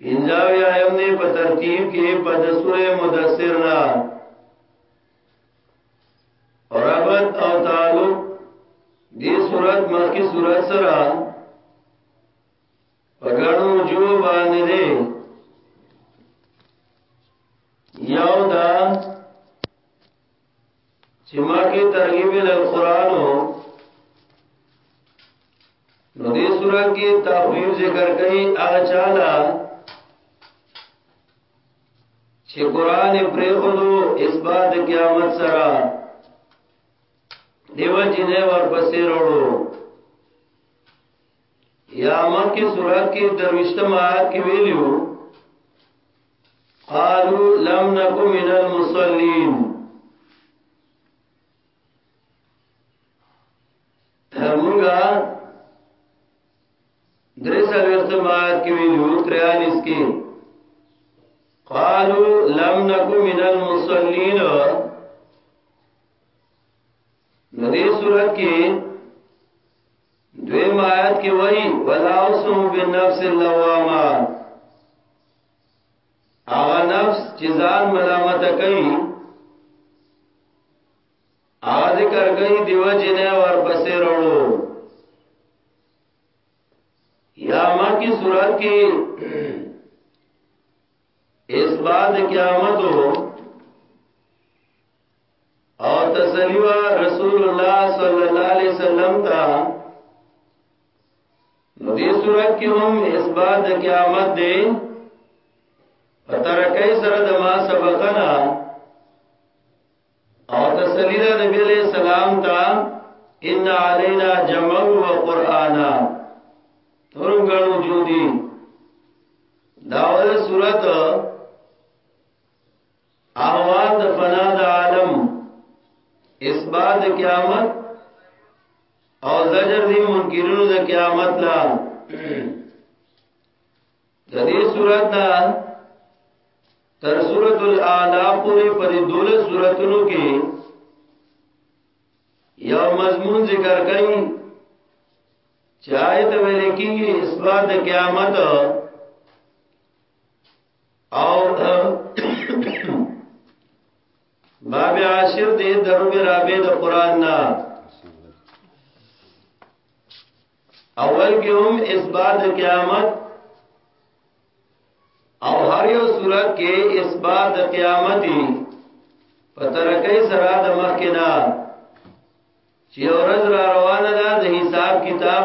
پنځاوی آیم دی په ترتیب کې په د سوره مدثر نه ربط او تعلق دې صورت مخکې صورت سره په ګڼو جو باندې دی یو دا چې ما کې ترغیب له قران نو دې سورہ کې تخویف ذکر کړي هغه چاله چې قران پرې خودو اثبات قیامت سره دیو جنې ورپسې وروړو یا مکه سورہ کې درويشتم آیات کې ویلو قالو لم نکو من المصلین مونږه درې سال استعمال کې ویلو تریالیس کې قالو لم نکو من المصلین نو دې صورت کې دویم آیات کې وایي ولا اوسو بالنفس اللوامه هغه نفس چې ځان ملامت کوي هغه ذکر کوي دیو جنې ورپسې وروړو یا ما کی صورت کې اس بعد قیامت ہو او تسلیوہ رسول اللہ صلی اللہ علیہ وسلم تا نو دې صورت کې هم اثبات د قیامت دی فترکای سره د ما سبقنا او تسلی دا نبی علیہ السلام تا ان علینا جمع و قرآنا ترنگل وجودی داول صورت احوال د فنا د عالم اثبات قیامت او زجر دی منکرونو د قیامت لا د دې صورت نه تر سورۃ الاعلى پورې پر دوله سوراتونو کې یو مضمون ذکر کړي چاہے ته ویل کېږي اثبات قیامت او دا باب عاشر دې درو رابې د قران نه اول کې هم اثبات قیامت او هر یو صورت کې اثبات د قیامت دی پترکې سره د مخ کې نه چې ورځ را روانه ده د حساب کتاب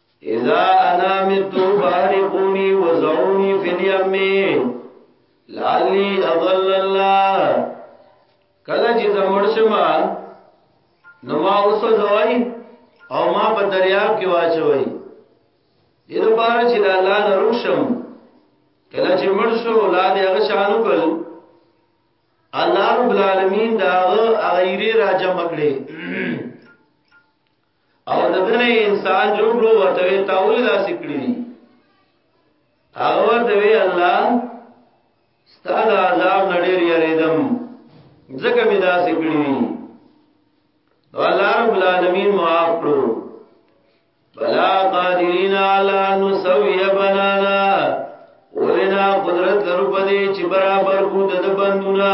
اذا انا مت فارقوني وزعوني في اليم لعلي اضل الله کله چې زمړ شمه نو ما اوسه زوای او ما په دریاب کې واچوي دې لپاره چې د الله نه روشم کله چې مړ شو اولاد یې هغه شانو کړ الله رب العالمین دا هغه غیره راجم کړي او دغه انسان جوړ کړو ورته تاول دا سکړي دي هغه ورته وی الله ستاد عذاب نړیر یریدم زکه می دا سکړي دي الله رب العالمین معاف کړو بلا قادرین علی نسوی بنانا ولنا قدرت لرو پدې چې برابر کو د بندونه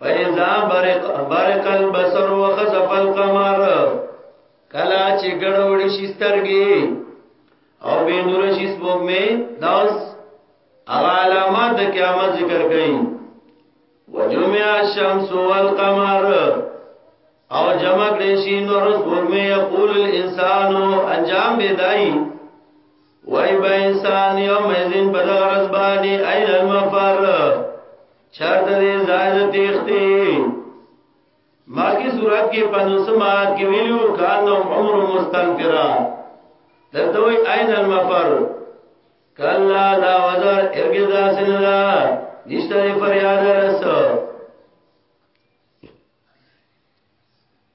فاذا برق برق البصر وخسف القمر کلا چې ګړوډ شي سترګې او به نور شي سپوږمې داس هغه علامات د قیامت ذکر کړي وجمع الشمس والقمر او جمع کړي شي نور سپوږمې یقول الانسان انجام به دای وای به انسان یوم ذین بدغرز باندې ایل المفر چرته دې ځای نه تېختې ماکی صورت کې پنځم آیات کې ویلو کان نو عمر مستنفرا دلته وی عین المفر کلا لا وزر ارګه داسن لا نشته فریاد رس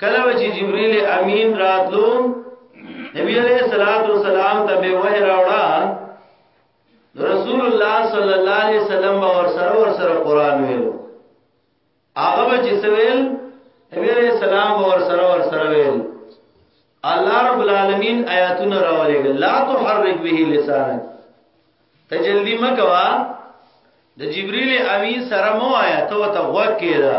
کله چې جبريل امين راتلو نبی عليه الصلاه والسلام ته به وه راوړا رسول الله صلی الله عليه وسلم باور سره ور سره قران ویلو هغه چې سویل نبی عليه السلام باور سره ور سره ویل الله رب العالمین آیاتونه راولېګ لا تحرک به لسانک تجلی مکوا د جبريل امين سره مو آیا ته وته وکړه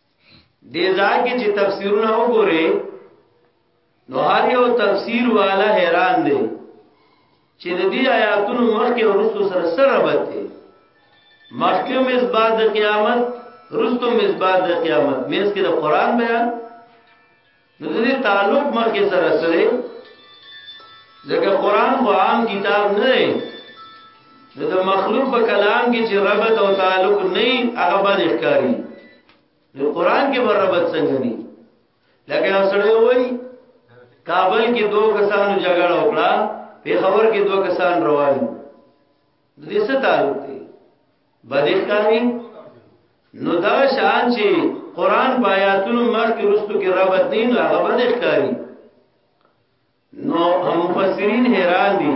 دې ځای کې چې تفسیرونه وګوري نو هر یو تفسیر والا حیران دی چې د دې آیاتونو مخکې او وروسته سره سره بته مخکې مزباد قیامت وروسته مزباد قیامت مېز کې د قران بیان نو د دې تعلق مکه سره سره ځکه قران خو عام کتاب نه دی نو د مخلوق په کلام کې چې ربط او تعلق نه هغه باندې ښکاری نو قران کې به ربط څنګه نه لکه اوسړی وای کابل کې دوه کسانو جګړه وکړه په خبر کې دوه کسان روان دي د دې څه تعلق دی بده ښکاری نو دا شان چې قران په آیاتونو مخکې رستو کې رابط دین هغه بده ښکاری نو هم مفسرین حیران دي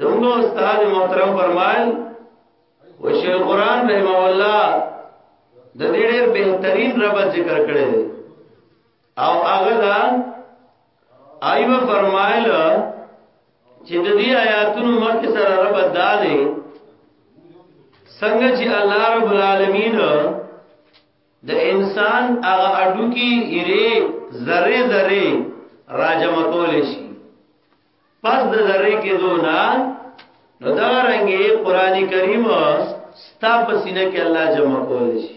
زموږ استاد محترم فرمایل وشیخ القران رحمه الله د دې ډېر بهترین رب ذکر کړی دی او هغه دا ایو فرمایل چې د دې آیاتونو مخ سره رب داله څنګه چې الله رب العالمین د انسان هغه اډو کې ایره ذره ذره راجم کول شي پس د ذره کې دونا نو دا رنګه قران کریم ستا په سینه کې الله جمع کول شي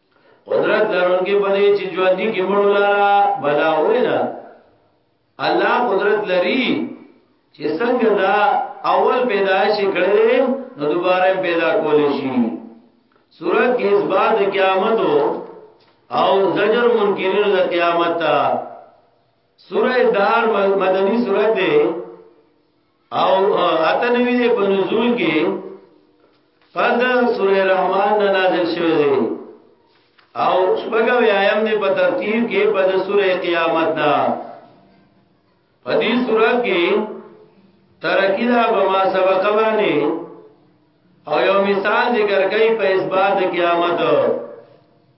قدرت لرونکي په دې چې ژوندۍ کې مړ لاره بلا وینا الله قدرت لري چې څنګه دا اول پیدایش کړي نو دوباره پیدا کول شي سورۃ کې اس بعد قیامت او زجر منکرین له قیامت تا سورۃ دار مدنی سورۃ ده او اته نوی دی په نزول کې پس سوره رحمان نه نازل شوی دی او شپږم یایم دی په ترتیب کې په سوره قیامت نه په دې سوره کې ترقی دا به ما سبق باندې او یو مثال ذکر کوي په اسباد قیامت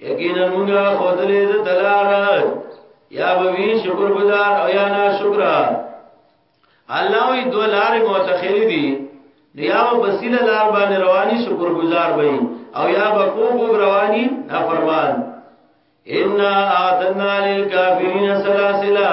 یقینا موږ خودلې د دلار یا بوی شکر گزار او یا نا شکر الله وی دو لار متخیل دي یا بسیل لار باندې رواني شکر گزار وي او یا بقوق رواني نافرمان ان اعتنا للکافرین سلاسلا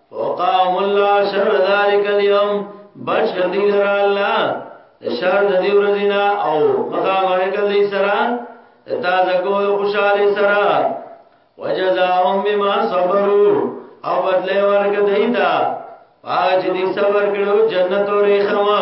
وقام الله شر ذلك اليوم بچ کدی در الله شر د دې ورځینا او مخامخ کدی سره تازه کول خوشاله سره وجزاهم بما صبروا او بدله ورکه دیتا پاج دې صبر کړو جنت او ریخما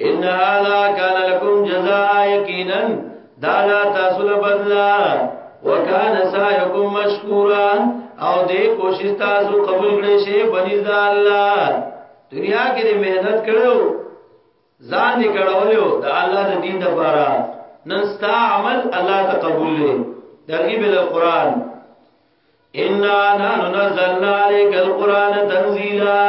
ان هذا كان لكم جزاء يقينا دا لا تاسو له بدلا وکان سعيكم مشکورا او دې کوشش تاسو قبول کړئ شی بنی ذا الله دنیا کې دې مهنت کړو ځان دې کړولیو د الله د دین لپاره نن ستا عمل الله ته قبول لې درغیب له قران ان انا نزلنا عليك القران تنزيلا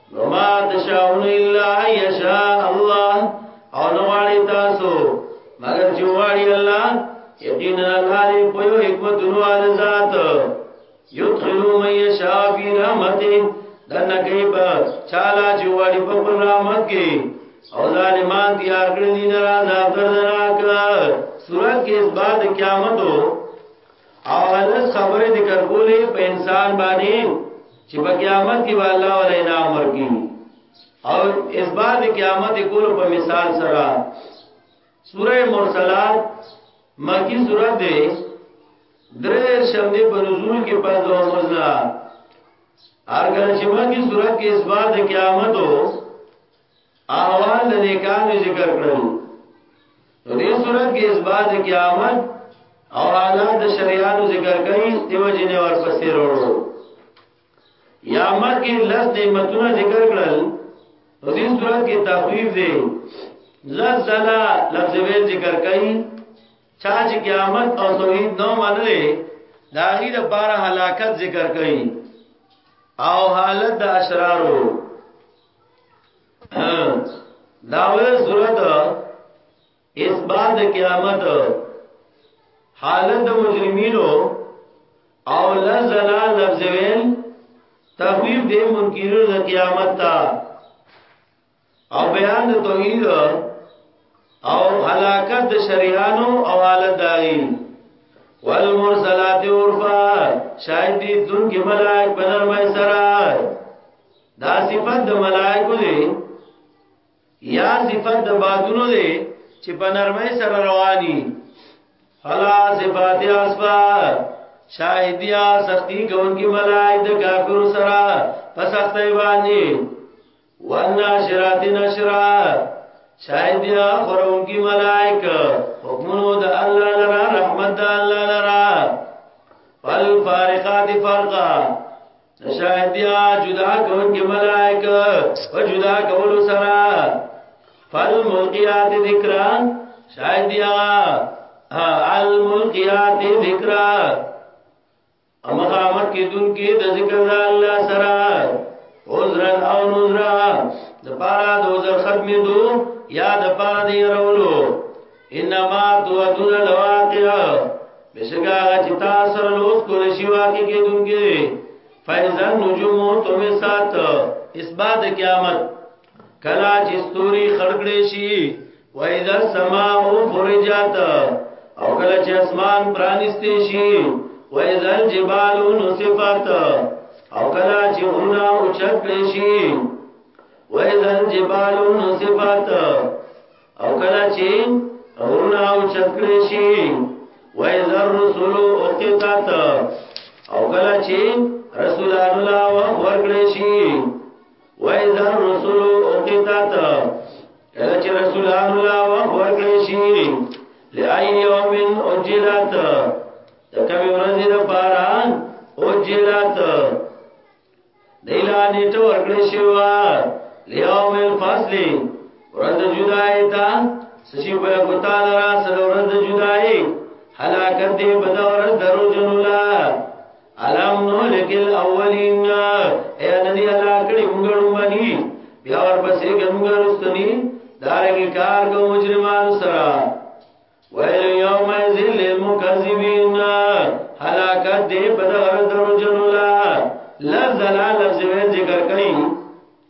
وما تشاؤن الا يشاء الله او نواری تاسو مگر جواری اللہ یقین اللہ دی پیو حکمت انوار ذات یدخلو من یشاء فی رحمتی دنہ کئی پا چالا جواری پا پر رحمت کی او ظالمان تیار کردی نرازا کردناک سورت کی اس بات قیامتو او الس خبره ذکر کولې په انسان باندې چې په قیامت کې الله ولا انعام ورکړي او اثبات قیامت کولو په مثال سره سوره مرسلات مکی سورت ده درې شمدې په نزول کې په دوه مزلا هر کله چې مکی سورت کې اثبات قیامت وو احوال د نکاح می ذکر کړل نو دې صورت کې اثبات قیامت او حالات د شریعت ذکر کړي دیو جنې ورپسې وروړو یا مکه لس نعمتونه ذکر کړل نو دې صورت کې تخویف دی لس زلا لفظ ویل ذکر کړي چا چې قیامت او توحید نو منلې دا غي د بار هلاکت ذکر کړي او حالت د اشرارو داوه صورت اس بعد قیامت حالت مجرمینو او لزلا لفظ ویل تخویف دی منکرون د قیامت تا او بیان د توحید او حلاکت د شریانو او حالت داغی والمرسلات عرفا شاید دی دن کی ملائک بنرمائی سرار دا صفت د ملائکو دی یا صفت د بادونو دی چې په نرمۍ سره رواني فلا صفات اسبا شاهدیا سختی کوونکی ملائک د کافر سره په سختۍ باندې وانا شرات نشرا شاهدیا خورونکی ملائک حکمونو د الله لرا رحمت د الله لرا فالفارقات فرقا شاید بیا جدا کون کې ملائک او جدا کول سره فل ملقیات ذکر شاید بیا الملقیات ذکر امغامت کې دن کې د ذکر الله سره عذرا او نذرا د پارا د عذر ختمې دو یا د پارا دی رولو انما توعدون لواقع بشکا چې تاسو سره لوس کول شي واقع کېدونکې فیزن نجوم تو می سات اس بعد قیامت کلا چې ستوري خړګړې شي و اذا السماء فرجت او کله چې اسمان پرانیستې شي و اذا الجبال نصفت او کله چې غرونه اوچت شي و اذا الجبال نصفت او کله چې غرونه او چتکړې شي وای زر رسول او قطات او کله چې رسول الله ورکړې شي وای زر رسول او قطات کله چې رسول الله ورکړې شي لای یوم اجلت تکمه ورځې لپاره اجلت دیلا نیټه ورکړی شوا لیوم الفصل ورځ جدای تا سچی په غوتا لرا سره ورځ جدای هلاکت دی بدا ورځ درو جنولا علم نو لکل اولین اے ندی الله کړي موږ باندې بیا ور پسې ګمګرستنی دارنګ کار کو مجرمان سره ويل يوم ذل للمكذبين هلاکت دې په دغه درو جنو لا لا زلال زوی ذکر کړي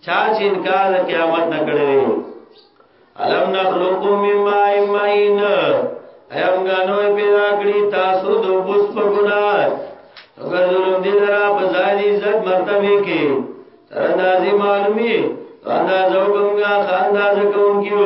چا چې انکار قیامت نه کړي علم نخلقو من ماء مهین ایم غانو پیدا کړی تاسو د وبس په ګناه اگر ظلم دې لرا په ځای عزت مرتبه کې تر اندازې معلومي اندازو کومه خانداز کوم کیو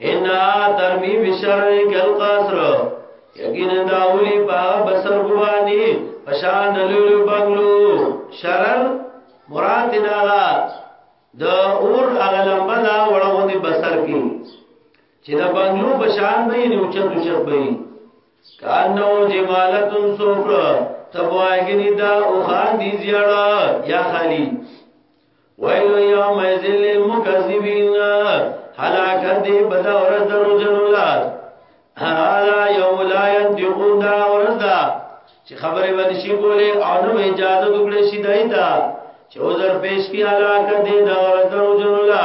انها ترمی بشر کل قصر یقین داولی با بسر گوانی پشان دلولو بنگلو شرر مراد ناغا د اور هغه لمبه دا وړو دي بسر کې چې د بنگلو بشان به یې اوچت اوچت به یې کانو جمالتن صفر تبوایګنی دا او خان دی زیړه یا خالی ویل یوم ذل للمکذبین هلاکت دی بدا ورځ درو جنولا هالا یوم لا ينتقون دا ورځ دا چې خبره باندې شي کوله او نو اجازه وکړي شي دای دا چې وزر پیش کی هلاکت دی دا ورځ درو جنولا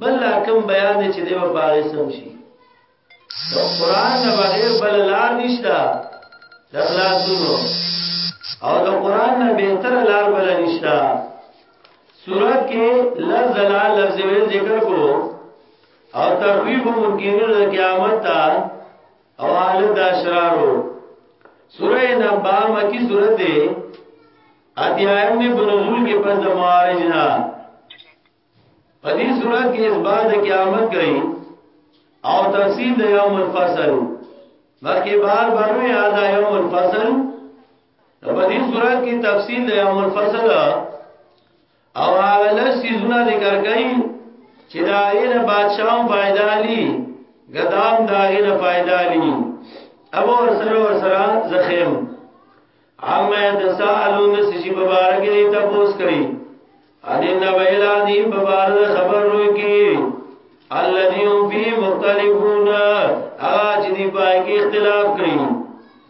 بل کوم بیان دی چې دیو باغې سم شي نو قران نه بغیر بل لار نشته د خلاصونو او د قران نه بهتر لار بل نشته سورات کې لفظ لا لفظ ویل ذکر کو او ترغیب منکرین د قیامت ته او حالت د اشرارو سورې نبا مکی سورته اتیایم دی بنزول کی پس دا معارج نا پا دی صورت کی اس بعد قیامت گئی او تفصیل دا یوم الفصل باقی بار بارو یاد دا یوم الفصل پا دی صورت کی تفصیل دا یوم الفصل او هغه لس سيزونه ذکر کړي چې دا غیر بادشاہو فائدہ لي غدام دا غیر فائدہ لي ابو ورسره ورسره زخیم اما يتساءلون سشي مبارک دي تاسو کوي ان نبيلا دي مبارک خبر روي کی الذي هم في مختلفون اجدي پای کې اختلاف کوي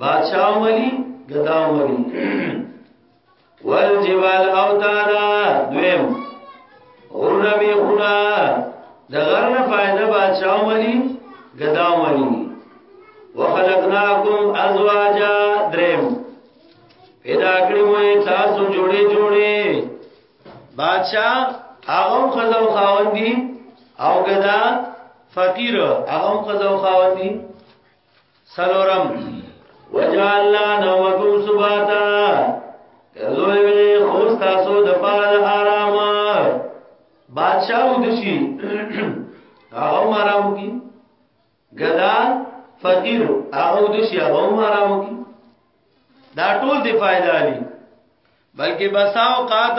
بادشاہ ولی گدا ولی والجبال اوتادا دویم غرن بی خنا دا غرن فائدہ بادشاہ ولی گدا ولی وخلقناکم ازواجا درم پیدا کړی مو تاسو جوړې جوړې بادشاہ هغه خزو خاوندی او ګدا فقیر هغه خزو خاوندی سلورم وجعلنا نومکم سباتا ګرځولې ویلې خو تاسو د پاره د آرام بادشاہ ودشي هغه آرام کی غدا فقیر هغه ودشي هغه آرام کی دا ټول دی فائدہ علی بلکې بساو قات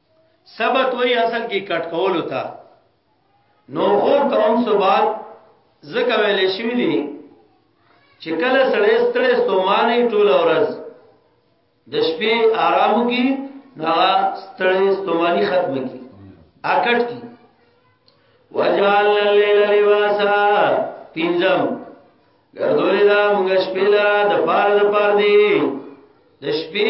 ثبت وی اصل کې کټ کول وتا نو خو کوم سوال زکه ویل شوی دی چې کله سړی ستړی ستومانه ټول ورځ د شپې آرام کی نو ستړی ستومانی ختم کی اکټ کی وجعل الليل لباسا پینځم ګرځولې دا موږ شپې لرا د پار د پار دی د شپې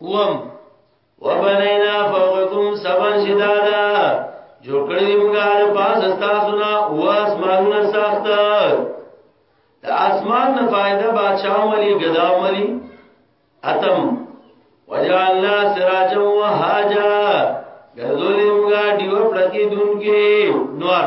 اوم وبنینا فوقکم سبا شدادا جوړ کړی موږ هر پاس تاسو نه او اسمانونه سخت د اسمان نه فائدہ بادشاہ ملي غدا ملي اتم وجعلنا سراجا وهاجا ګرځولې موږ دیو پړکی دونکو نور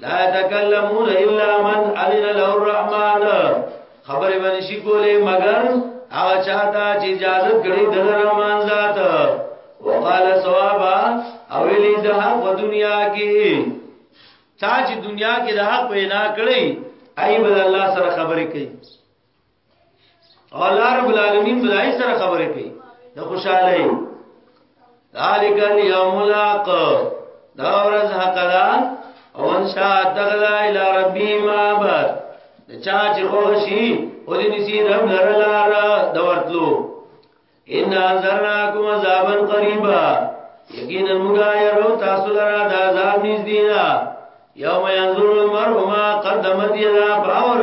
لا تکلمون الا من اذن له الرحمن خبر باندې شي کولې مگر هغه چاته چې اجازه کړی د رحمان ذات وقال ثوابا او ویلی د حق په دنیا کې تا چې دنیا کې د حق پیدا کړی ای بل الله سره خبرې کوي او الله رب العالمین بلای سره خبرې کوي د خوشاله ذالک الیوم لاق دا ورځ حق ده او ان شاء تغلا الی ربی ما بر چا چې خوشي او دې نسی رب لرلار د ورتلو ان انذرناکم عذابا قریبا یقینا موږ یې رو تاسو لرا د عذاب نږدې یوم ينظر المرء ما قدمت يدا باور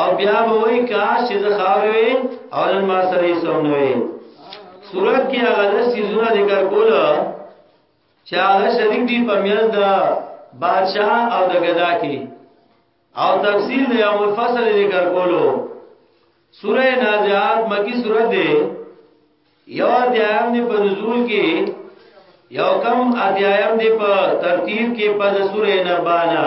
او بیا به وای کاش چې زه خاور وې او نن ما سره یې سم نه وې صورت کې هغه د سيزونه ذکر کول چې هغه شریک دي په میان د بادشاہ او د غدا کې او تفصیل د یوم الفصل ذکر کولو سوره نازعات مکی سوره ده یو دیام دی په نزول کې یو کم ادیایم دی په ترتیب کې په سوره نبانا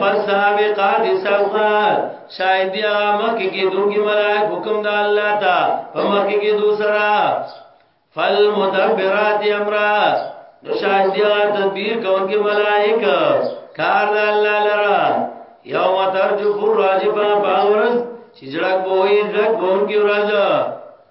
فالسابقات سبقا شاید بیا مکه کې دوی ملائک حکم د الله تا په مکه کې دوسرا فالمدبرات امرا نو شاید بیا تدبیر کون کې ملائک کار د الله لرا یوم ترجف الراجفه باورز چې جړک بوې جړک بون کې ورځ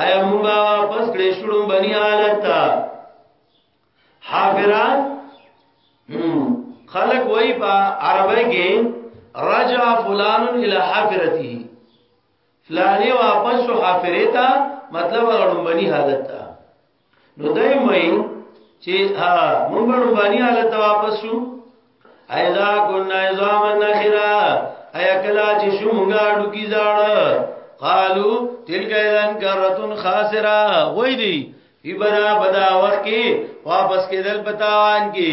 ایا موږ واپس کړې شړو بنی حالت تا حافرات خلق وای په عربی کې رجع فلان الى حافرته فلانی واپس شو حافرتا مطلب غړم بنی حالت تا نو دای وای چې ها موږ نو باندې حالت واپس شو ایدا کنا زامن نخرا ایا کلا چې شو موږ اډو کی زاړ قالو تلک ایدن کرتون خاسرا وای دی ایبرا بدا وخت کې واپس کېدل پتاوان کې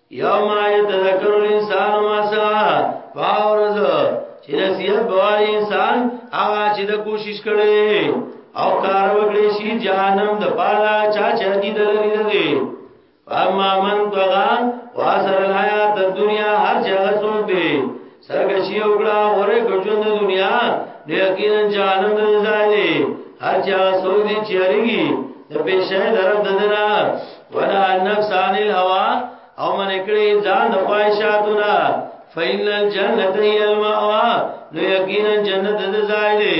یوم یتذکر الانسان ما سعا فاورز چې نصیحت بواري انسان هغه چې د کوشش کړي او کار وکړي شي جهنم د پاره چا چې دې دلري دي اما من طغى واثر الحیات الدنیا هر جهه څوک دی څنګه چې یو ګړه وره کوجند دنیا نو یقینا جهنم د ځالې هر چا سوځي چیرېږي د پېښې درد دنا ولا نفس عن الهوى او من کړي ځان د خواهشاتو نه فإن الجنة هي المأوى نو یقینا جنت د ځای دی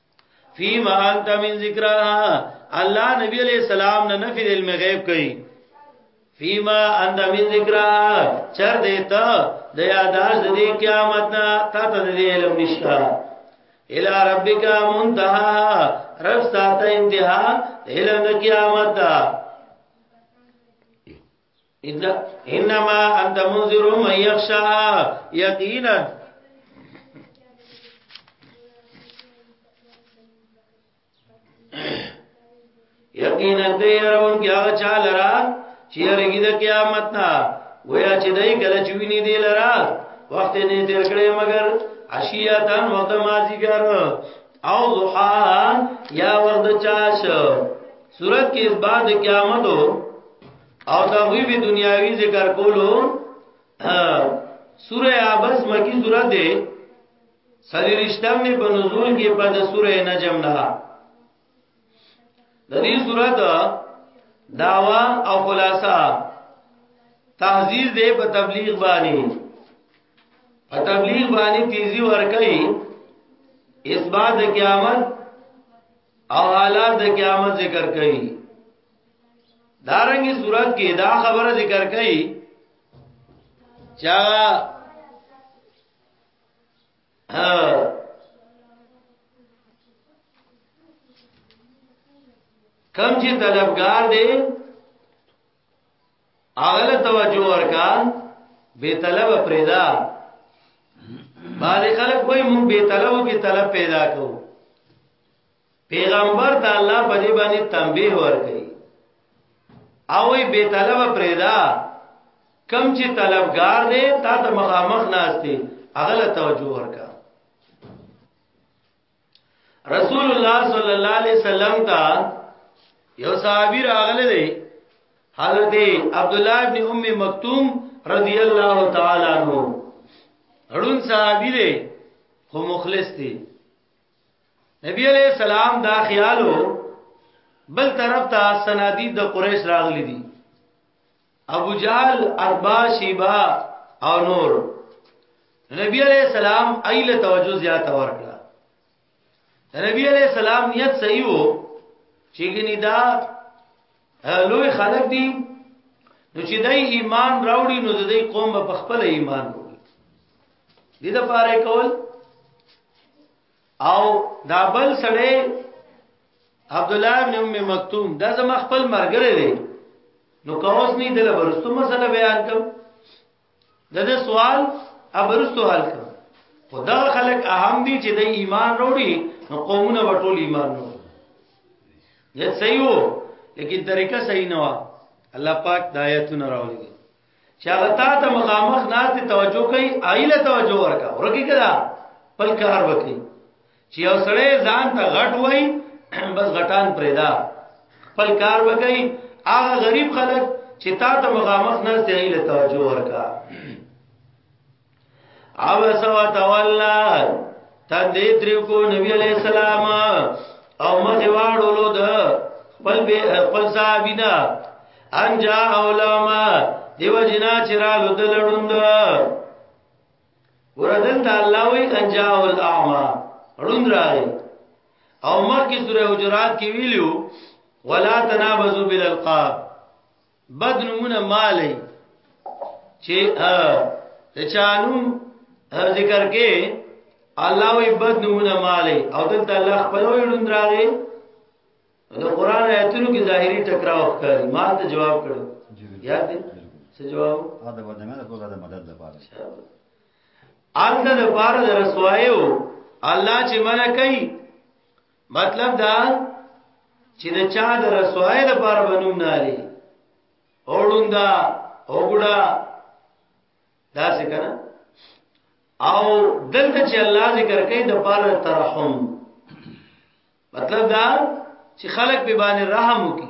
فيما انت من ذکرها الله نبی علیہ السلام نه نفی علم غیب کوي فیما انت من ذکر چر دیتا د یاداش د دې قیامت نه تا ته دې علم نشتا الی ربک منتها رب ساته انتها علم د قیامت دا انما انت منذر من يخشاها یقینا یقینا دې يرون کې هغه چا لرا چې رګي د قیامت نه ویا چې دای کله چوینه دی لرا وخت نه تیر کړې مگر عشیاتن وقت مازیګر او ضحا یا ورد چاش صورت کې اس بعد قیامت او تغویب دنیاوی ذکر کولو سوره عبس مکی سوره ده سلیرشتم نه په نزول کې په سوره نجم نه د دې صورت داوا او خلاصہ تحذير دې په تبلیغ باندې په تبلیغ باندې تیزی ورکړي اس بعد قیامت او حالات د قیامت ذکر کړي دارنګي صورت کې دا خبره ذکر کړي چا کم چې طلبګار دی اغله توجه ورکا بے طلب پریدا بعض خلک وای مونږ بے طلبو کې طلب پیدا کوو پیغمبر ته الله په دې باندې تنبیه ورکړي او وی به طلب پرېدا کم چې طلبگار دی تا ته مخامخ ناشته اغله توجه ورکا رسول الله صلی الله علیه وسلم ته یو صحابي راغله دی حضرت عبد الله ابن ام مکتوم رضی الله تعالی عنہ هړون صحابي دی خو مخلص دی نبی علیہ السلام دا خیالو بل طرف ته سنادید د قریش راغلی دي ابو جال اربا شیبا او نور نبی علیہ السلام ایله توجه زیات ورکړه نبی علیہ السلام نیت صحیح وو چې ګنی دا لوی خلق دي نو چې دای ایمان راوړي نو د دې قوم په خپل ایمان وروړي دې د پاره کول او دا بل سړی عبد الله ابن ام مکتوم دا زما خپل مرګره دی نو کوس نه دل برستو مسله بیان کوم د دې سوال ابرستو حل کوم خدا خلق اهم دي چې د ایمان وروړي نو قومونه وټول ایمان وروړي یت صحیح وو لیکن طریقه صحیح نه و الله پاک دایتونه راوړي چې هغه تا ته مخامخ ناس ته توجه کوي ایله توجه ورکا ورکی کړه بل کار وکړي چې یو سړی ځان ته غټ وای بس غټان پرېدا بل کار وکړي هغه غریب خلک چې تا ته مخامخ ناس ته ایله توجه ورکا عبس و تولا تندې تریو کو نبی علی السلام او مخ واړولو د خپل به خپل صاحبینا ان جا علماء دیو جنا چرالو د لړوند وردن ته الله وی ان جا الاعمى روند راغی او مخکې سوره حجرات کې ویلو ولا تنابزوا بالالقاب بد نمونه مالې چې ا چانوم ذکر کې الله وی بد نمونه مالې او دلته الله خپل وی لوندراغي د قران آیتونو کې ظاهري ټکراو ښکاري ما ته جواب کړ یاد دې څه جواب ا د بدنه د کوزه د مدد لپاره آلته د پاره د رسوایو الله چې منه کوي مطلب دا چې د چا د رسوای د پاره بنوم ناري اوروندا اوګړه دا څه کنه او دلته چې الله ذکر کوي د پاره ترحم مطلب دا چې خلق به باندې رحم وکي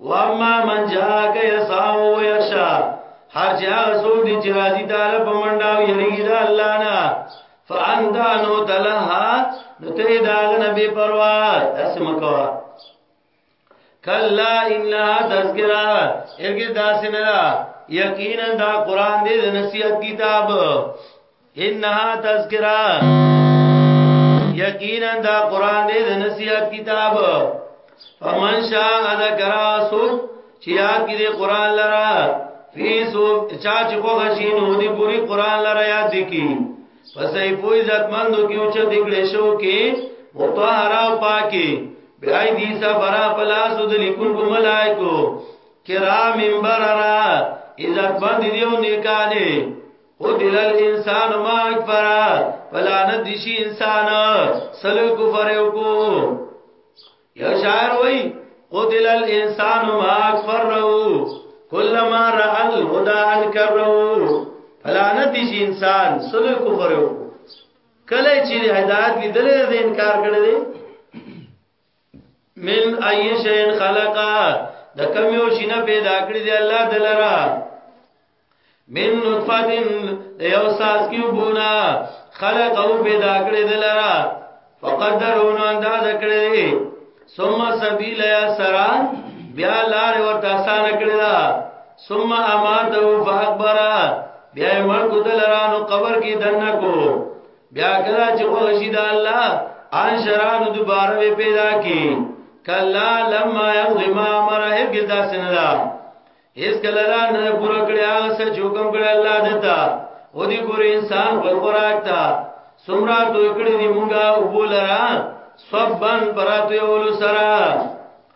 واما من جاءك يسعى ويخشى هر چا سوق دي چې راضي تعالی په منډا او یریږي د الله نه فانت انو تلها نو ته دا نبی پروا اسمه کوا کلا انها تذکرہ ارګه داسې نه یقینا دا قران دې د نصیحت کتاب انها تذکرہ یقینا دا قران دې د نصیحت کتاب فمن شاء ذکر سوق چې یاد دې قران لرا فی سوق چا چې خو غشین هو دې پوری قران لرا یاد کی پسې پوی عزت مندو کې اوچ دګړې شو کې متطهرا پاکي بیاي دې سفرا پلاس د لیکل کو ملائکو کرام بررا عزت مند دیو نیکانه قتل الانسان ما اکبر فلانت دیشی انسان سلو کفر کو یو شاعر وی قتل الانسان ما اکبر رہو کل ما رعل غدا انکر رہو فلانت دیشی انسان سلو کفر کو کله چې هدایت لیدل د انکار کړی دی من ای شین خلقا د کم یو شینه پیدا کړی دی الله دلرا من نطفه د یو ساس کیو بونا خلق او پیدا کړی دلرا فقدرون انداز کړی ثم سبیل یا سرا بیا لار ورته آسان کړی دا ثم اماته فاکبر بیا مړ کو دلرا نو قبر کې دنه کو بیا کلا چې خوشی د الله ان شرانو دوباره به پیدا کی کلا لما یقضی ما امر هرگز دا سندا هیڅ کلا را نه پوره کړی هغه څه چې حکم کړی الله دتا او دې ګور انسان خپل خوراک تا سمرا دوی کړی دی مونږه وبولرا صبن پراتو یولو سره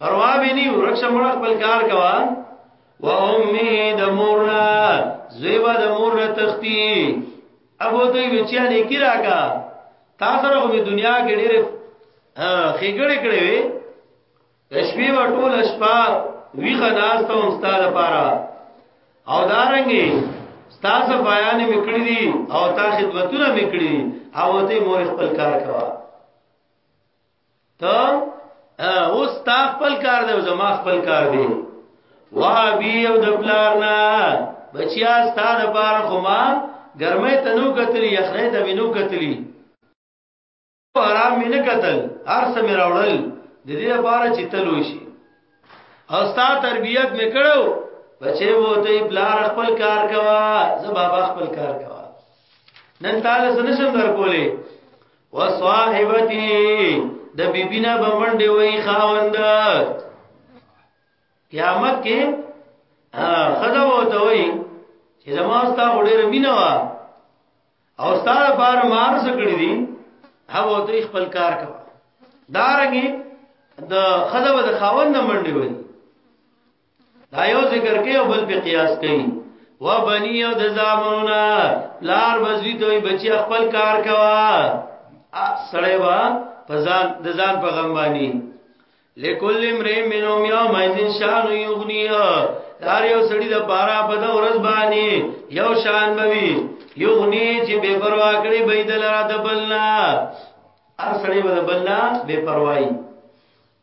پروا به نه ورک شمړ خپل کار کوا و امه د مورنا زیبا د مورنا تختی ابو دوی بچیا نه کی راکا تا سره په دنیا کې ډېر خېګړې کړې وې شپې و ټول شپه ویخه ناشته هم ستاره لپاره او دارنګي ستاسو بیان میکړی دي او تا خدمتونه میکړی او ته مور خپل کار کوا ته اوس تا خپل کار دی او زما خپل کار دی وابي او د پلار نه بچیا ستاره بار خو ما ګرمه تنو کتلی یخنه ته وینو کتلی حرام مې نه قتل هر څه مې راوړل د دې لپاره چې تلو شي او ستا تربيت مې کړو بچې وو ته بلار خپل کار کوا زه بابا خپل کار کوا نن تعالی سره نشم درکولې وصاحبتی د بیبینا بمنډه وای خاوند قیامت کې خدا وته وای چې زما ستا وړې رمینه وا او ستا بار مار سکړی دي هغه ته خپل کار کوي دارنګي د خزبه د خاوند منډي وي دا یو ذکر کوي او بل په قیاس کوي و بنی او د زامنونا لار بزوی دوی بچی خپل کار کوا سړی وا پزان د ځان په غم باندې لکل امرئ منهم یوم اذن شان یغنیه دار یو سړی د پارا په د ورځ باندې یو شان بوي یو غنی چې بے پروا کړی بيدل را د بلنا هر سړی به د بلنا بے پروايي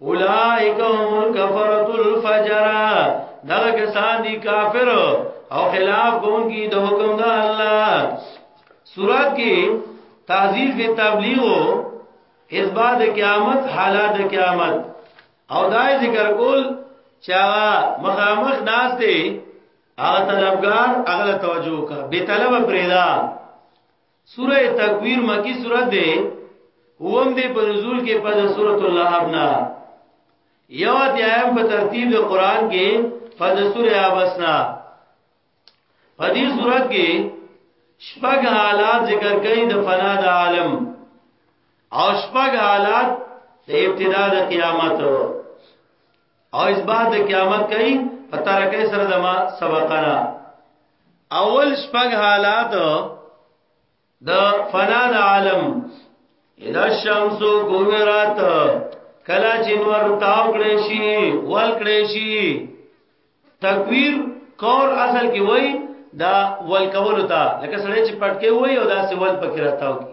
اولائک هم الکفرۃ الفجر دا کسان دي کافر او خلاف کوونکی د حکم د الله سورات کې تعذیر به تبلیغ او اثبات قیامت حالات قیامت او دا ذکر کول چا مخامخ ناس دي هغه طلبګار هغه توجه کا به طلب پرېدا سوره تکویر مکی سوره ده اوم دې په نزول کې په سورۃ اللهب نه یو اتیایم په ترتیب د قران کې په سوره ابسنا په دې سوره کې شپږ حالات ذکر کړي د فنا د عالم او شپږ حالات د ابتدا د قیامت او اس بعد د قیامت کوي په ترکه سره د ما سبقنا اول شپږ حالات د فنا د عالم اذا الشمس كورت کلا چې نور تاو کړې شي ول کړې شي تکویر کور اصل کې وای دا ول کول تا لکه سړی چې پټکې وای او دا سوال پکې راتاو کی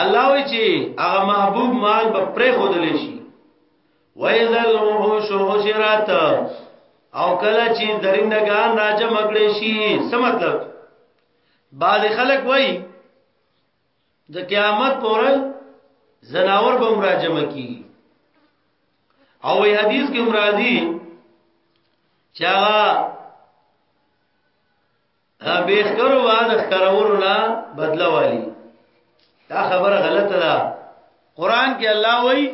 الله وی چې هغه محبوب مال به پرې خودل شي وایذل وحوش حشرات او کله چې درندگان راځه مګړې شي څه مطلب بعض خلک وای د قیامت پورې زناور به مراجم کی او وی حدیث کې مرادی چا بیخکرو با د ښکرورو نه بدله والی دا خبره غلطه ده قران کې الله وایي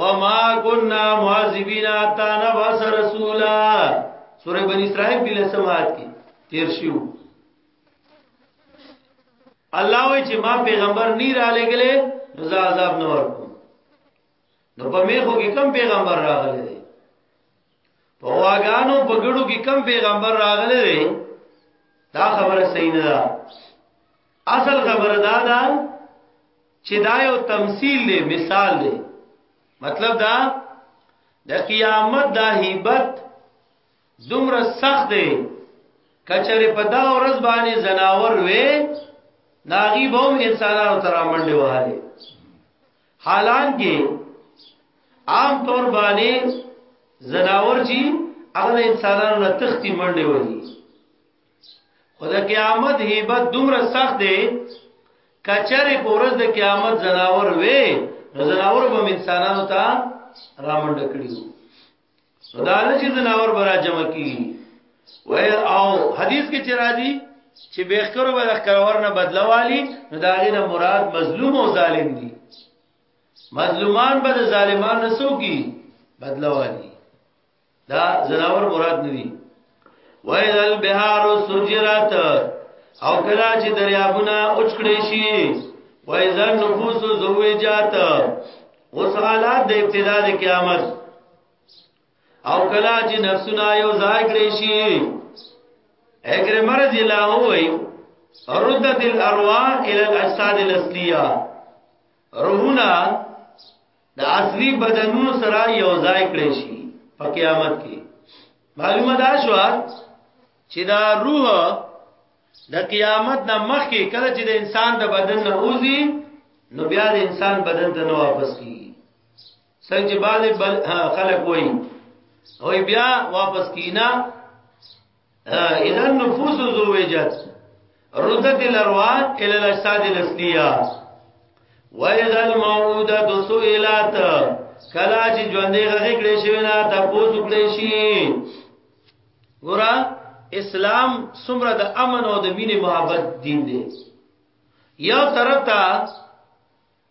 وما كنا معذبين حتى نبعث رسولا سورہ بنی اسرائیل بل سمات کې تیر شو الله وایي چې ما پیغمبر نه را لګلې رضا عذاب نه ورکو نو په میخو کې کم پیغمبر راغلی په واګانو په ګړو کې کم پیغمبر راغلی دی دا خبره صحیح نه ده اصل خبره دا ده چې دا یو تمثيل دی مثال دی مطلب دا د قیامت دا هیبت دومره سخت دی کچره په دا ورځ باندې زناور وې ناغي بوم انسانانو تر منډه وهاله حالانکه عام طور باندې زناور چې هغه انسانانو نه تختی منډه وهي خدای قیامت هیبت دومره سخت دی کچره پورز د قیامت زناور وې زناور به انسانانو ته رامنډ کړیو دا نه چې زناور برا جمع کی وای او حدیث کې چې راځي چې بهکرو به ښکرور نه بدلوالي نو دا غیر مراد مظلوم او ظالم دي مظلومان به ظالمان رسو کی بدلوالي دا زناور مراد نه دي وایل البحار سجرات او کلا چې دریابونه اوچکړې شي وایل نفوس زوجات اوس حالات د ابتدا د قیامت او کلا چې نفسونه یو ځای کړې شي اګرم رضی الله وای ردت الارواح الى الاجساد الاصليه روحنا د اصلي بدنونو سره یو ځای کړی شي په قیامت کې معلومه ده شو چې دا روح د قیامت نه مخکې کله چې د انسان د بدن نه اوزي نو بیا د انسان بدن ته نه واپس کیږي څنګه چې باندې خلک وایي او بیا واپس کینا اذا النفوس زوجت ردت الارواح الى الاجساد الاصليه واذا الموءوده سئلت کلا چې ژوندې غږې کړې شي نه تاسو کړې شي ګور اسلام سمره د امن او د مینې محبت دین دی یو طرف ته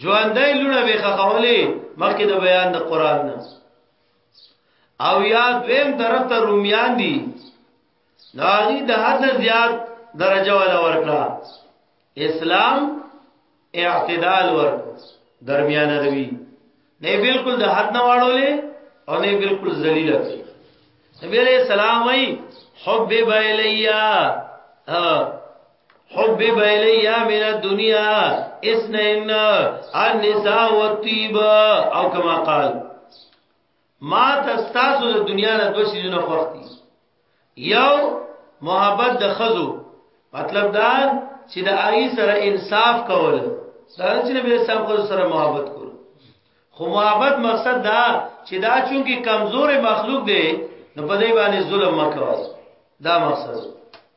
ژوندۍ لونه به خخولې مخکې د بیان د قران نه او یا دویم طرف ته رومیان دي ناغي د حد زیات درجه ولا ورکړه اسلام اعتدال ور درمیانه روي نه بالکل د حد نه واړولې او نه بالکل ذلیل کړي نبی علیہ السلام وی حب بیلیا حب بیلیا من الدنیا اسنین النساء والطیب او کما قال ما تستاسو د دنیا نه دوه شیونه خوښتي یو محبت د خزو مطلب دا چې د آی سره انصاف کول دا چې نبی اسلام خو سره محبت کول خو محبت مقصد دا چې دا چونکی کمزور مخلوق دی نو په دې باندې ظلم مکوئ دا مقصد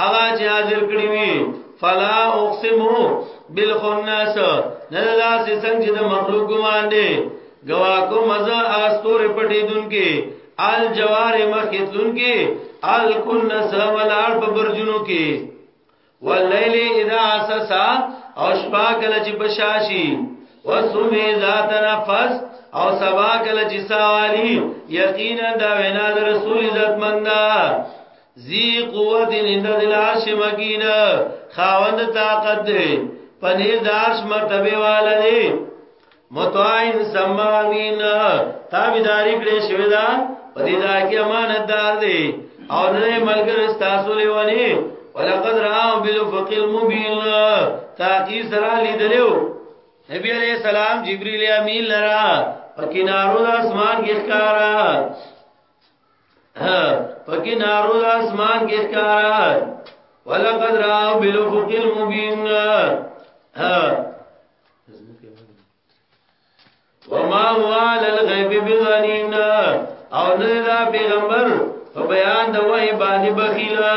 هغه چې حاضر کړی وي فلا اقسمو بالخناس نه دا چې څنګه د مخلوق ګمان دی گوا کو مزه استور پټې دن کې ال جوار مخیتون کې ال کنس ولار په برجونو کې واللیل اذا اسسا او شپا کله چې بشاشي وسومه ذات نفس او سبا کله چې سوالي یقینا دا وینا د رسول عزت منده ذی قوت عند العرش مکین خاوند طاقت دی پنه دارش مرتبه والا دی متعین سمامین تابیداری کړی شوی دا په دې ځای کې امانتدار دی او نه ملګری تاسو لیونی ولقد راو بالفق المبین تاقی سره لیدلو نبی علیہ السلام جبرئیل امین لرا په کینارو د اسمان کې ښکارا پکې نارو د اسمان کې ښکارا ولقد راو بالافق المبين وما هو على الغيب بظنين او نه دا پیغمبر په بیان د وحی باندې بخیلا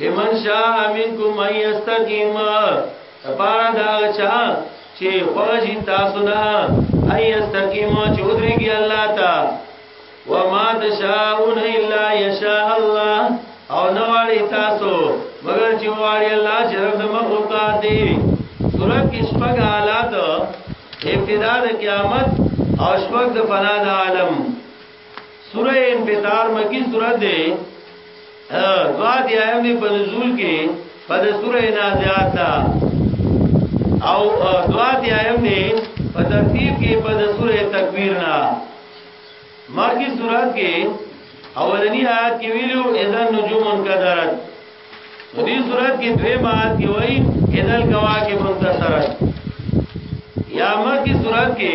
لمن شاء منکم ان یستقیم سپارا دا چا چې خوږی تاسو نه ان یستقیم چې ودرېږي الله تا وما تشاءون الا یشاء الله او نه واړی تاسو مگر چې واړی الله چې رب د مخلوقات دی سورۃ کې شپږ حالات ابتدا د قیامت او شپږ د فنا د عالم سوره انفطار مکی سوره ده دوا دی آیم دی په نزول کې په سوره نازعات دا او دوا دی آیم دی په ترتیب کې په سوره تکویر نه مکی سوره کې اولنی آیات کې ویلو اذا نجوم انقدرت په دې سوره کې دوه آیات کې وایي اذا الكواكب انتصرت یا مکی سوره کې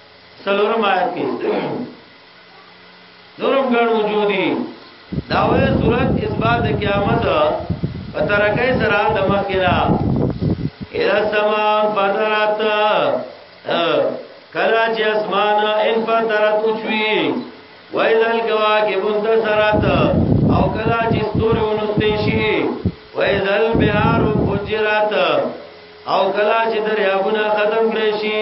سلورم آیت کې نورم ګڼ وجودي داوی صورت اثبات قیامت په ترکه سره د مخیرا اذا سما فطرت کلا چې اسمان ان فطرت اوچوي وایذ الکواکب انتصرت او کلا چې ستوري ونستې شي وایذ البحار فجرت او کلا چې دریابونه ختم کړي شي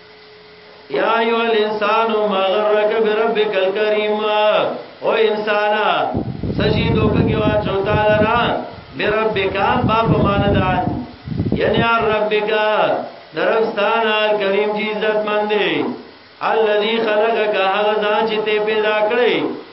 یا ایو الانسان ما غرک بربک الکریم او انسان سشی دوکه واچو تعالی را بربک با په مان دان یعنی ربک درفستان الکریم جی عزت مند الذی خلقک هغه ځان چې ته پیدا کړی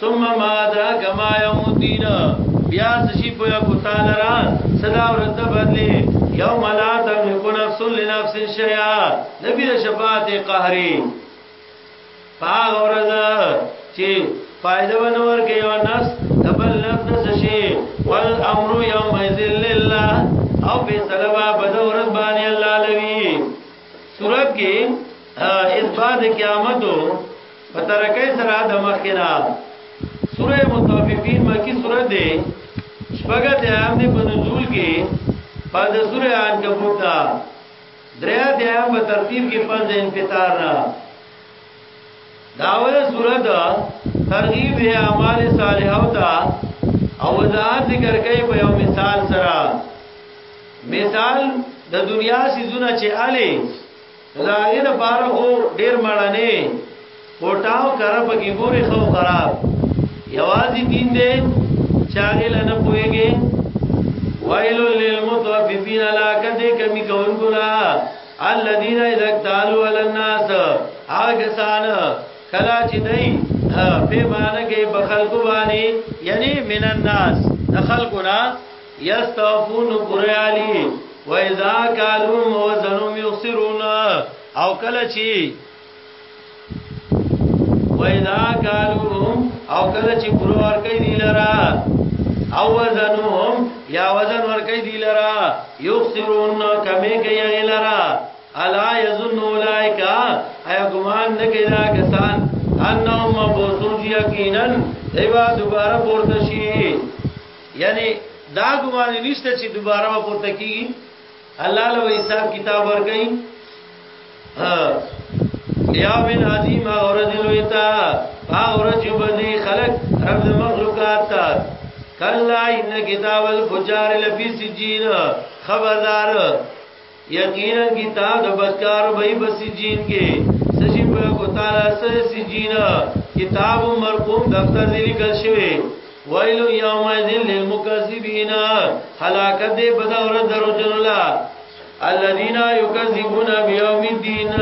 ثم ما ادراک ما یوم الدین بیا سشی پویا کو تعالی را صدا ورځ بدلی یوم لا تملک نفس لنفس شیئا نبی شفاعت قهری پاغ ورځ چې فائدہ ونور کې یو نفس دبل نفس شي والامر یوم ذل لله او به سلام بدور باندې الله لوی صورت کې اثبات قیامت په ترکه سره د مخکنا سوره متوففین مکی سوره ده شپږه ته هم په نزول کې په د سوره عنکبوت دریا ته هم په ترتیب کې پنځه انفطار نه داوله صورت ترغیب ہے اعمال صالحہ او تا او وضاحت ذکر کوي په یو مثال سره مثال د دنیا سيزونه چې علي زاغه د بارو خو ډیر مړنه کوټاو کرا پکې ګوري خو خراب یوازې دین دې چاغه لنه پويږي ویل للمطففین لا کده کمی کون ګلا الذين اذا اكتالوا على الناس هغه سان کلا چې دی په باندې کې په خلکو باندې یعنی من الناس د خلکو نه یستوفون قرعلی و اذا قالوا وزنهم يخسرون او کلا چې وَإِذَا كَالُوهُمْ او کله چې پوره ورکې دی لرا او وزنهم یا وزن ورکې دی لرا یخسرون کمې کوي لرا الا یظن اولئک ایا ګمان نه کوي دا کسان انهم مبعوثون یقینا دیوا دوباره پورته شي یعنی دا ګمان نشته چې دوباره پورته کیږي الله له حساب کتاب ورګي یا من عظیم اورد لویتا اورد جبدی خلق رب مخلوقات تا کلا ان کتاب الفجار لفی سجین خبردار یقینا کتاب د بدکار وای بسجین کې سجی په کو تعالی سجین کتاب مرقوم دفتر دی لیکل شوی ویل یوم ذل للمکذبین هلاکت دې په دا ورځ درو جنو لا الذين يكذبون بيوم الدين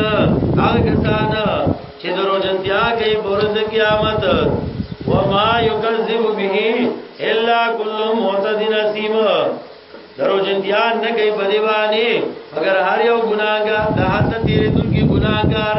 هغه کسان چې درو جنتیا کوي په ورځ قیامت وما يكذب به الا كل معتد نسيم درو جنتیا نه کوي په دی باندې مگر هر یو ګناګار د حد تیرې دونکو ګناګار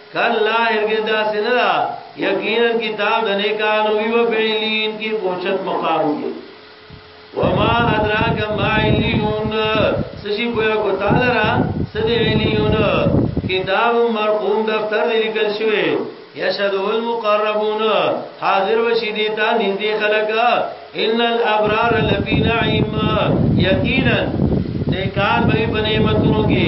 کلا هرګز داسې نه دا یقینا کتاب د نیکانو وی و فعلین کی پوښت مقام دی وما ادراک ما علیون سشی پویا کو تعالی را سد علیون کتاب مرقوم دفتر دی لیکل شوی یشهد المقربون حاضر وشی دیتا نږدې خلک ان الابرار لفی نعیم یقینا نیکان به په نعمتونو کې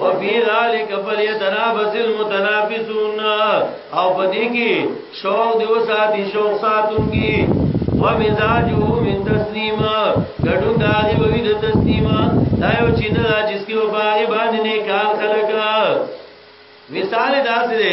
وفي ذلك فليتنافس المتنافسون او پدې کې شوق دی وساتي شوق ساتونکي ومزاجه من تسلیم ګډون دا دی وی د تسلیم دا یو چې نه چې کې وباري باندې نه کار خلک مثال دا سره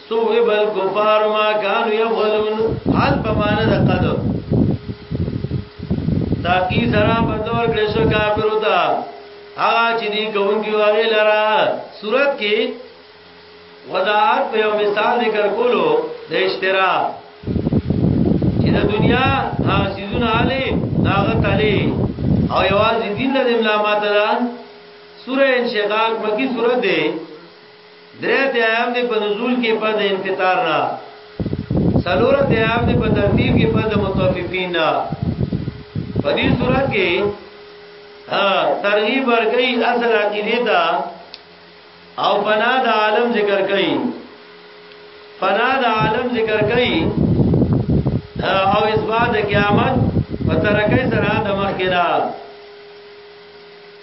سوب الكفار ما كانوا يفعلون حال بمعنى د قدر تاقی سرا بدور کړشو کافر وتا هغه چې دی کوونکی وغه لرا صورت کې وضاحت په یو مثال ذکر کولو د اشترا چې د دنیا حاسدون علی داغه تلی او یوازې دین د امامات ده سوره انشقاق مکی سوره ده درې تیام دی په نزول کې پس د انفطار نه سلور تیام دی په ترتیب کې پس د متوففین نه په دې صورت کې ترغیب ورکړي اصل عقیده دا او فنا د عالم ذکر کړي فنا د عالم ذکر کړي او اثبات قیامت په ترکه سره د مخکې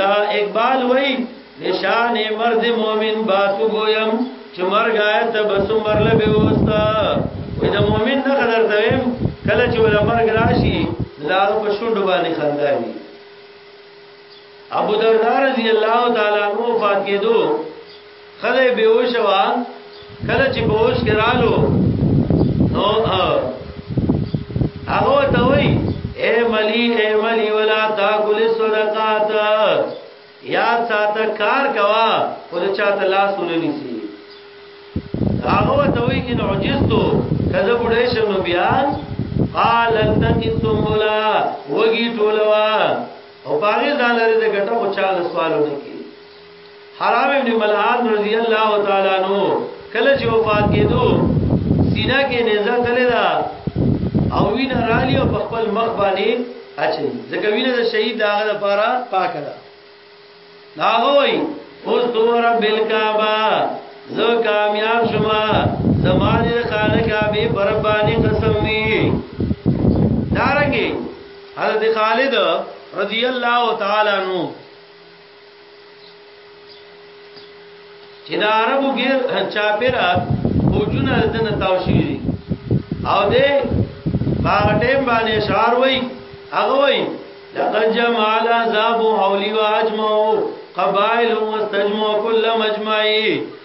دا اقبال وای نشان مرد مومن باسو بویم چې مرګ آیا تبسم مرله به وستا وې دا مومن نه قدر دویم کله چې ولا مرګ راشي دا په شونډو باندې خندا وی ابو دردار رضی الله تعالی عنہ وفات کېدو خدای به وښه وا کله چې په وښ کې رالو نو هغه ته وای اے ملی اے ملی ولا تاکل صدقات یا ساته کار کوا او چاته لاس ونیسی هغه ته وای ان عجزتو کله بډای شم نو بیا قال انتقتم ولا وگی ټولوا او باغی ځان لري د ګټه او چاله سوالونه کی حرام ابن ملعان رضی الله تعالی عنہ کله چې وفات کېدو سینا کې نزا تللی دا او وینا رالی او په خپل مخ باندې اچي ځکه وینا د شهید داغه لپاره پاکه ده دا وای اوس دوه رب الکعبه زه کامیاب شوما زمانه خالق ابي برباني قسم وی دارنګي حضرت خالد رضی الله تعالی عنہ چې دا عربو غیر چاپیرا فوجونه دنه تاو شي او دې باغ ټیم باندې شعر وای هغه وای لقد جمع العذاب حولي واجمعوا قبائل واستجمعوا كل مجمعي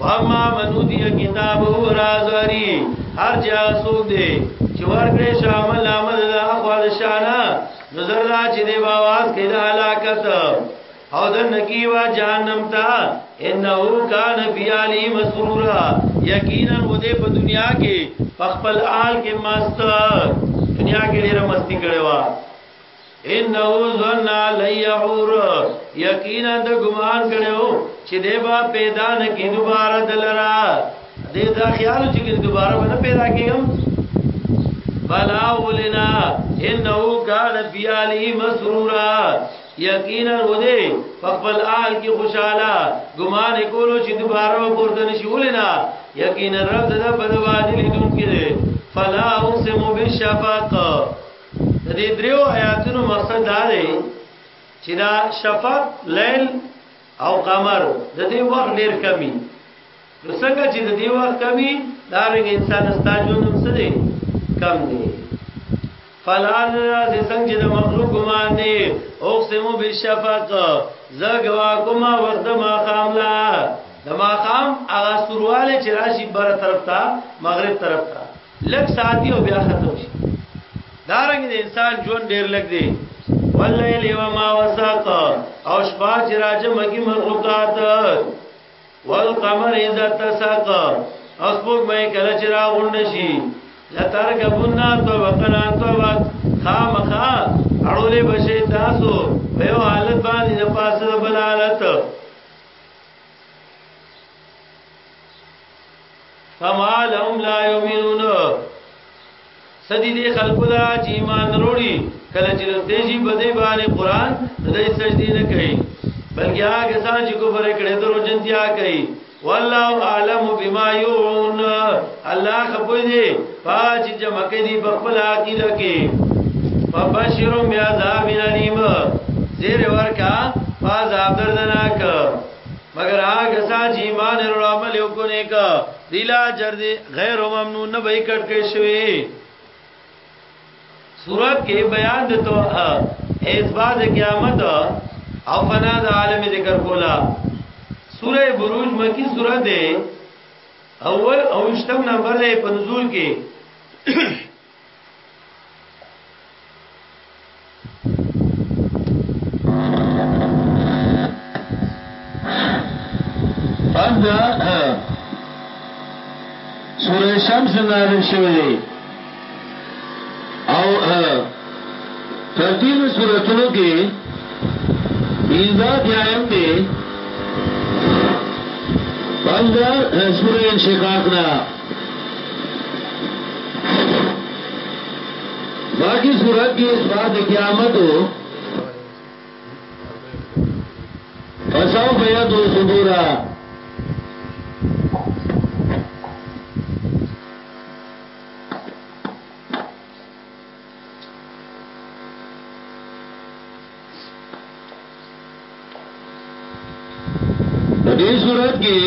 واما من اوتی کتابه ورا زهری هر چا سوک دے چې ورکړې شامل عمل د اخواد شانا نظر دا چې دی باواز کې د هلاکت او د نکیوا جهنم تا انه کان فی علی مسرورا یقینا و دې په دنیا کې خپل آل کې مست دنیا کې ډیره مستی کړې و انه ظن علی اور یقینا د ګمان کړو چې دی با پیدا نه کی دوباره دلرا دې دا خیال چې دوباره به پیدا کیږم بلا ولنا انه کان فی علی مسرورا یقینا ودی خپل آل کی خوشاله ګمان کولو چې دوباره ورته نشي ولنا یقینا رب دې په دوادې لیدون کې فلا اوسمو بالشفاق د دې دریو آیاتونو مقصد دا دی چې دا شفق لیل او قمر د دې وخت ډیر کمی نو څنګه چې د دې وخت کمی دا رنګ انسان ستاجون هم څه دی کم دی فلان راځي څنګه چې د مخلوق ګمان دی اقسم بالشفق زه غوا کومه وخت ما خام لا د ما خام هغه سرواله چې راشي بر طرف ته مغرب طرف ته لږ ساتي او بیا ختم شي دا رنګ د انسان ژوند ډیر لږ دی واللیل و ما وساق او شپه چې راځم کی مخلوقات والقمر اذا تساق اوس پوک مې کله چې را غونډ شي لترکبنا طبقنا طبق خامخا اړولې بشي تاسو په یو حالت باندې د پاسه بل حالت فما لهم لا يؤمنون سدي دي خلقو دا چې ایمان وروړي کله چې لستېږي په دې باندې قران دې سجدي نه کوي بلکې هغه سان چې کفر کړي درو جنتیا کوي والله اعلم بما يعون الله خپوي دي پاج جمع کې دي په خپل عقیده کې فبشر بعذاب الیم زیر ورکا فاز عبدالناک مگر هغه کسان چې ایمان او عمل وکړي کا دیلا جر دي غیر ممنون نه وای کټ کې شوی صورت کې بیان د تو اثبات قیامت او فنا د عالم ذکر کولا سوره بروج مکی سوره ده اول اوشتم نمبر ده پنزول کې شمس نازل شوی دی او ترتیب سورتونو کې ایزاد یایم دی پنځه سورې انشقاق نه باقی صورت کی اس بات قیامت ہو فسو بیت و صدورا په دې صورت کې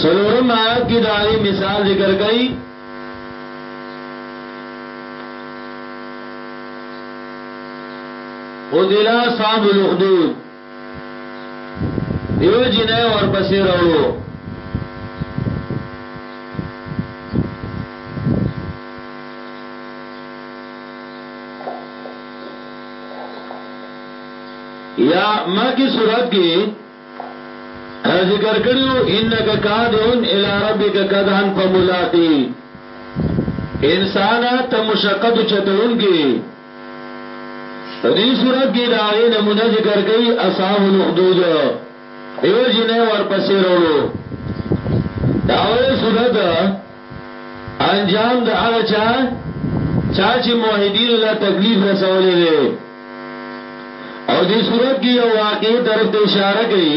څلورم آیات کې دا غي مثال ذکر کړي او دلا صاحب الخدود یو جنې ورپسې راوړو یا ما کی صورت کې ذکر کړیو انک قادون الی ربک قدحن فملاقی انسان ته مشقت چتون کې په دې صورت کې د هغې نمونه ذکر کوي اصحاب الخدود یو جنې ورپسې وروړو دا وې صورت انجام د هغه چا چا چې موحدین له تکلیف رسولې ده او دې صورت کې یو واقعي طرف ته اشاره کوي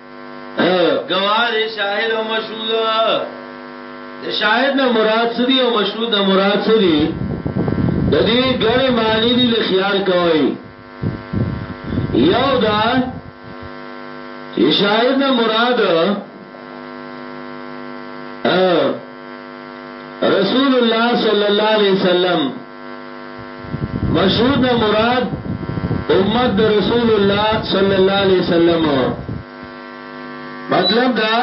گوار شاهد او مشهود د شاهد نه مراد سری او مشهود نه مراد سری د دې ګړې معنی دی لخيار کوي یو دا چې شاهد نه مراد رسول الله صلی الله علیه وسلم مشهور نه مراد امت د رسول الله صلی الله علیه وسلم مطلب دا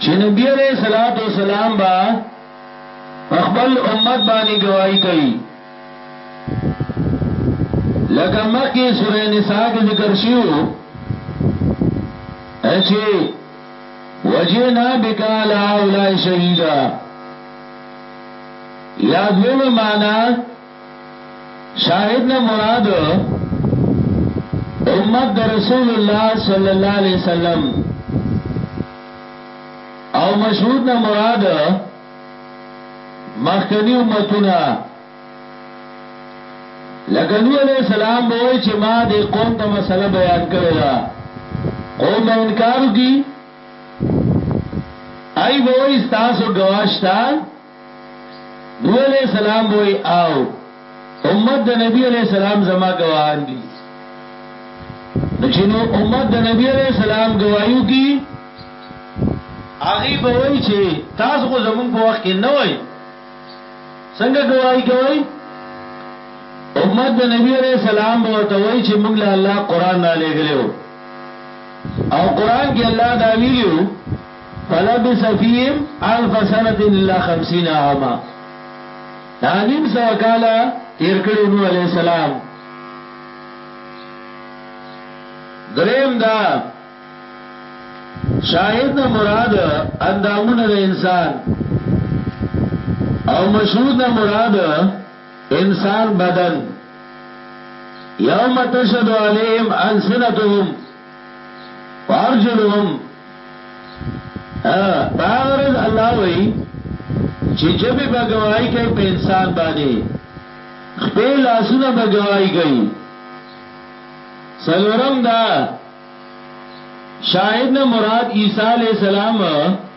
چې نبی علیہ الصلوۃ والسلام با خپل امت باندې گواہی کوي لکه مکه سورې نساء کې ذکر شیو اچي وجنا بکالا اولای شهیدا یا دویم معنا شاهد نه مراد امت د رسول الله صلی الله علیه وسلم او مشهود نه مراد مخکنی امتونه لکه نو علیہ السلام بوئی چې ما دې قوم ته مسله بیان کړې ده قوم انکار کی ای بوئی ستاسو گواشتا نو علیہ السلام بوئی آو امت دا نبی علیہ السلام زما گواہان دی نچنو امت دا نبی علیہ السلام گواہیو کی آغی بوئی چه تاسو خو زمون په وقت کې نوئی سنگا گواہی کوئی امت دا نبی علیہ السلام بوئی تاوئی چه منگل اللہ قرآن نالے گلے ہو او قران کې الله دا ویلو فلبس فيهم الف سنه الا 50 عاما دا نیم سو کالا تیر کړو نو علی السلام دریم دا شاهد نه مراد اندامونه د انسان او مشهود نه مراد انسان بدن یوم تشهد علیهم السنتهم وارجلهم باغرز الله وی چې جبه بګوای کوي په انسان باندې خپل لاسونه بګوای کوي سلورم دا شاهد نه مراد عیسی علی السلام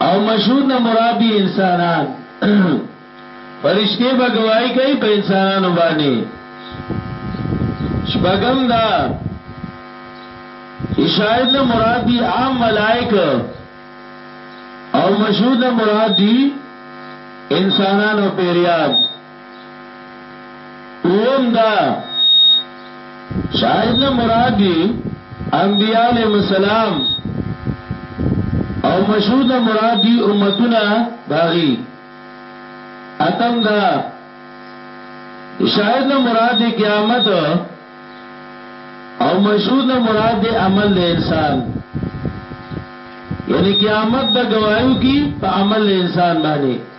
او مشهود نه مراد دي انسانان فرشته به گواہی کوي په انسانانو باندې شپږم دا شاهد نه مراد دي عام ملائک او مشهود نه مراد دي انسانانو پیریان دویم دا شاید نه مراد دی انبیاء علیہ السلام او مشهود نه مراد دی امتونه داغي اتم دا شاید نه مراد دی قیامت او مشهود نه مراد دی عمل د انسان یعنی قیامت د گواہیو کی په عمل انسان باندې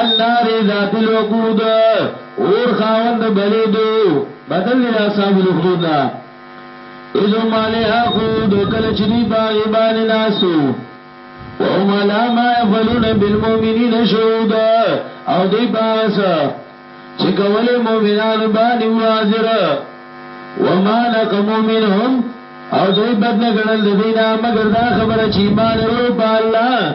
الله دې ذات الوقود اور خاوند بلې دو بدل دې اصحاب الخدود نه اذو مالی اخود کل چدی باغی بانی ناسو وهم علا ما یفلون بالمومنین شهود او دی باغسا چه کول مومنان بانی وازر وما نقمو منهم او دوی بد نه ګڼل د دینه مگر دا خبره چې ایمان ورو په الله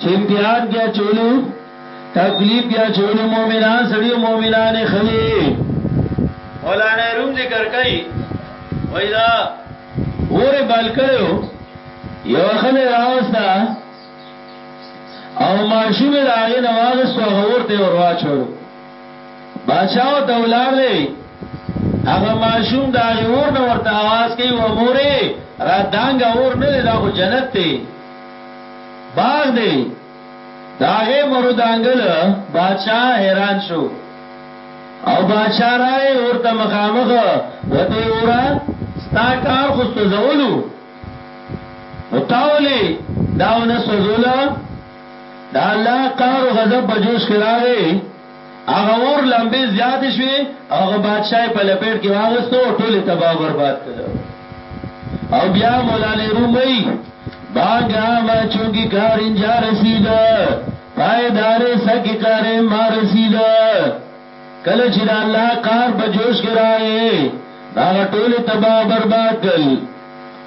چې امتحان کې اچولو تکلیف کې اچولو مؤمنان سړي او مؤمنان خلي مولانا روم ذکر کوي وای دا اوره بل کړو یو خل راوستا او ماشوم راغی نواغس په غور ته ور واچو بادشاہ ته ولار دی هغه ماشوم دا غور نه ورته आवाज کوي و مورې را دانګ اور نه دا خو جنت دی باغ دی داغه مرودانګل بادشاہ حیران شو او بادشاہ راغی ورته مخامخ وته اورا ستا کار خو سوزولو نو تاولی داونه سوزولا دا الله قهر او غضب بجوش کراغی هغه اور لمبې زیاتې شوې او هغه بادشاهي په لپیټ کې واغستو او ټولې تباه او برباد کړ او بیا مولانا روم وایي بانګا ما چونګي کار انجا رسید پایدار سکی کار ما رسید کله چې د الله کار په جوش کې راغی هغه ټولې تباه او برباد کړ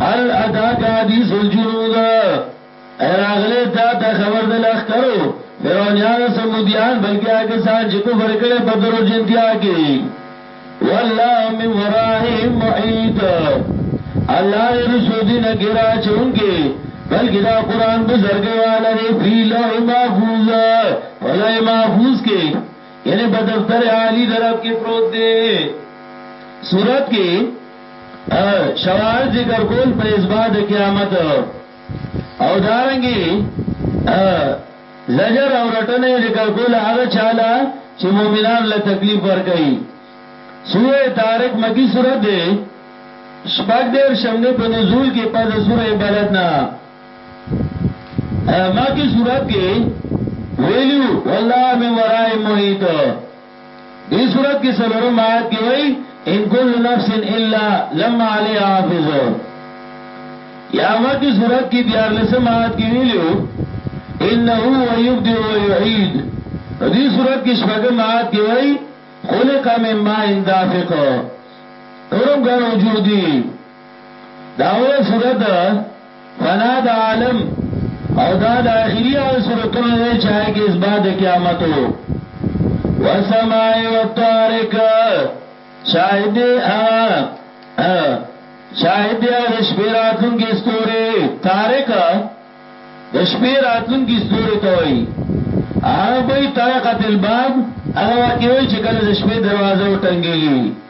هل ادا کا حدیث الجنود اراغله تا ته خبر د لخ کرو فرعونیان سمودیان بلکې هغه ځان چې کو فرکړې په درو جنتیا کې والله من ورائهم محیط الله دې رسودی نه ګرا چونګي بلکې دا قران بزرګي والا دې فی لوح محفوظ ولا محفوظ کې یعنی بدفتر عالی درب کې پروت دی صورت کې شواهد ذکر کول په اثبات قیامت او دارنګي زجر او رټنه ذکر کول هغه چاله چې مؤمنان له تکلیف ور کوي سوره طارق مکی سورته ده شپږ دیر شمده په نزول کې پد سوره بلد نه مکی سورته کې ویلو والله من ورای محیط دې صورت کې څلورم آیات کې وایي ان کل نفس الا لما علی حافظ یا مکه صورت کې دیار لسم آیات کې ویلو انه هو یبدئ و یعید دې صورت کې شپږم آیات کې وایي خلق من ماء دافق اورم غن وجودي دا اول صورت فنا د عالم او دا د اخیری هغه صورتونه دی چې هغه کې اسباد قیامت وو وسماء والطارق شاهد هغه شاهد هغه شپې راتلون کې ستوري طارق د شپې راتلون کې ستوري ته وایي هغه به طرقت الباب هغه کې وایي چې کله د شپې دروازه وټنګي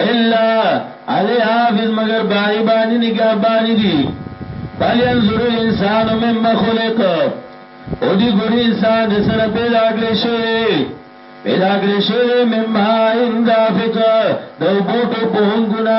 الا علی حافظ مگر باغی بانی نگاہ بانی دی فلینظر الانسان مما خلق او دی ګوري انسان د سره پیدا کړی شوی پیدا کړی شوی مما ان دافق د بوټو په هنګونه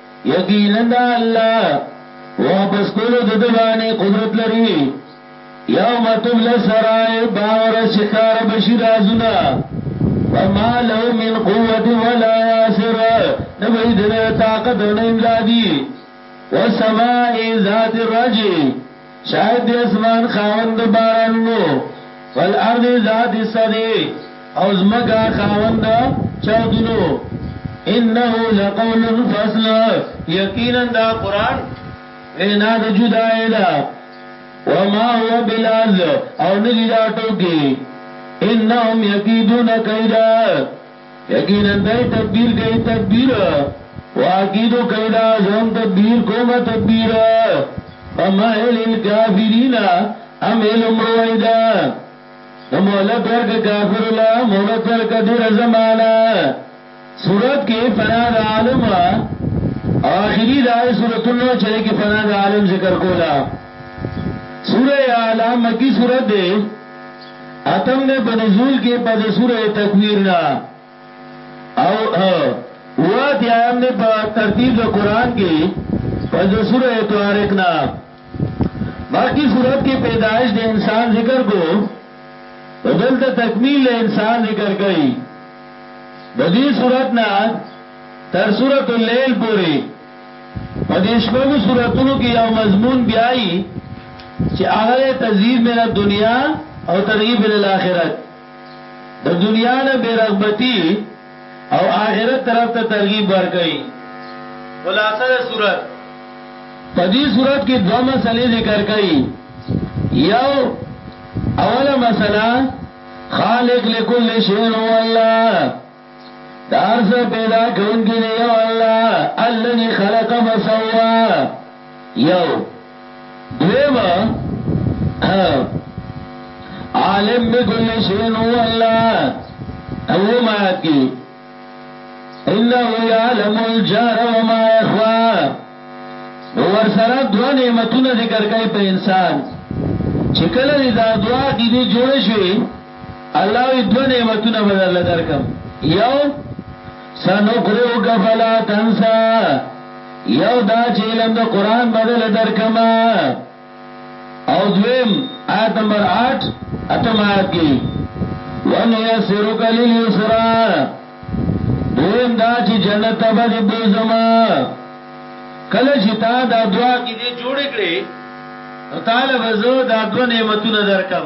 یقینا الله واپس کولو د دبانې قدرت لري یوم تبل سرائر باور شکار بشی رازونا فما لو من قوت ولا یاسر نبی دل طاقت و نمدادی والسماء ذات الرجی شاید د اسمان خاوند د بارانونو والارض ذات الصدع او زمکا خاوند چاودونو انه لقول فصل یقینا دا قران وینا د جدای دا وما هو بلاز او ندی دا ټوکی انهم یکیدون کیدا یقینا دای تدبیر کوي تدبیر واکیدو کوي دا ځان تدبیر کومه تدبیر فمهل الکافرین امهل مرویدا نو مولت ورک کافر لا مولت ورک دیر زمانہ صورت کې فنا د عالم اخری د آی صورتونو چې کې فنا د عالم ذکر کولا سوره اعلی مکی سوره ده اتم دې په نزول کې په د سوره تکویر نه او وا دې ایم دې په ترتیب د قران کې په د سوره طارق نه باقی صورت کې پیدائش د انسان ذکر کو دلته تکمیل د انسان ذکر کړي د دې صورت نه تر سورۃ الليل پورې په دې شپږو سورتونو کې یو مضمون بیایي چې هغه د تزهید من الدنیا او ترغیب ال الاخرت د دنیا نه بیرغبتی او آخرت طرف ته ترغیب ورکړي خلاصه د صورت په دې صورت کې دوه مسلې ذکر کړي یو اوله مسله خالق لكل شيء هو الله دارس پیدا کون کی دی یو اللہ اللذی خلق فسوا یو دویم عالم بکل شین هو اللہ او مات کی انہو یعلم الجار وما اخوا ور سره دوا نعمتونه ذکر کوي په انسان چې کله دا دوا دي جوړ شي الله وی دو نعمتونه به درله درکم یو سنقرئک فلا تنسا یو دا چې علم د قران بدل درکم او دویم آیت نمبر 8 اتم آیت کې ونیسرک لليسرا دویم دا چې جنت ته به بوزما کله چې تا دا دعا کې دې جوړې کړې نو طالب زه دا دوه نعمتونه درکم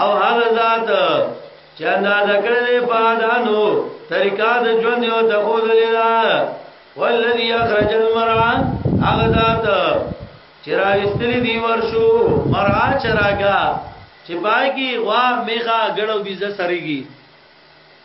او هر ذات چې انداز کړلې پادانو طریقہ د ژوند یو د خود لیدا والذي اخرج المرعى هغه ذات چې راوستلې دی ورشو مرعا چراګا چې باقي غوا میخه غړو بيزه سريږي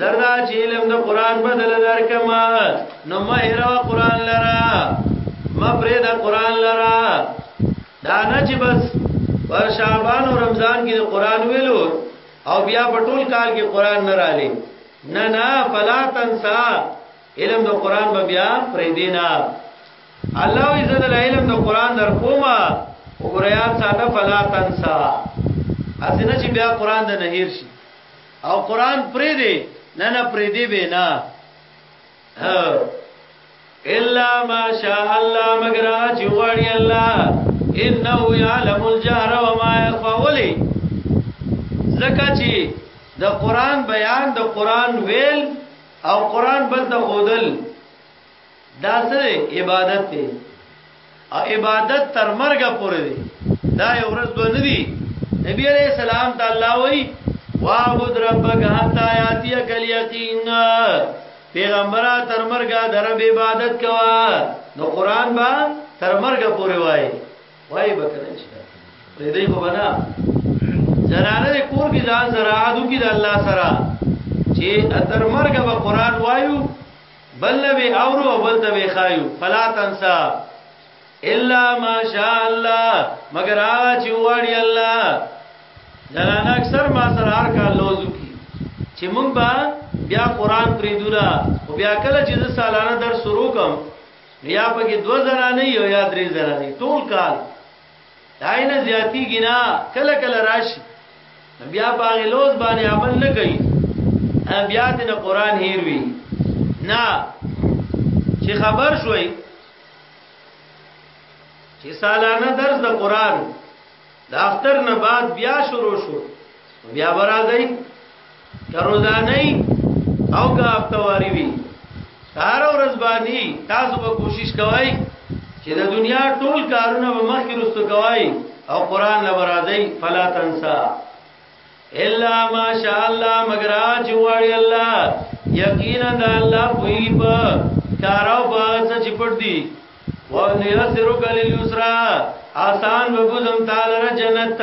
لرا چې علم د قران بدل درکما نو مې هروا قران لرا ما پرې د قران لرا دا نه چې بس پر شعبان او رمضان کې د قران ویلو او بیا په ټول کال کې قران نه رالې نه نه فلا تنسا علم د قران به بیا پرې دینا الله عزت العلم د قران در کوما وګریات ساده فلا تنسا اسنه چې بیا قران د نهیر شي او قران پرې دی نه نه پرې دی به نه الا ماشاء الله مگر چې غواړي الله انه يعلم الجهر وما يخفى ولي زکه چې د قران بیان د قران ویل او قران بل د خودل دا سره عبادت دی او عبادت تر مرګ پورې دی دا یو ورځ دوه نه دی نبی علیہ السلام ته الله وای وعبد ربک حتا یاتیک الیقین پیغمبر تر مرګ د رب عبادت کوا نو قران با تر مرګ پورې وای وای بکره چې پرې دی خو بنا زنانه د کور کې ځان زراعت کی د الله سره چې تر مرګ به قران وایو بل له به اورو او بل ته به خایو فلا تنسا الا ماشاء الله مگر هغه چې وړي الله جنان اکثر ما سره هر کال لوزو کی چې مونږ با بیا قران پرې دونا او بیا کله چې سالانه در شروع کوم بیا پکې دو زنانه یو یا درې زنانه ټول کال داینه زیاتی گنا کله کله راشي بیا باغ لوز باندې عمل نه کوي بیا د قران هیر وی نه چې خبر شوي چې سالانه درس د قران د اختر نه بعد بیا شروع شو بیا برازي کروزانی او که هفتواری وي هر ورځ باندې تاسو به کوشش کوئ چې د دنیا ټول کارونه به مخکې رسو کوئ او قران لبرازي فلا تنسا الا ماشاء الله مگر اج وړي الله یقینا د الله کوي په کارو په سچ پټ دي وليسرک لليسرا آسان وبزم تعالی جنت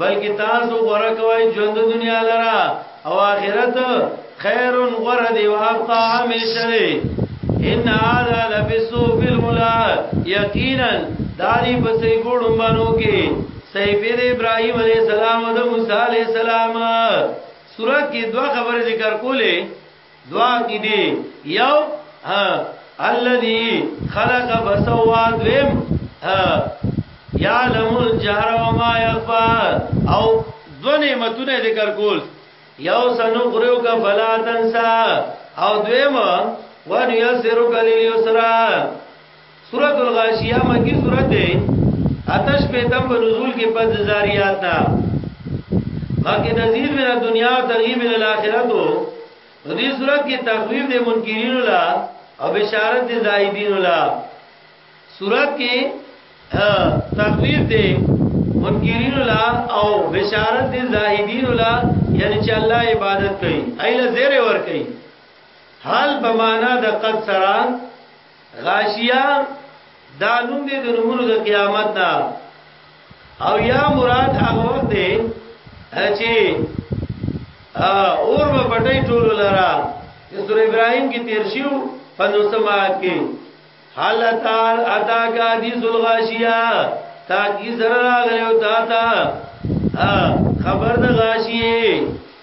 بلکې تاسو غره کوي ژوند دنیا لرا او آخرت خیر غره دی او ابقا همیشه دی ان هذا لفي صوف العلا یقینا داری په سي ګړم باندې کې سیفر ابراهيم عليه السلام او موسی عليه السلام سورہ کې دوه خبرې ذکر کولې دوا کی دی یو الذي خلق فسوا دویم یعلم الجهر وما يخفى او دو نعمتونه ذکر کول یو سنو غریو کا فلا تنسا او دویم ونیسرو کلیل یسرا سورۃ الغاشیہ مکی سورۃ ہے اتش پیتم په نزول کې پد زاریات دا مکه تزید من دنیا او ترغیب ال اخرت نو دې صورت کې تخویف دې منکرین لا او بشارت دې زاهدین لا صورت کې تخویف دې منکرین لا او بشارت دې زاهدین لا یعنی چې الله عبادت کوي ایله زیر ور کوي حال بمانا د قد سره غاشیه دا نوم دی د نومونو د قیامت نه او یا مراد هغه وخت دی چې اور په پټي ټول لرا چې سورې ابراهيم کې تیر شو په نو سمات کې حالت اتا کا دي ذل غاشیه تا کی زرا غلو تا تا خبر د غاشیه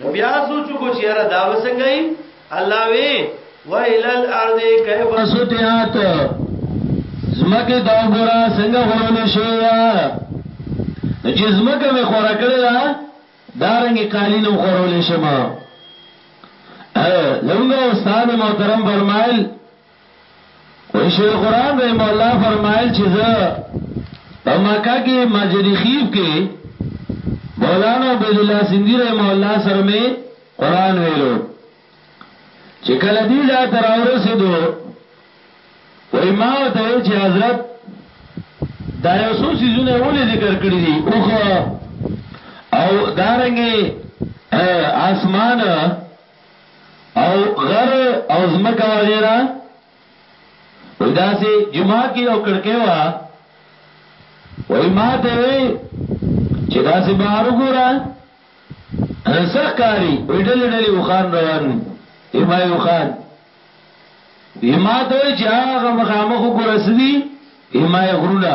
نو بیا سوچ کو چې را دا وسنګي الله وی ویل الارض کیف سطحت زمکه دا ګورا څنګه ورول شو چې زمکه مې خور کړی دا دارنګي قالینو خورول شمه لونګو استاد محترم فرمایل وایي شیخ قران رحم الله فرمایل چې زه په مکه کې مسجد خیف کې مولانا عبد الله سندی رحم الله سره می قران ویلو چې کله دې ځای تر اورسېدو وای ما ته چې حضرت دا یو څو سيزونه ولې ذکر کړی دي اوخه او دارنګي اسمان او غر او زمکه وغیره وای داسې جمعه کې یو کړکې وا وای ماته وی چې داسې بهر وګوره سخ کاری وی ډلې ډلې وخان روان وي یمای وخان یماته وی چې هغه مخامخ وګوره سدي یمای غرونه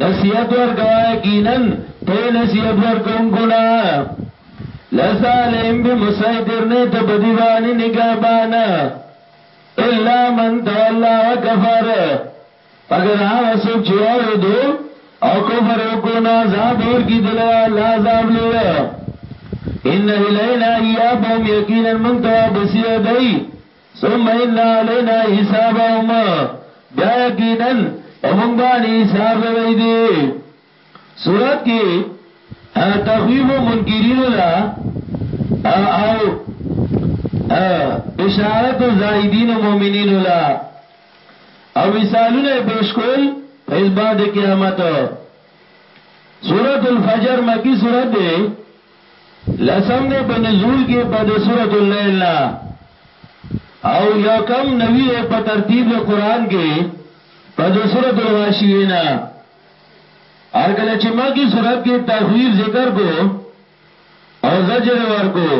نصیحت ورکوا یقینا ته نصیحت ورکونکو نه لست علیم بمسیطر نه ته بدی باندې نگهبان الا من تولا وکفر مگر هغه څوک چې واره دو او کفر وکړو نه عذاب اور کی دل الله عذاب لوی ان الینا یابهم یقینا من تواب سیدای ثم ان علينا حسابهم بیا یقینا پمنګ باندې حساب دی دی صورت کې تخویف منکرین لا او بشارت زائدین مومنین لا او مثالونه پیش کول په بعد قیامت سورۃ الفجر مکی سورۃ ده لسم دې په نزول کې بعد سورۃ اللیل نه او یو کم نوی دې په ترتیب د قران کې بعد سورۃ الغاشیه نه ارګل چې ما کی سورۃ کې تخویف ذکر کو او زجر ورکو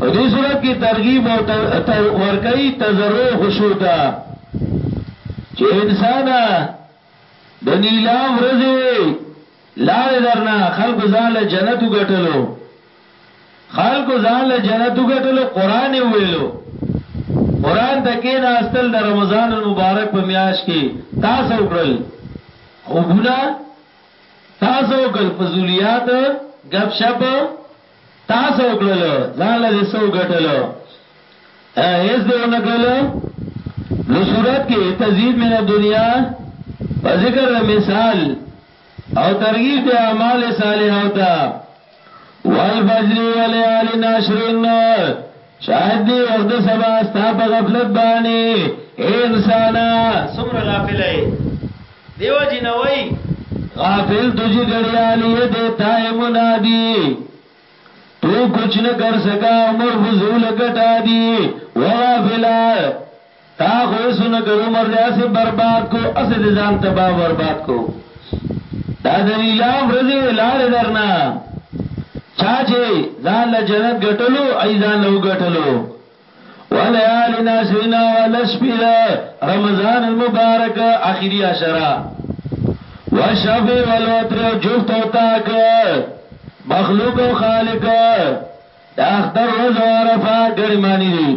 او دې صورت کې ترغیب او ورکای تزرع خشوع تا چې انسان د نیلام ورځې وې لاړې درنه خلکو ځان له جنت وګټلو خلکو ځان له جنت وګټلو قران ویلو قران ته کې نه استل د رمضان المبارک په میاش کې تاسو وکړل خوبونه تاسو وکړل فضولیات غب شپ تا څه وکړل ځان له دې څو ګټل هیڅ دی ونه کړل نو صورت کې تزيد من دنیا په ذکر د مثال او ترغیب د اعمال صالحه او تا والفجر وليال ناشرن شاهد دی ورده سبا ستا په غفلت باندې اې انسانا څومره غافل اې دیو جنوي غافل تجھ گڑیالی دیتا ہے منادی تو کچھ نہ کر سکا عمر فضول گٹا دی وغافلہ تا خو هیڅ ونه کړو عمر دې هسې برباد کو هسې دې ځان تباه برباد کو دا د نیلام ورځې وې لاړې درنه چا چې ځان له جنت ګټلو ای ځان له وګټلو وليال ناسینا ولشپیر رمضان المبارک اخیری عشرہ وشفی والوتر جفت و تاک مخلوق و خالق دا اختر روز و عرفہ گرمانی دی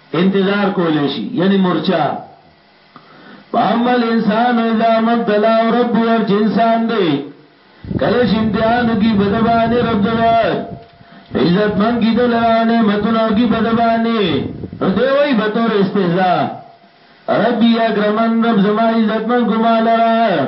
انتظار کولې شي یعنی مورچا فاما الانسان اذا ما ابتلاه ربه هر چې انسان دی کله چې امتحان وکړي په د باندې رب د غار عزت من کی د لرا نعمتونه وکړي په د باندې نو دی وایي به تور استهزاء ربي اکرمن رب زما عزت من کومه لرا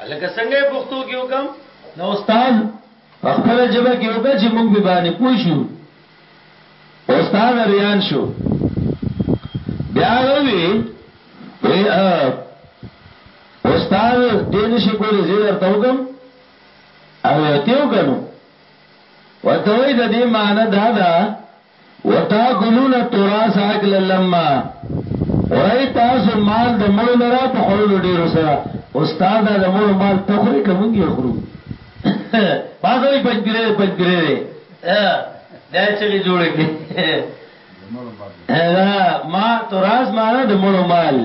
هلکه څنګه یې پښتو کې وکړم. نو استاد په خپله ژبه کې وکړه چې موږ پرې باندې پوه شو. استاد اریان شو. بیا هغه ووی وی استاد دې نه شي کولی زه درته وکړم هغه ته وکړو ورته وایي د دې معنی دا ده وتاکلون التراث اکل لما خورای تاسو مال د مړو لرا په خورلو ډیرو سره استاد د مړو مال تخری کومږي خورو بازو یې پنځګری پنځګری دی دا چې جوړ کی دا ما تراث معنا د مړو مال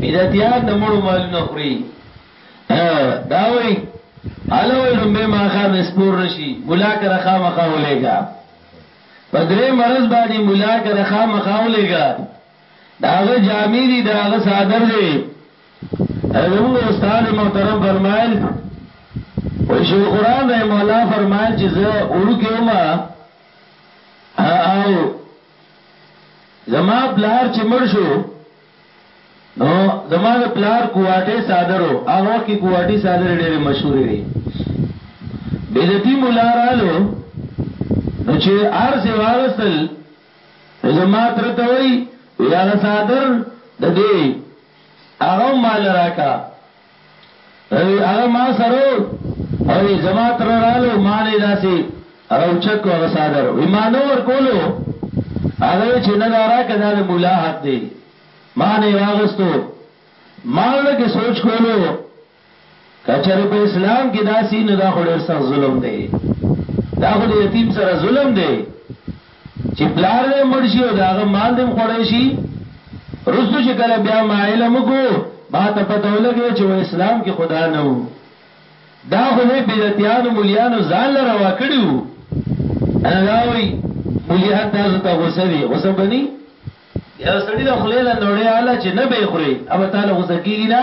بدعتيان د مړو مال نه خوري دا وای الوی رمبه ما خام اسپور نشي مولا کرا خامخا ولېګا په دریم ورځ باندې مولا کره خامخا ولېږه د هغه جامې دي د هغه صادر دی زموږ استاد محترم فرمایل وای شو قران رحم الله فرمایل چې زه ورکه ومه او زما بلار چې مړ شو نو زما د پلار کوواټې صادرو هغه وخت کې کوواټي صادرې ډېرې مشهورې وي بدعتي مولا رالو نو چې ارز واغستل نو زما تر ته وی وی هغه صادر د دې هغه مال راکا وی هغه ما سره او وی زما تر رالو ما نه داسي روچک او غصادر وی ما نو ور کولو هغه چې نه دارا کدا د مولا حق دی ما نه واغستو ما له کې سوچ کولو کچره په اسلام کې داسي نه دا خو ډیر سخت ظلم دی دا خو د یتیم سره ظلم دی چې پلار دې مړ شي او د هغه مال دې خوړی شي رستو چې کله بیا ما علم کو ما ته پته ولګي چې و اسلام کې خدا نه وو دا خو دې بدعتيانو مليانو ځان لره واکړیو انا دا وای مليان تاسو ته غوسه دي غوسه بني یا سړی د خلیل نوړې اعلی چې نه به خوري ابا تعالی غوسه کیږي نه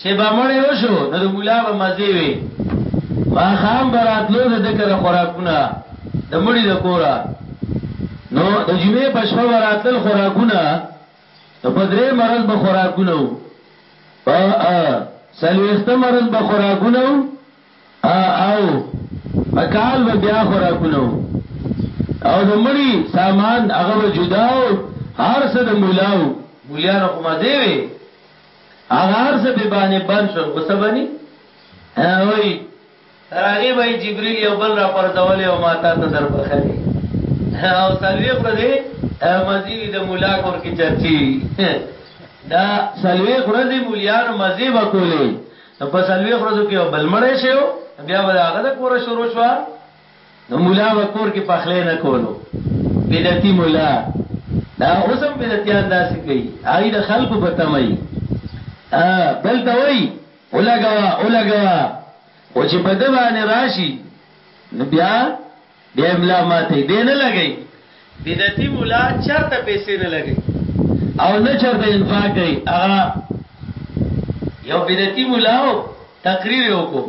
چې به مړ وشو نو د مولا به مزي وي ما خام براتلو د ذکر خوراکونه د مړي د کورا نو د جمعې په شپه براتل خوراکونه نو په درې مرز به خوراکونه وو په سلويخته مرز به خوراکونه وو او په کال به بیا خوراکونه وو او د مړي سامان هغه جدا او هر څه د مولاو مولیانو خو مزه وي هغه هر څه په باندې بند شول اوس څه بني وای تر هغه به جبريل یو بل را پرځولې او ماتا ته در بخلي او سلوي ورځې مزيري د مولا کور کې چرچي دا سلوي ورځې مولیان مزي وکولې په سلوي ورځو کې بل مړې شو بیا به هغه د کور شروع شو نو ملا به کور کې پخلی نه کولو بدعتي ملا دا اوس هم بدعتيان داسې کوي هغوی د خلکو په تمه وي بل ته وایي ولګوه ولګوه خو چې په ده باندې راشي نو بیا بیا یې ملا ماتوي دی نه لګوي بدعتي ملا چرته پیسې نه لګي او نه چرته انفاق کوي هغه یو بدعتي ملا تقریر وکړو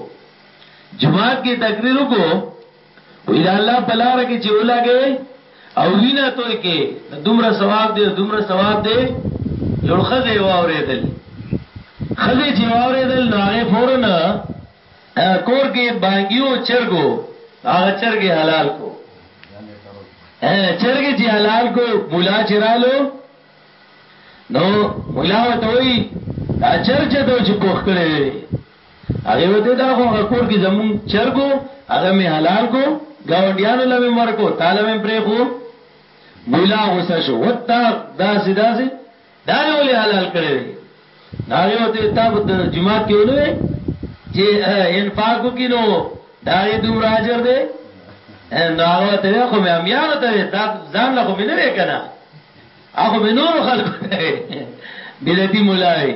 جماعت کې تقریر وکړو وې دا الله په لار کې چې ولاګې او وینا توې کې دومره ثواب دی دومره ثواب دی یو خزه واورېدل خزه چې واورېدل نو هغه فورن کور کې بانګیو چرګو هغه چرګي حلال کو چرګي چې حلال کو مولا چرالو نو مولا وته وی دا چرچ ته چې پوښ کړي هغه وته دا خو هغه کور کې زمون چرګو هغه می حلال کو گاونډیانو لمه مرکو تعالی مې پرې خو بولا غوسه شو وتا دا سیدا سي دا ولې حلال کړی دی هغه وته تا په جمعات کې ونه چې انفاق وکینو دا یې دوم راجر دی نو هغه ته خو مې امیانو ته دا ځان له خو مې نه کنه هغه مې نور خلکو ته بلتی مولای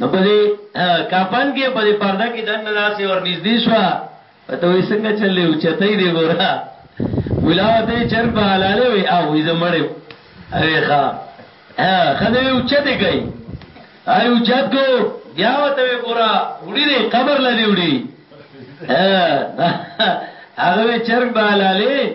نو په دې کفن کې په دې پرده کې دنه ناسې ور نږدې شو ته وې څنګه چلې او چتې دی ګورا مولا ته چر په حلاله وي او یې زمړې اوی ښا خدای یو چته کوي ایو چت کو بیا وته ګورا وړي دې قبر لدی وړي هغه چرګ به حلاله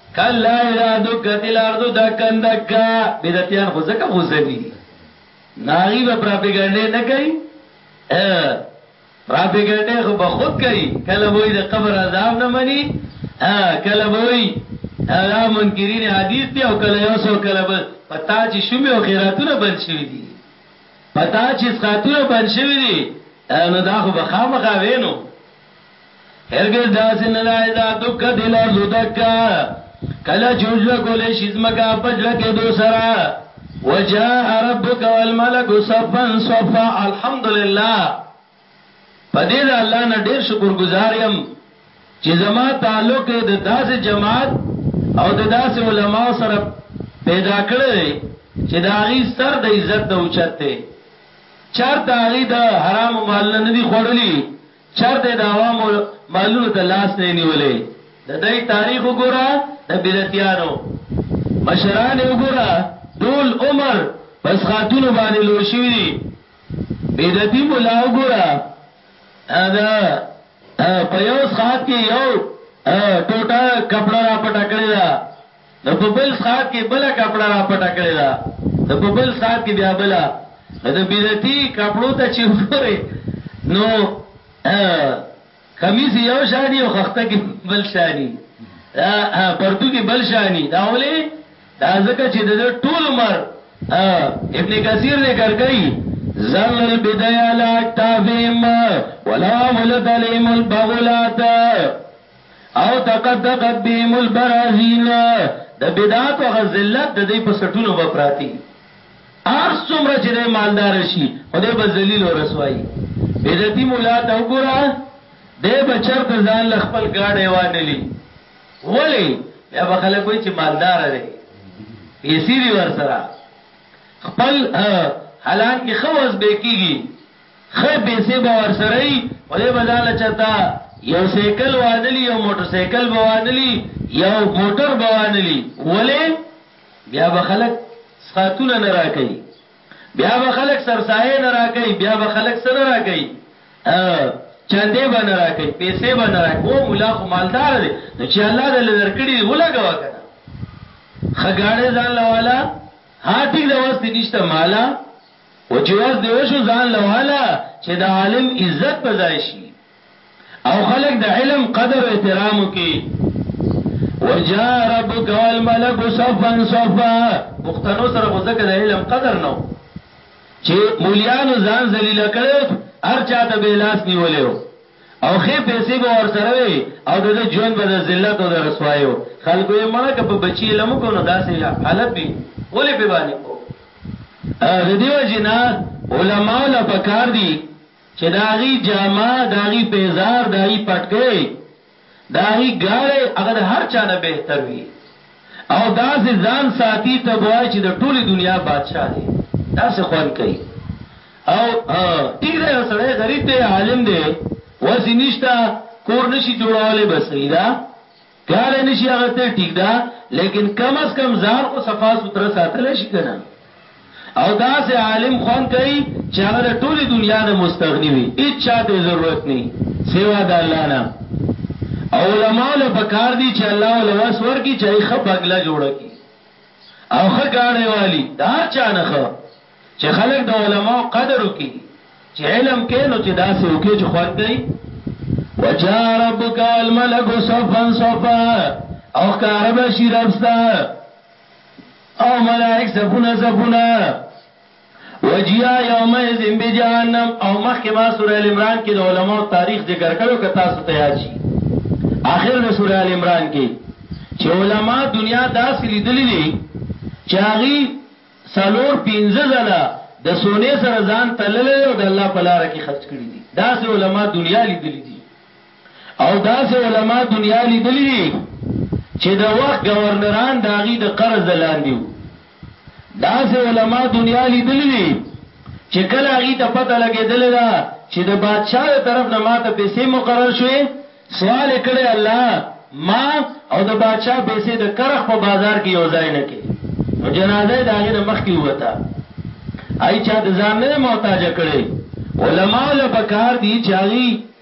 کلا اذا دکت الارض دکا دکا بدعتیان خو زکه غوزوی دي ناغي به پراپګاندا نه کوي ا پراپګاندا خو به خود کوي کله وای د قبر عذاب نه مني ا کله وای دا منکرین حدیث دی او کله یو سو کله بل پتا چې شومې او خیراتونه بند شوی دي پتا چې سخاتونه بند شوی دي نو دا خو به خامخا وینو هرګز داسې نه ده اذا دکت الارض دکا کله چې وجړه کولې شي ځمکه په جړه کې دو سره وجاء ربک والملک صفا صفا الحمدلله په دې د الله نه ډېر شکر گزار یم چې زما تعلق د داسې جماعت او د داسې علما سره پیدا کړی چې دا غي سر د عزت د اوچت ته چرته غي د حرام مال نه دي خړلې چرته یې د عوامو مالونو ته لاس نه دی نیولی، د دوی تاریخ وګوره، د بدعتیانو مشران یې وګوره، ټول عمر په څښاکونو باندې لوی شوي دي، بدعتي ملا وګوره، هغه په یو څښاک کې یو ټوټه کپړه راپټه کړې ده. د ببلس ښار کې بله کپړه را پټه کړې ده، د ببلس ښار کې بیا بله، که د بیرتي کپړو ته چې وګورې نو کمیس یې یو شاني او خښته کې بل شاني، پرتوګ یې بل شاني، دا ولې؟ دا ځکه چې د ده ټول عمر، ابن کثیر ذکر کوي، ظل البدع علی اکتافهم ولو عملت علیهم البغلات. او تقدقت بهم البرازین د بدعات او غزلت د دې په سټونو به پراتی ار څومره چې د مالدار شي خدای به ذلیل او رسوایی بدعتي مولا ته وګوره د بچر ته ځان ل خپل گاډي وانلی ولی بیا به خلک وای چې مالدار دی پیسې دی ور سره خپل حالان کې خوځ به کیږي ښی پیسې به ورسره وي خو دی به ځان له چرته یو سایکل وانلي یو موټر سایکل به وانلي یو موټر به وانلي ولې بیا به خلک سخاتونه نه راکوي بیا به خلک سرسایه نه راکوي بیا به خلک څه نه راکوي چندې به نه راکوي پیسې به نه راکوي هو مولا خو مالدار دی نو چې الله د لدر کړي دی ولګوا کنه خګاړې ځان لواله ها ټیک د واسطې نشته مالا خو چې وس دې وشو ځان له واله چې د عالم عزت په ځای شي او خلک د علم قدر او احترام وکړي وجا ربک والملک صفا صفا پښتنو سره خو ځکه د علم قدر نو چې مولیانو ځان ذلیل کړو هر چاته به لاس نیولیو او ښې پيسې به ورسره وې او د ده ژوند به د ذلت او د رسوايۍ و، خلکو يې مړه که په بچي يې لم کو نو داسې حالت به ولې په باندې کو؟ د دې وجې نه علماؤ له پکار دي چې د هغوی جامه، د هغوی پېزار، د هغوی پټکۍ، د هغوی ګاډی هغه د هر چا نه بهتر وي او داسې ځان ساتي ته به وایې چې د ټولې دنیا بادشاه دی، داسې خوند کوي او ټیک ده یو سړی غریب دی، عالم دی، وس یې نشته، کور نه شي جوړولی بس صحیح ده، ګاډی نه شي اخیستی ټیک ده، لیکن کم از کم ځان خو صفا سوتره ساتلی شي که نه؟ او داسې عالم خوند کوي چې هغه د ټولې دنیا نه مستغني وي، هېڅ چا ته یې ضرورت نه وي سوا د الله نه. او علماوو له په کار دي چې الله ورله وس ورکړي چې هغه ښه بنګله جوړه کړي او ښه ګاڼی والي، د هر چا نه ښه، چې خلک د علماوو قدر وکړي، چې علم کوې نو چې داسې وکړې چې خوند کوي. وجاء ربک والملک صفا صفا او ښکاره به شي رب ستا. او ملائک صفونه صفونه وجیا یوم ازم بجهنم او مخکې ما سورہ ال عمران کې د علماو تاریخ ذکر کړو که تاسو ته یاد شي اخر د سورہ ال عمران کې چې علما دنیا داسې لیدلې دي چې هغه سلور پنځه ځله د سونه سره ځان تللې او د الله په لار کې خرج کړي دي داسې علما دنیا لیدلې دي او داسې علماء دنیا لیدلي دي چې د وخت ګورنران د هغوی د قرض د لاندې وو. داسې علماء دنیا لیدلي دي چې کله هغوی ته پته لګېدلې ده چې د بادشاه د طرف نه ما ته پیسې مقرر شوې، سوال یې کړی الله ما او د بادشاه پیسې د کرخ په بازار کې یو ځای نه کړې. نو جنازه یې د هغې نه مخکې ووته. هغوی چا ته ځان نه دی محتاج کړی. علماوو له پکار دي چې هغوی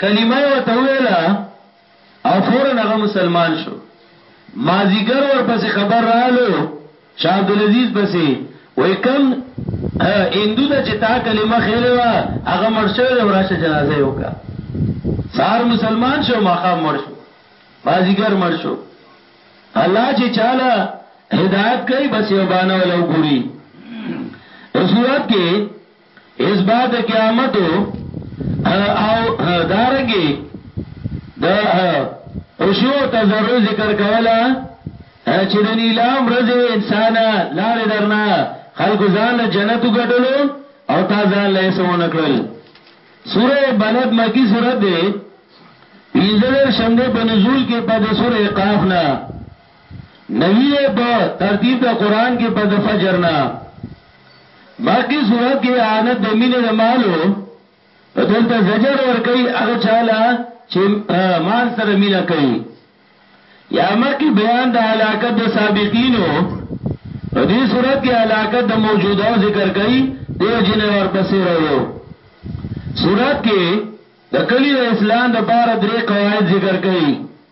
کلمه یې ورته وویله او فورا هغه مسلمان شو. مازیګر ورپسې خبر راغلو شاه عبدالعزیز پسې وایي کوم هندو ته چې تا کلمه ښېلې وه هغه مړ شوی دی او راشه جنازه یې وکړه. سهار مسلمان شو ماښام مړ شو. مازیګر مړ شو. الله چې چاله هدایت کوي بس یو بانه وله وګوري. یو صورت کې اثبات قیامت او دارنګي د خشوع او تضرع ذکر کولا چې د نیلام رزه انسان لار درنا خلق ځان له جنت وګټلو او تا ځان له سو نکړل سوره بلد مکی سورته ده پینځلر شمده په نزول کې په د سوره قاف نه نوی دی په ترتیب د قرآن کې په د فجر نه مخکې صورت کې اعانت د مینې د مالو دلته زجر ور کوي هغه چاله چې مال سره مینه کوي یا مخکې بیان د علاقت د سابقینو په دې صورت کې علاقت د موجوده ذکر کوي دیو جن ور پسې راو صورت کې د کلی د اسلام د پاره درې قواعد ذکر کوي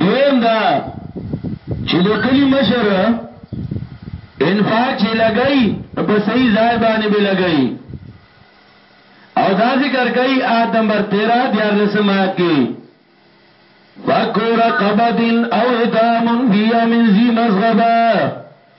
دویم دا چې د کلی مشر انفاق چې لګی په صحیح ځای باندې به لګی او دا ذکر کوي آیت نمبر 13 دیار لسم آیت کې فکو رقبت او ادام فی من زی مذغبا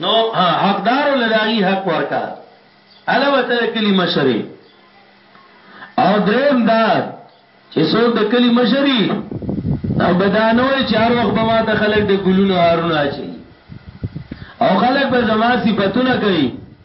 نو حقدار لداغي حق ورکا علاوه تل کلی مشری او دریم دا چې څوک د کلی مشری او بدانوي چې هر وخت به ما ته خلک د ګلونو هارونه اچي او خلک به زما صفاتونه کوي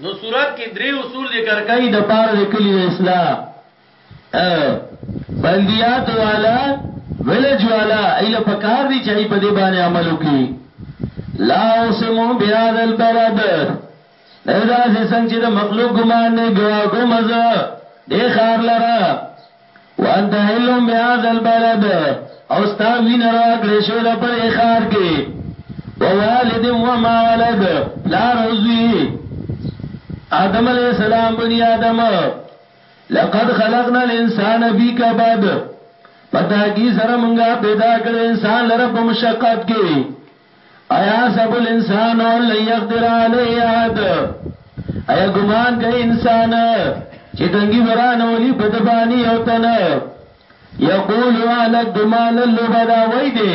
نو سورت کې درې اصول ذکر کوي د پاره د کلی د اصلاح بلدیات والا ویلج والا ایله پکار دي چې په دې باندې عمل وکړي لا اوسمو بیا دل بلد دا څنګه چې د مخلوق ګمان نه ګوا کوم زه د خار لره وانت حل بهذا البلد او ستا وین را کړې شوی د پر اخار کې ووالد و ما ولد لا روزي آدم علیہ السلام بنی آدم لقد خلقنا الانسان فی کبد پتا کی سره مونږه پیدا کړو انسان لره په مشقت کې ایحسب الانسان ان لن یقدر علیه احد ایا ګمان کوي انسان چې تنګي ورانه ولي بدبانی یو تن یقول اهلک مال لبدا وای دی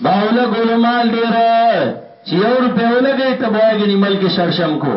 باوله ګول مال ډیر چې یو روپې ولګي ته بوایګنی ملک شړشم کو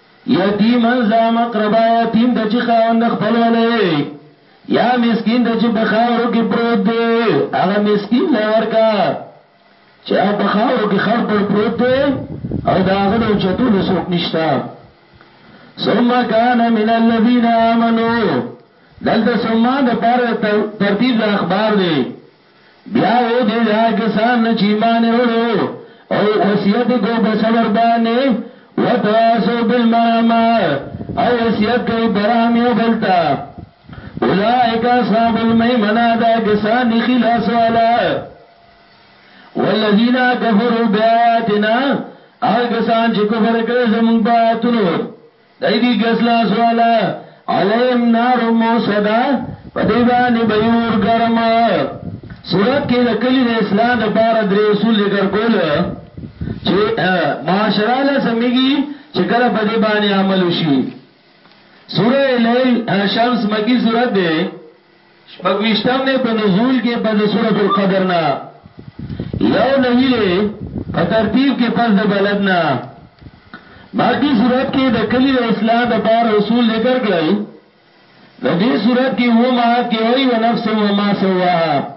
یتیمن ذا مقربه یتیم د چې خاوند خپل ولې یا مسکین د چې په خاورو کې پروت دی هغه مسکین لور کا چې هغه په خاورو کې خړ پر پروت دی او دا هغه د چتول سوک نشتا ثم کان من الذین آمنو دلته ثم د پر ترتیب د اخبار دی بیا او دی دا کسان چې ایمان وروړو او وصیت کو په صبر باندې وتواسو بالمرحمه او وصیت کوي برام یو بلتا اولائک اصحاب المیمنه دا کسان دی خلاص والا والذین کفروا بیااتنا هغه کسان چې کفر کړی زموږ په آیاتونو دای دی ګس لاس والا علیم نار موصدا په دی باندې به اور ګرم صورت کې د کلی د اصلاح د پاره درې اصول ذکر کول چې معاشره له سميږي چې کله په دې باندې عمل وشي سوره لیل شمس مکی سورت ده شپږ ویشتم دی په نزول کې پس سورة القدر نه یو نوی دی په ترتیب کې پس د بلد نه باقی صورت کې د کلی د اصلاح د پار اصول ذکر کړل د دې صورت کې و ما کې وای و نفس و ما سواها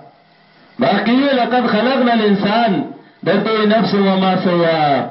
باقی لقد خلقنا الانسان دته نفس و ما سواها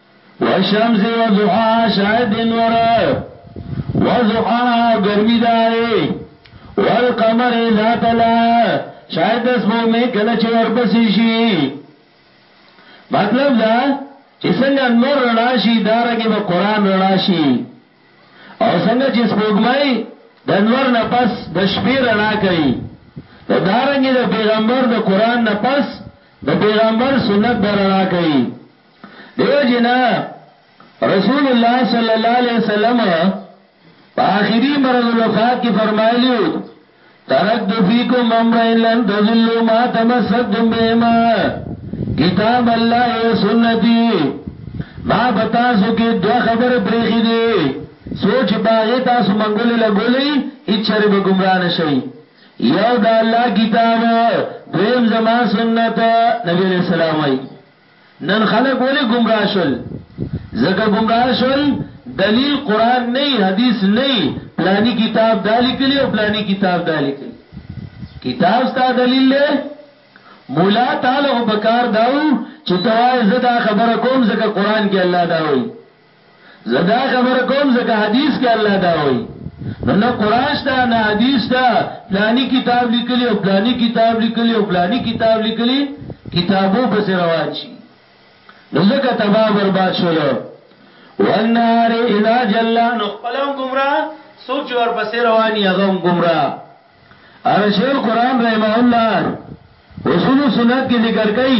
والشمس وضحاها شاهد ور وضحاها گرمی دائی والقمر اذا تلا شاید دس بو میں کلا چه ورپسی شی مطلب دا چې څنګه نور رڼا شي دارنګ به قران رڼا شي او څنګه چې سپوږمۍ د نور نه پس د شپې رڼا کوي نو دارنګ د پیغمبر د قران نه پس د پیغمبر سنت د رڼا کوي دیو جنا رسول الله صلی الله علیه وسلم په اخیری مرض الوفات کې فرمایلی و ترکت فیکم امرئن لن تذلوا ما تمسکتم بهما کتاب الله و سنتی ما بتاسو کې دوه خبره پریخي دي سوچ باغې تاسو منګولې لګولې هیڅ چره به گمراه نشئ یو د الله کتاب دویم زما سنت نبی علیہ السلام وی نن خلق ولی گمراه شول زکه گمراه شول دلیل قرآن نئی حدیث نئی پلانی کتاب دا لکلی او پلانی کتاب دا لکلی کتاب ستا دلیل لے مولا تعالی خو پکار داو چې توای زدا خبر کوم زکه قرآن کې الله داوی زه دا خبره کوم ځکه حدیث کې الله دا وایي نو نه قران شته نه حدیث شته پلاني کتاب لیکلی او پلاني کتاب لیکلی او پلاني کتاب لیکلی کتابو پس روان شي نو ځکه تباہ برباد شول والنهار اذا جلى نو خپلم گمراه سوچ ور پس رواني هغه گمراه ارشل قران رحمه الله اصول سنت کې ذکر کړي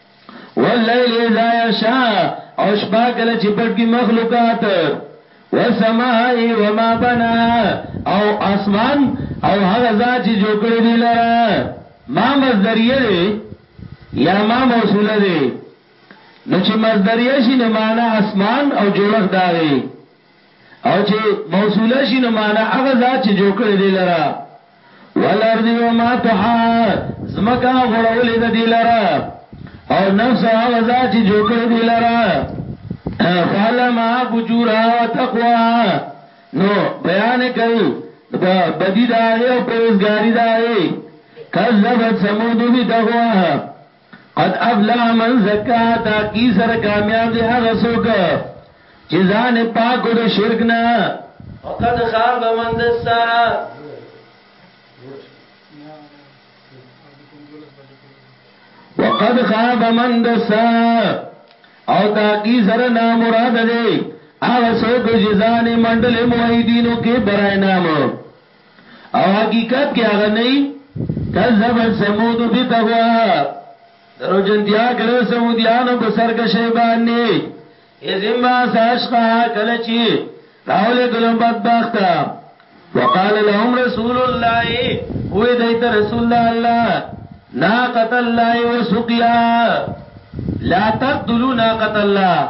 واللیل اذا یشا او شپه کله چې پټ کی مخلوقات والسماء وما بناها او اسمان او هغه ذات چې جوړ کړی دی لره ما مصدریه دی یا ما موصوله دی نو چې مصدریه شي نه معنا اسمان او جوړښت داغي او چې موصوله شي نو معنا هغه ذات چې جوړ کړی دی لره والارض وما طحاها زمکا غړولې د دی لره او نفس هغه ذات چې جوړ کړی دی لره فعلم فجورا وتقوا نو بیان کړي بدی دا او پرزګاری دا کذبت سمود بی دغوا قد افلح من زکا تا کی سر کامیاب دی هغه څوک چې ځان پاک د شرک نه وقد خاب من دسا وقد خاب من دسا او تا کی سر نا مراد دی هغه څوک چې ځان منډل موحدینو کې برای نامو او حقیقت کې هغه نه یې کذب سمود بتغواها درو جنتیا کړو سمودیانو په سر کې شی باندې ازما ساشقا کله چی راولې ګلم بدبخت وقال لهم رسول الله هو دیت رسول الله نا قتل الله وسقيا لا تقتلوا ناقت الله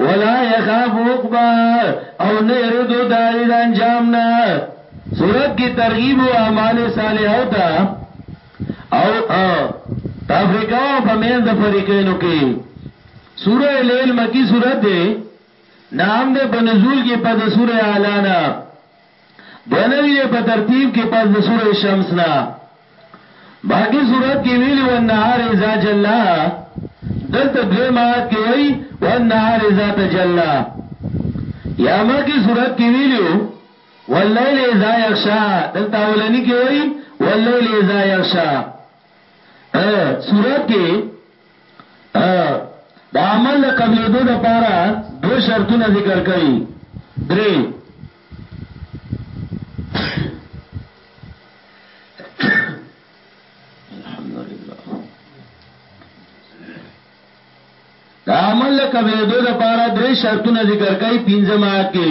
ولا يخاف عقباها او نه يردو داغي د انجام نه صورت کی ترغیب او اعمال صالحه او تا او تفریقه او په مین د فریقینو کې سوره لیل مکی سورت ده نام ده په نزول کې په د سوره اعلان دنوي دی په ترتیب کې پس د سورة شمس نه باقی سورت کې ویلی والنهار اذا جلاها دلته دویم آیت کې وای والنهار اذا تجلا یا مکه سورت کې ویلو واللیل اذا یغشا دلته اولنی کې وای واللیل اذا یغشا سورت کې د عمل د قبلېدو لپاره دوه شرطونه ذکر کړي درې د عمل قبلېدو لپاره درې شرطونه ذکر کړي پنځم آیات کې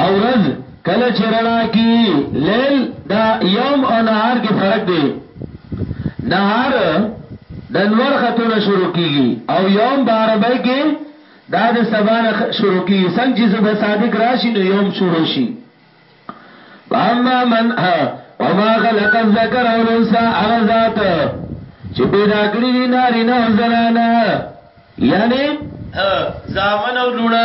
او ورځ کله چې رڼا کی لیل دا یوم او نهار کې فرق دی نهار د نور خطونه شروع کیږي او یوم په عربی کې دا د سبا نه شروع کیږي څنګه چې صبح صادق راشي نو یوم شروع شي اما من وما خلق الذکر والانثى اغذات چې پیدا کړی دي نارینه او زنانه یعنی زامن او لونه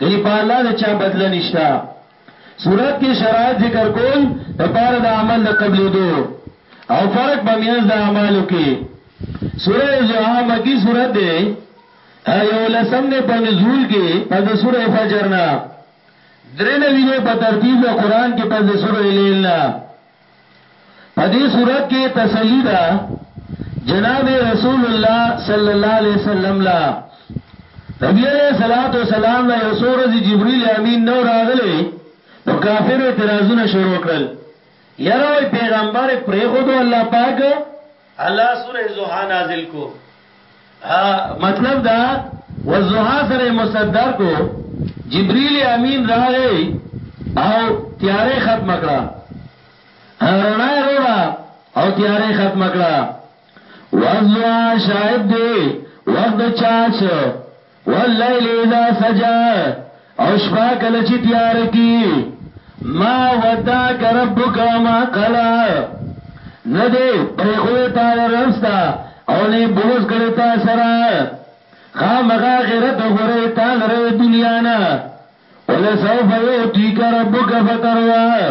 ګنې په الله د چا بدله نشته صورت کې شرایط ذکر کول د پاره د عمل د قبلېدو او فرق په مینځ د اعمالو کې سوره ضحا مکی سورت دی یو لسم دی په نزول کې پس د سوره فجر نه درې نوي دی په ترتیب د قرآن کې پس د سوره لیل نه په دې صورت کې تسلی ده جناب رسول الله صلی الله علیه وسلم لا نبی علیہ الصلوۃ والسلام لا یسور ذی جبرئیل امین نو راغله نو کافر اعتراضونه شروع کړل یره پیغمبر پرې خو الله پاک الله سوره زوحا نازل کو مطلب دا وزوحا سره مصدر کو جبريل امين راغی او تیارې ختم کړه رڼا روړه او تیارې ختم کړه وزوحا شاهد دی وخت چاچ واللیل اذا سجا او شپا کله چې تیار کی ما ودعک ربک وما قلا نه دې پرې خو تعالی رستا او نه بوز کړی تا سره خامغه غیرت غره تعالی ر دنیا نه ولسوف یوتیک ربک فتروا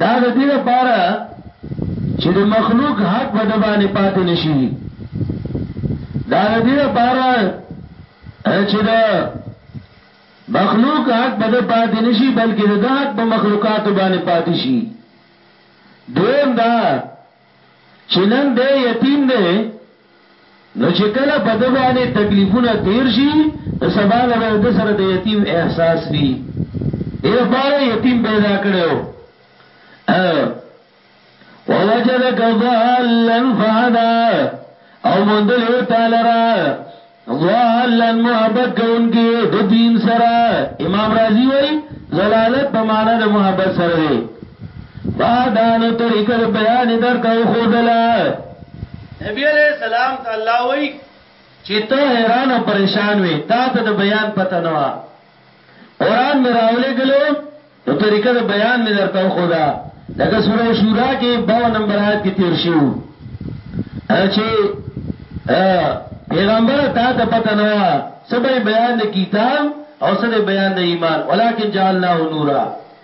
دا د دې لپاره چې د مخلوق حق په د باندې پاتې نشي دا د دې لپاره چې د مخلوق حق په د پاتې نشي بلکې د حق په مخلوقات باندې پاتې شي دویم دا چې نن دی یتیم دی نو چې کله په د باندې تکلیفونه تیر شي نو سبا له د سره د یتیم احساس ني دیر پاره یتیم پیدا کړو ووجدک ضالا فهدا او موندل او تعالی را ضالن محبت کونکي د دین سره امام رازی وای زلالت په معنا د محبت سره دی بادانو طریقه د بیان درته خودلا نبی علیہ السلام ته الله وای چې ته حیران او پریشان وې تا ته د بیان پته نه و قرآن مې راولېږلو نو طریقه د بیان مې درته وښوده لکه سوره شورا کې باو نمبر آیت کې تیر شو چې پیغمبر تا ته پته نه و سبې بیان د کتاب او سبې بیان د ایمان ولکن جعلناه نورا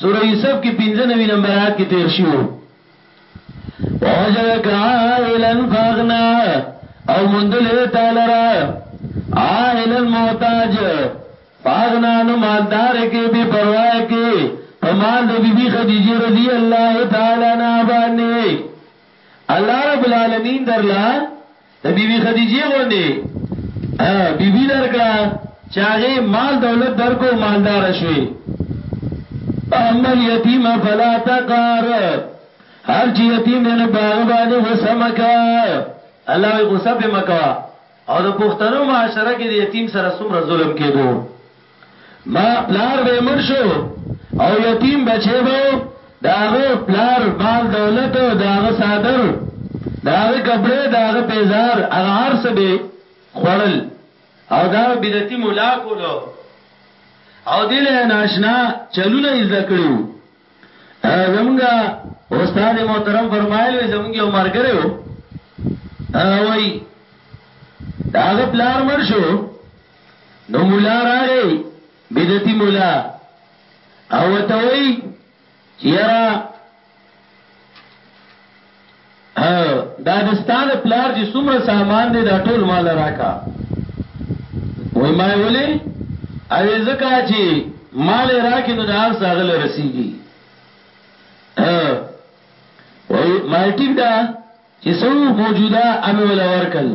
سورة یوسف کې پنځه نوي نمبر آیت کې تیر شوو ووجدک عائلا فاغنا او مندلې تعالی را عائلا محتاج فاغنا نو مالدار کې بي پروا کې په مال د بیبي خدیجه رضی الله تعالی عنها باندې الله رب العالمین درلا د بیبي خدیجه غونډې بیبي درکړه چې هغه مال دولت درکو مالدار شوي اما الیتیم فلا تقهر هر چې یتیم دی نو باغ باندې غصه مکا الله وی غصه په مکوا او د پښتنو معاشره کې د یتیم سره څومره ظلم کېدو ما پلار به مړ شو او یتیم بچی به داغه پلار مال دولت داغه صادر داغه کپڑے داغه پیزار هغه ارس به خړل او دا بدعتي مولا کولو او دله ناشنا چلونه یې زده کړو زمونږ استاد محترم فرمایلی زمونږ یو مرګره وای داغه پلار مړ شو نو مولا راغی بدعتي مولا او ته وای چې یرا دا د استاد پلار چې څومره سامان دی دا ټول مال راکا وای ما ولې اوی زکا چې مال راکې نو دار ساغل رسیږي وای مالټیک دا چې څه وو موجوده امې ولا ورکل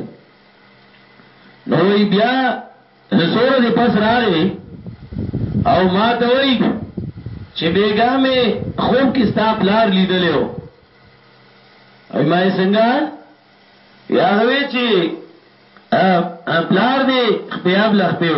نو وی بیا سور دې پس راغې او ما ته وی چې بیګا مې خوب کې ستا پلار لیدلو او ما یې څنګه یا غوي چې پلار دې خپل خپل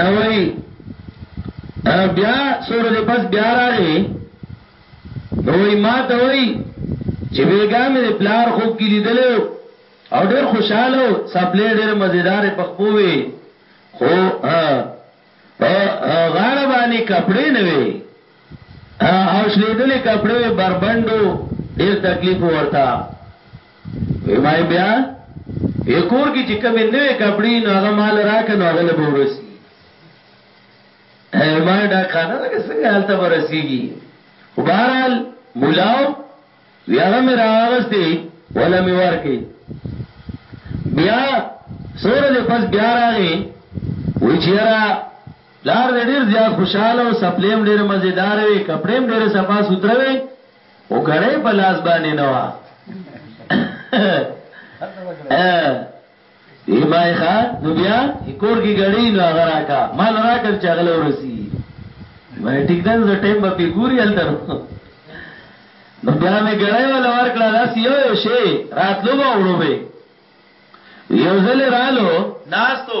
اوی بیا سور دې پس بیا راغې نوې ما ته وای چې بیګا مې د پلار خوب کې لیدلې او ډېر خوشاله او سپلې ډېر مزیدار پخپوي خو غاړه باندې کپڑے نه وي او شلیدلې کپړې بربندو ډیر تکلیف ورته ما بیا یې کور کې چې کمې نوې کپړې نو هغه مال راکنه هغه له بورسي ما دا کانه لکه څنګه حالت برسيږي وبارال مولاو وی هغه مې راغستې وله مې ورکې بیا سوره دې پس بیا راغې وی چیرا لار دې ډیر زیات خوشاله او سپلیم ډیر مزیدار وی کپړیم ډیر صفا سوتره وی او غړې په لاس باندې نو وی ما یې ښه نو بیا یې کور کې ګړی نو هغه راکا مال راکړ چې هغله ورسی ما ټیک ده زه ټیم به پې ګوري هلته نو نو بیا مې ګړی ولا ورکړه داسې یو یو شی راتلو به وړو به یو ځل رالو ناستو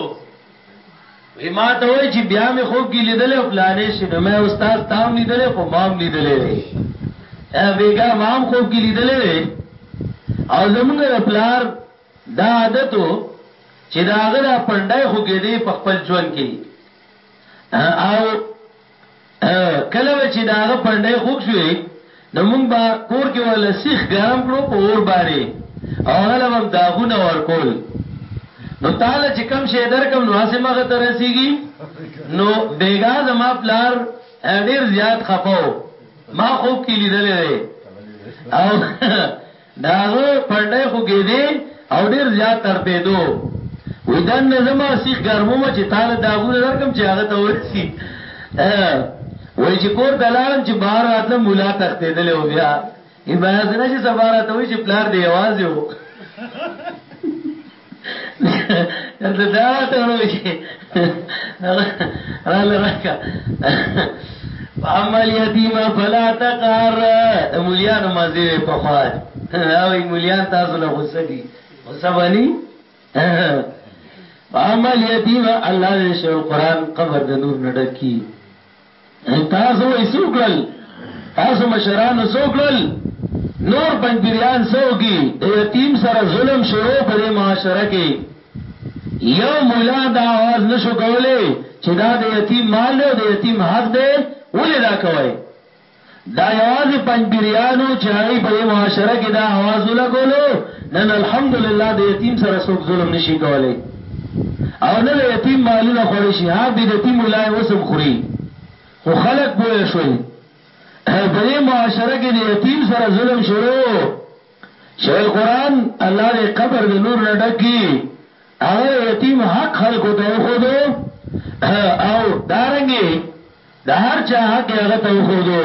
وی ما ته وای چې بیا مې خوب کې لیدل او پلانې شي نو مې استاد تام لیدل خو مام لیدل وی بیګا مام خوب کې لیدل وی او زمونږ پلار دا عادت و چې د هغه دا پنډای خوږېدی په خپل ژوند کې او کله به چې د هغه پنډای خوږ شوی نو موږ به کور کې ورله سیخ ګرم کړو په اور باندې او هغه له به هم داغونه ورکول نو تاله چې کم شی درکم نو هسې مغه ته رسېږي نو بیګا زما پلار ډېر زیات خفه و ما خوب کې لیدلی دی او د هغه پنډی خوږېدی او ډېر زیات ترپېدو. وایي، دننه ځمه، سیخ ګرمومه چې تا له داغونه درکړم چې هغه ته ورسي. وایي چې کور ته لاړم چې بهر راتلم، ملا تښتېدلی و بیا. وایي، داسې نه چې سبا راته وایي چې پلار دې یوازې و. دلته دا راته ونه وشي راله راکا فاما اليتيم فلا تقهر د مليانو مزي په خواد او مليان تاسو له غصه دي غصه باندې فاما اليتيم الله دې شو القران قبر د نور نډکی تاسو وای څو کړل تاسو مشرانو څو کړل نور پنځپیریان څو کی د یتیم سره ظلم شروع په دې معاشره کې یو مولا دا आवाज نشو کولای چې دا د یتیم مال دی او د یتیم حق دی ولې دا کوي دا یوازې پنجپیریانو چې هغوی په دې معاشره کې دا اواز ولګولو نن الحمدلله د یتیم سره څوک ظلم نشي کولی او نه د یتیم مالونه خوړی شي ها بدعتي مولای وسم خوري خو خلک پوه شول په دې معاشره کې د یتیم سره ظلم شروع شیل قران الله دې قبر د نور نه ډکی هغه یتیم حق خلکو ته وخدو او دارنګي د هر چا حق یې هغه ته وښودو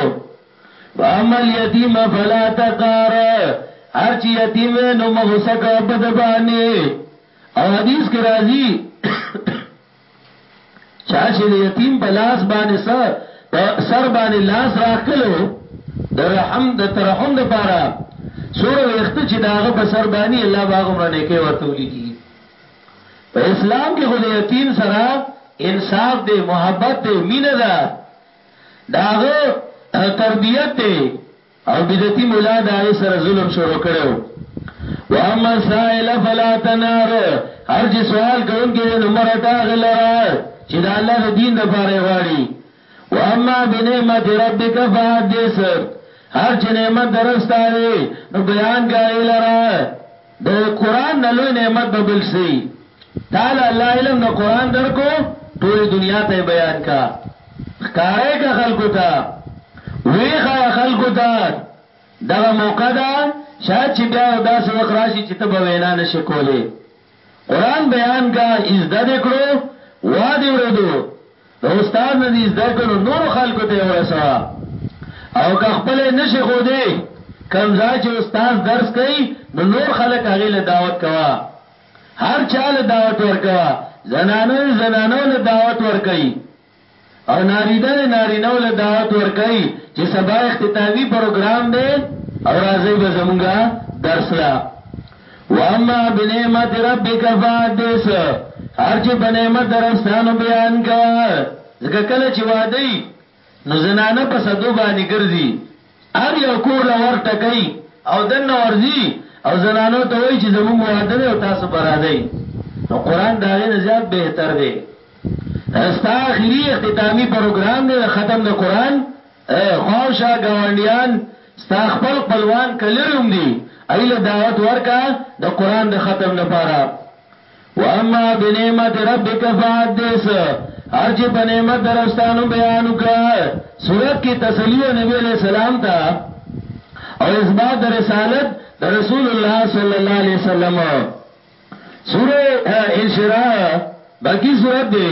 فاما اليتیم فلا تقار هر چې یتیم وې نو مه غوسه کوه په ده باندې او حدیث کې راځي چا چې د یتیم په لاس باندې سر په سر باندې لاس راخلو د رحم د ترحم د پاره سور وخت چې داغه په سر باندې الله باغ مرنه کې ورته ولي کی په اسلام کې خو د یتیم سره انصاف دی، محبت دی، مینه ده، د هغه تربیت دی او بدعتي ملا د هغه سره ظلم شروع کړو. واما السائل فلا تنهر هر چې سوال کوونکی دی نو مه رټه هغه لره چې د الله د دین لپاره یې غواړي. واما بنعمت ربک فحدث هر چې نعمت د رب ستا دی نو بیان کړه هغه لره. د قرآن نه لوی نعمت به بل څه وي؟ تاله الله علم د قرآن درکو، ټولې دنیا ته یې بیان کړه، ښکاره یې کړه خلکو ته، ویې ښایه خلکو ته، دغه موقع ده، شاید چې بیا یو داسې وخت راشي چې ته به وینا نه شې کولی، قرآن بیان کړه، زده دې کړو، وادې وردو. د استاد نه دې زده کړو نور خلکو ته ورسوا او که خپل نشي خو دې کمزای چې استاد درس کوي نو نور خلک هغه له دعوت کوا هر چا له دعوت ورکوا زنانو زنانو له دعوت ورکړي او نارینه نارینه له دعوت ورکړي چې سبا اختتامی پروګرام دی او راځي به زمونږه درس لا واما بنعمت ربک فحدث هر چې په نعمت درفستانو بیان کوا ځکه کله چې وادي نو زنانه په صدو باندې ګرځي ار یو کور لور ټکای او دنه ورځي او زنانو ته وایي چې زموږ واده دی او تاسو برازي نو قران دا غي نه زیات بهتر دی ستا اخیری اختتامی پروګرام دی ختم د قران اې خواوشا ګاونډیان ستا خپل خپلوان که لرې هم دي هغوی له دعوت ورکړه د قرآن د ختم لپاره. واما بنعمت ربک فحدث هر چې په نعمت د رب ستا نو بیان وکړه. سورت کې تسلي وه نبي علیه السلام ته او اثبات د رسالت د رسول الله صلی الله علیه وسلم. سورة انشراح مکی سورت دی.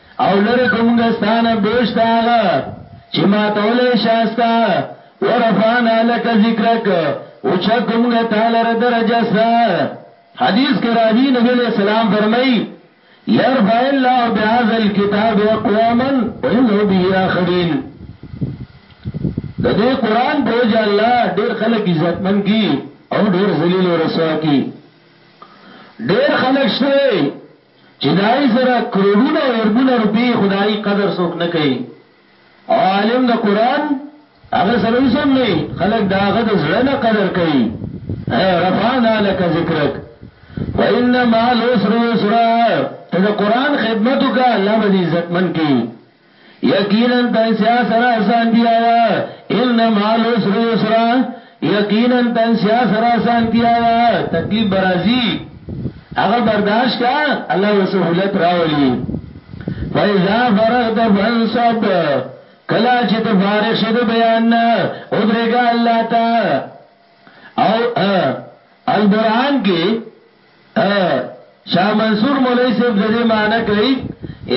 او لری کوم دستانه بیش داغا چی ما تولی شاستا ورفانا لک ذکرک اوچا کوم گا تالر درجہ ستا حدیث کے راضی نبی علیہ السلام فرمائی یرفع اللہ بهذا الكتاب اقواما ویزو به آخرین د دې قران په وجه الله ډېر خلک عزتمن کی او ډېر ذلیل او رسوا کی ډېر خلک شته چې د هغې سره کروړونه او اربونه روپې وي، خو د هغې قدر څوک نه کوي او عالم د قرآن هغه سره اوس هم نه وي، خلک د هغه د زړه نه قدر کوي، رفعنا لک ذکرک وان مع العسر یسرا، ته د قرآن خدمت وکړه، الله به دې عزتمن کړي. یقینا تنسیا سره اسانتیا ده ان مال اسر یسرا یقینا تنسیا سره اسانتیا ده تکلیف برازي هغه برداشت کا الله وسهولت راولي فاذا فرغت فانصب کلا چې ته فارغ شې د بیان نه او درګه الله تا او البران کې شاه منصور مولوی صاحب د دې معنی کوي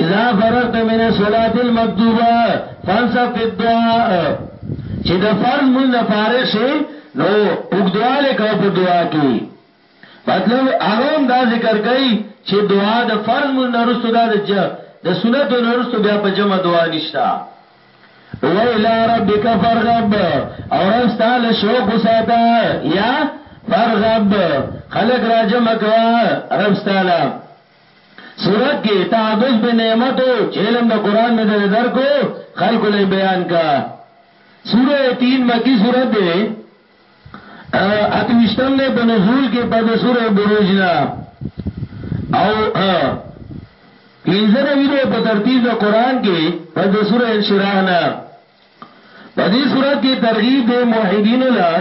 اذا فرغت من الصلاه المكتوبه فانصب في الدعاء چې د فرض مون نه فارغ شي نو وګدواله کو په دعا کې مطلب هغه هم دا ذکر کوي چې دعا د فرض مون نه رسو دا د د سنت نه رسو بیا په جمع دعا نشتا ویلا ربک فرغب او رب ستاله شوق وساته یا فرغب خلق راجم کوا رب ستاله سورت کې تعدد به نعمتو چې علم د قران مې در درکو خلق له بیان کا سوره 3 مکی سورت ده اته وشتم نه په نزول کې په د سورې بروج نه او پنځه نوي نه په ترتیب د قران کې په د سورې انشراح نه په دې سورات کې ترغیب دی موحدینو لا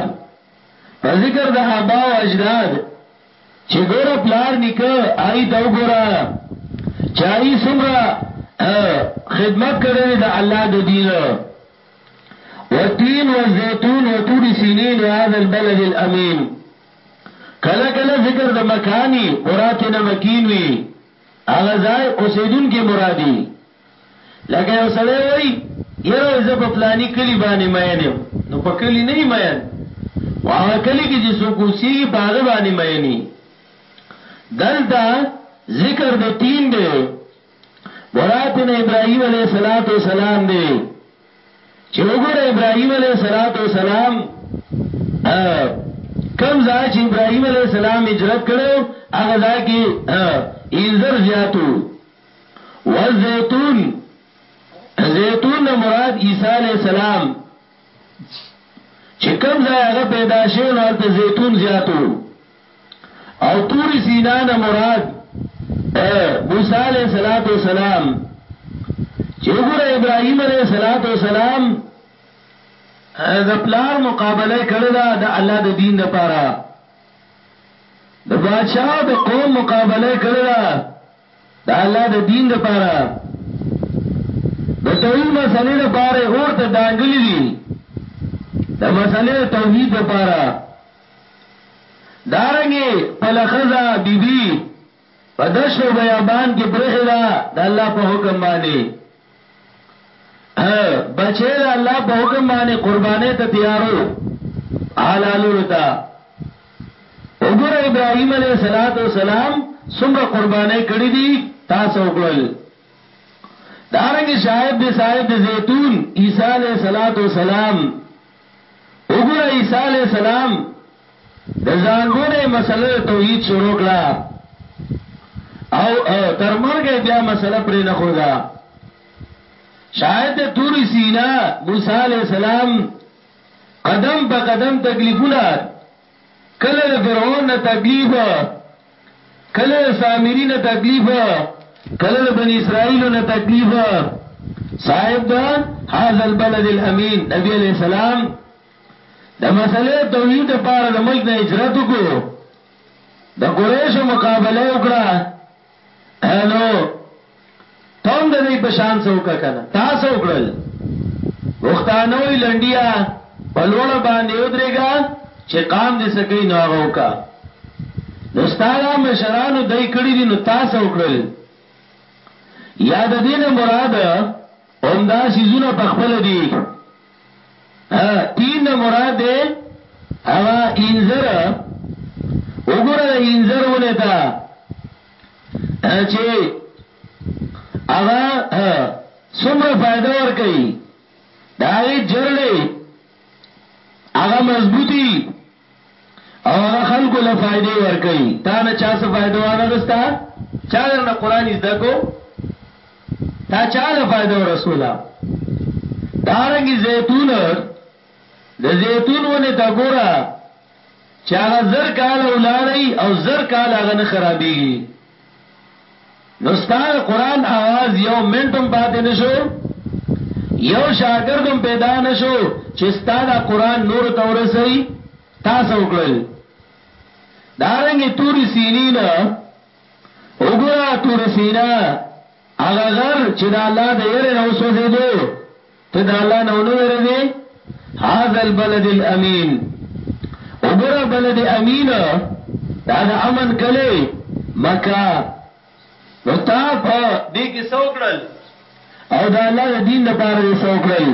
په ذکر د ابا او اجداد چې ګور پلار نکه آی دا وګوره چای سمرا خدمت کړي د الله د دین والتين والزيتون وطور سينين وهذا البلد الامين کله کله ذکر د مکانی مراد نه مکین وی هغه ځای اوسیدون کې مرادی لکه یو سړی وای یره زه په پلانی کلی باندې مینم نو په کلی نه مین هغه کلی کې چې څوک اوسېږي په هغه باندې مینی دلته ذکر د تین دی برات نه ابراهيم عليه صلوات و سلام دی چې وګوره ابراهيم عليه صلوات و سلام کم ځای چې ابراهيم عليه السلام هجرت کړو هغه ځای کې انذر زیاتو والزيتون زيتون مراد عيسى عليه السلام چې کم ځای هغه پیدا شوی نو ته زيتون زیاتو او تور سینا نه مراد اے موسی علیہ الصلات والسلام چې ګور ابراهیم علیہ الصلات والسلام د پلار مقابله کړې ده د الله د دین لپاره د بادشاہ د قوم مقابله کړې ده د الله د دین لپاره د توحید مسلې لپاره اورته دانګلې دي د مسلې توحید لپاره دارنګه پله ښځه بی بی په دشت او بیابان کې پرېښې ده د الله په حکم باندې بچې د الله په حکم باندې قربانې ته تیارو حلالولو ته وګوره ابراهيم عليه صلوات و سلام څومره قربانې کړې دي تاسو وګړل دارنګ شاهد دی صاحب دی زیتون عیسی علیہ الصلات والسلام وګوره عیسی علیه السلام د ځانګړې مسله توحید شروع کړه او تر مرګ بیا مسله پرې نه خودا شاید تور سینا موسی علیہ السلام قدم په قدم تکلیفونه کله د فرعون نه تکلیف، کله د سامری نه تکلیف، کله د بنی اسرائیل نه تکلیف. صاحب دا هاذا البلد الامین نبی علیہ السلام د مسئله توحید لپاره د ملک نه هجرت وکړو د قریشو مقابله وکړه هلو ته هم د دی په شان څه وکړه کنه. تا څه وکړل پښتانه وایی لنډیه په لوړه باندی ودریږه چی قام دی څه کوي نو هغه وکړه نو ستا دا مشرانو دای کړی دی نو تا څه وکړل یا د دی نه مراد همدا څیزونه په خپله دی. تین نه مراد دی هغه انځر وګوره د انځر ونه تا چې هغه څومره فائدہ ور کوي دا غي جرړې هغه مضبوطی او هغه خلکو له فائدې ورکوي تا نه چا څه فائدو وانه غستا چا درنه قران زده کو تا چا له فائدو رسولا دارنګي زيتون د زيتون ونه تا ګورا چې هغه زر کال ولاړی او زر کال هغه نه خرابېږي نو ستا د قران आवाज یو منټ هم پاتې نشو یو شاګرد هم پیدا نشو چې ستا د قران نور ته ورسي تاسو وکړل دارنګ توري سینې نه وګوره توري سینا هغه غر چې د الله د یره نو سوځي دو ته د الله نه ونه ویریدې هذا البلد الامین وګوره بلد امین دا د امن کلی مکه نو تا په دې کې څوکړل او دا الله د دین لپاره دې څوکړل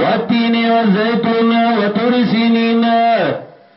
وتین او زیتون او تور سینین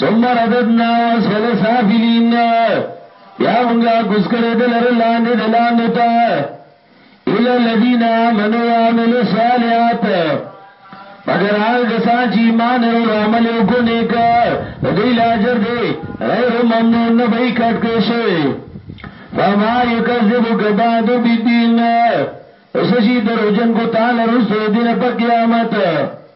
ثم رددنا اسفل سافلین بیا مونږه کوس کړه د لره لاندې د لاندې ته الا الذين امنوا وعملوا الصالحات مگر هغه کسان چې ایمان او عمل وکړي نیک د دې لاجر دی غیر ممنون نه به کټ کې شي فما یکذبک بعد بدین اوس شي دروژن کو تعالی رسو دین په قیامت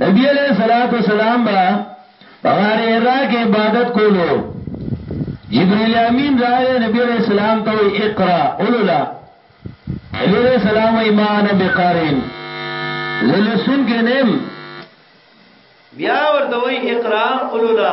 نبی علیہ الصلوۃ والسلام با په غار حرا کې عبادت کولو جبرئیل امین راغی نبی علیہ السلام ته وی اقرا اولولا نبی علیہ السلام وی ما انا بقارین زلسون کې نیم بیا ورته وی اقرا اولولا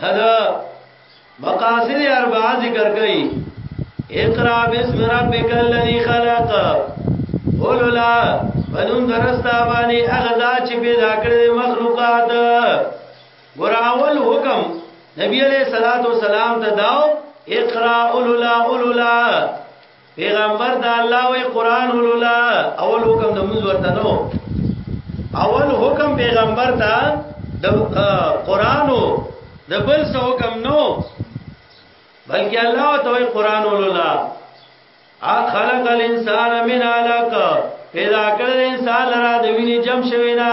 هدا مقاصد اربعه ذکر کړي اقرا بسم ربک الذی خلق اولولا بنون درستا باندې اغزا چې پیدا کړې مخلوقات ګور اول حکم نبی علیہ الصلوۃ والسلام ته داو اقرا اولولا اولولا پیغمبر دا الله وی قران ولولا اول حکم د موږ ورته نو اول حکم پیغمبر ته د قران د بل څه حکم نو بلکې الله ته وی قران ولولا ا خلق الانسان من علق پیدا کړل انسان را د ویني جم شوینا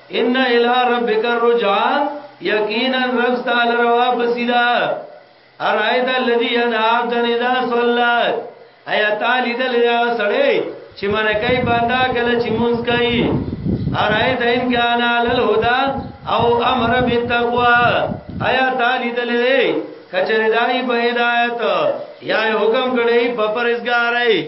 ان الى ربک الرجع یقینا رب تعالی روا بسیدا ارایت الذی انعبد اذا صلى ایا تعالی دل یا سړی چې من کوي بندا کله چې مونږ کوي ارایت ان کان علی الهدى او امر بالتقوا ایا تعالی دل دی کچری دای په هدایت یا حکم کړی په پرزګارای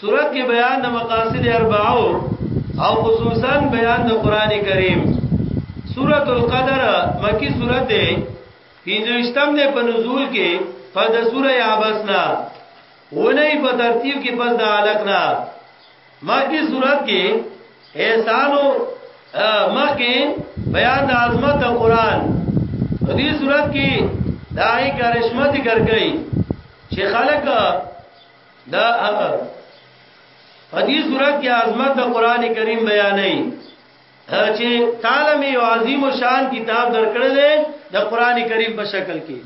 سورت کې بیان د مقاصد اربعو او خصوصا بیان د قران کریم سورۃ القدر مکی سورۃ ده پینځشتم ده په نزول کې په د سورې عباسنا ونه په ترتیب کې پس د علقنا مکی سورۃ کې احسانو مکی بیان د عظمت د قران دې سورۃ کې دای کرشمه ذکر کړي چې خلک دا هغه په دې صورت کې عظمت د قران کریم بیانې چې تعالی می عظیم شان کتاب درکړل دی د قران کریم په شکل کې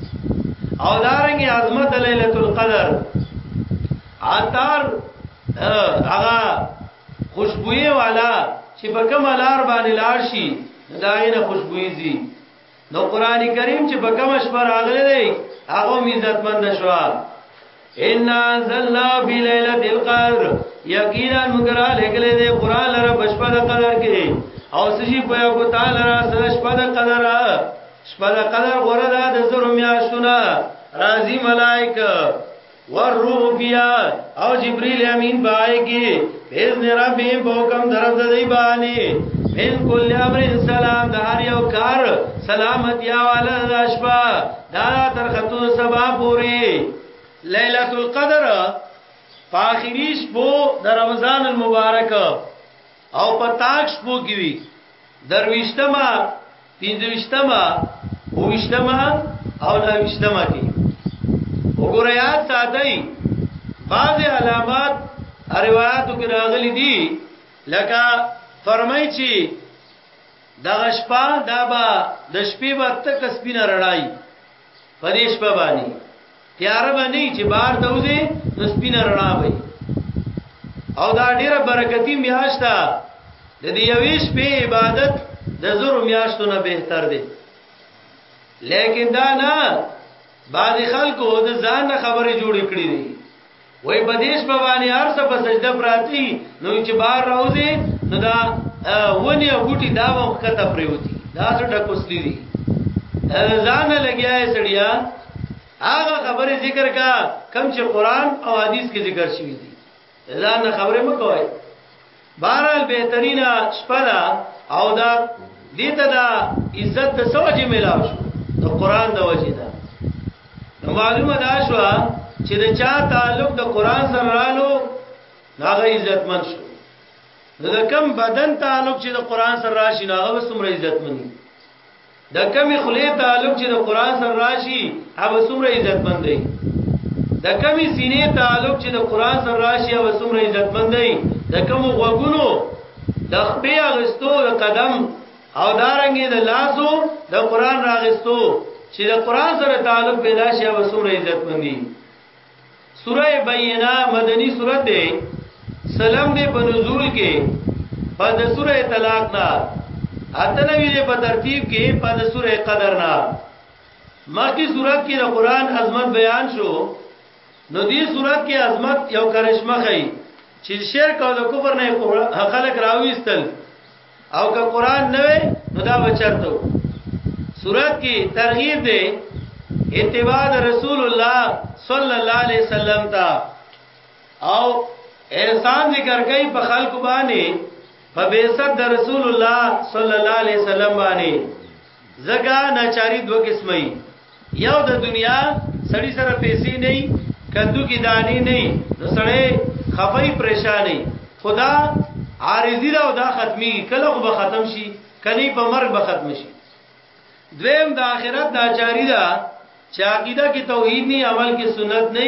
او دارنګ عظمت ليله القدر عطار هغه خوشبوئی والا چې په کوم لار باندې لار شي دا یې خوشبوئی زی نو قران کریم چې په کوم شپه راغلی دی هغه عزت مند شو ان انزلنا فی ليله القدر یقینا مگر لګلې دی قران لره بشپه د قدر کې او سجی په یو تعالی را سره شپه د قدر شپه د قدر غره ده د زرو میاشتونه راضی ملائکه والروح فيها او جبريل امين پای کې باذن ربهم په حکم درف د دی باندې من کل امر سلام د هر یو کار سلامت یا والا د اشبا دا تر خطو سبا پوری ليله القدر فاخریش بو د رمضان المبارک او پتاکش بو کیوی درویشتما پینځوشتما اوشتما او نوشتما کې وګوره یاد ساتي بعض علامات روایتو کې راغلي دي لکه فرمای چی دغه شپه دا به د شپې به تک سپینه رڼای په دې شپه باندې تیار باندې چې بار ته وځي نو سپینه رڼا وي او دا ډیره برکتی میاشت ده د دې یوې شپې عبادت د زرو میاشتو نه بهتر دی لیکن دا نه بعض خلکو د ځان خبرې جوړې کړې دي وای په دې شپه باندې ارس په سجده پراتی نو چې بار راوځي نو دا ونی او ګټي دا وخته پریوتی دا څه ټکوسلی دي ځان لګیا یې سړیا هغه خبره ذکر کا کم چې قران او حدیث کې ذکر شوی دي ځان خبره مکوای بهرحال بهترینه شپه ده او دا دې ته دا عزت د سوجي ملاو شو د قران د وجې ده نو معلومه ده شو چې د چا تعلق د قران سره رالو هغه عزت من شو نو د کم بدن تعلق چې د قران سره راشي نو هغه سمره عزت مني د کمی خلی تعلق چې د قران سره راشي هغه څومره عزت مند دی د کمی سینې تعلق چې د قران سره راشي هغه څومره عزت مند دی د کوم غوګونو د خپې اغستو د قدم او دارنګې د لاسو د قران راغستو چې د قران سره تعلق پیدا شي هغه څومره عزت مند دی سوره بینه مدنی سورت ده سلام ده په نزول کې په د سوره طلاق نه اتنوی ده په ترتیب کې په د سوره قدر نه مخکې سورت کې د قران عظمت بیان شو نو دې سورت کې عظمت یو کرشمه خي چې شرک او د کفر نه خلک راويستل او که قران نه وي نو دا بچرته صورت کې ترغیب دی اتباع رسول الله صلی الله علیه وسلم تا او احسان ذکر کوي په خلق باندې په بیست رسول الله صلی الله علیه وسلم باندې زګا ناچاری دو قسمه یو د دنیا سړی سره پیسې نه کندو کې دانی نه نو سړی خفای پریشانی خدا عارضی دا او دا ختمی کله خو به ختم شي کني په مرګ به ختم شي دویم د آخرت ناچاری دا چې عقیده کې توحید نه عمل کې سنت نه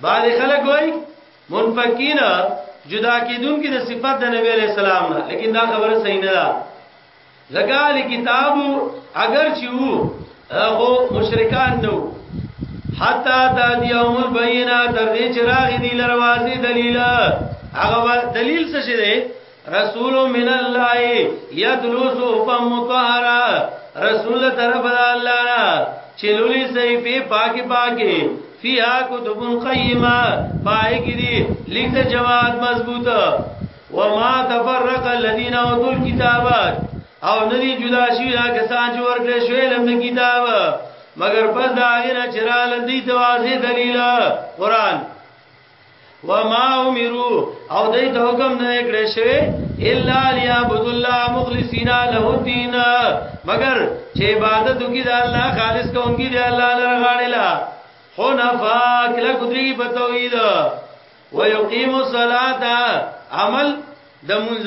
بعض خلک وایي منفقین جدا کیدون کې د صفات د نبی علیہ السلام نه لیکن دا خبره صحیح نه ده زګال کتاب اگر چې وو هغه مشرکان نو حتا تا دیوم البینا تر دې چې راغی دی لروازی دلیل هغه دلیل څه شه دی رسول من الله یتلو صحفا مطهرا رسول طرف الله را چلولی صحیفه پاکی پاکی فیا کتب قیمه پای کی دی لیک د جماعت مضبوط وما تفرق الذين اوتوا الكتاب او ندی جدا شوی دا کسان چې ورکړې شوی لم کتاب مگر پس دا غیر چرال دی توازی دلیل قرآن وما امروا او دې ته حکم نه کړې شوی الا ليعبد الله مخلصين له الدين مگر چې عبادت وکړي د الله خالص کوونکی دی الله لره غاړه لا حنفاء کله ګدري په توحید ويقيم الصلاه عمل د منځ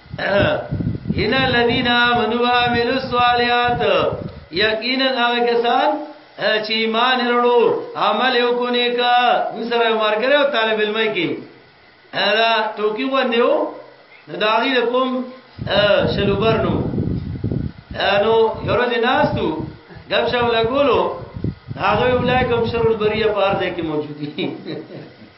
ان الذين امنوا وعملوا الصالحات یقینا هغه کسان چې ایمان لرلو عمل یو کو نیک مسره مرګره او طالب علم کې دا ټوکی باندې و دا غیر کوم شلوبر نو نو یوره دې ناستو غب شاو لګولو هغه ولای کوم شر البریه په ارزه کې موجودي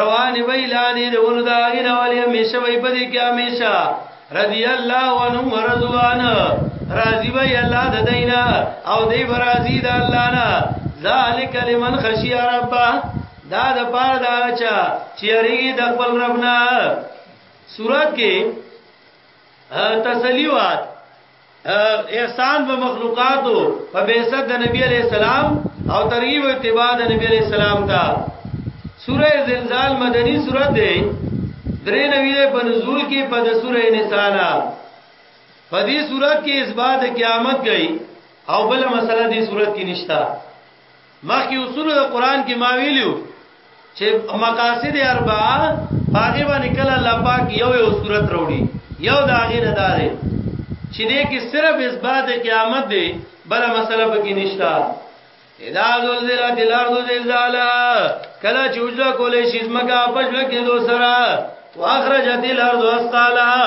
روان وی لانی دونو دا غینا ولی همیشه وی پدی کې همیشه رضی الله عنه ورضوان راضی وی الله د دینا او دی راضی د الله نه ذالک لمن خشی رب دا د پاره دا چا چیرې د خپل رب نه صورت کې تسلیوات احسان په مخلوقاتو په بیست د نبی علیہ السلام او ترغیب اتباع د نبی علیہ السلام تا سوره زلزال مدنی سوره ده درې نوی ده په نزول کې په د سوره نسانا په دې سوره کې اثبات قیامت گئی او بل مسله دې سوره کې نشتا مخکې اصول د قران کې ما ویلو چې مقاصد اربعه باغې باندې کله الله پاک یو یو صورت راوړي یو دا غي نه داري چې دې کې صرف اثبات قیامت دی بل مسله پکې نشتا اذا زلزلت الارض زلزالها کله چې وجدا کولې شي زمکه پښل کې دو سره واخرجت الارض اسقالها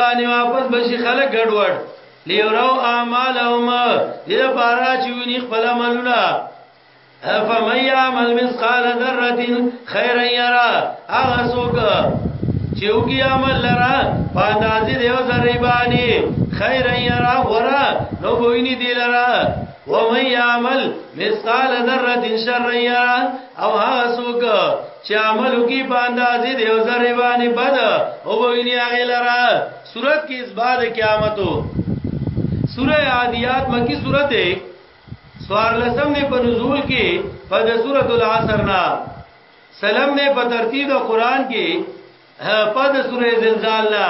باندې واپس بشي خلک ګډوډ لیرو اعمالهم دې لپاره چې ویني خپل عملونه فمن يعمل مثقال ذره خيرا يرى هغه څوک چې وګي عمل لرا پاندازې دی او ذره باندې خيرا يرى ورا نو ویني دی لرا ومن يعمل مثقال ذره شرا يرى او هغه څوک چې عمل کوي په اندازې د یو ذره باندې بد او ویني هغه لرا صورت کې اسباد قیامتو سوره عادیات مکی سورته سوار لسم نه په نزول کې په د سوره العصر نه سلام نه په ترتیب قرآن کې په د سوره زلزال نه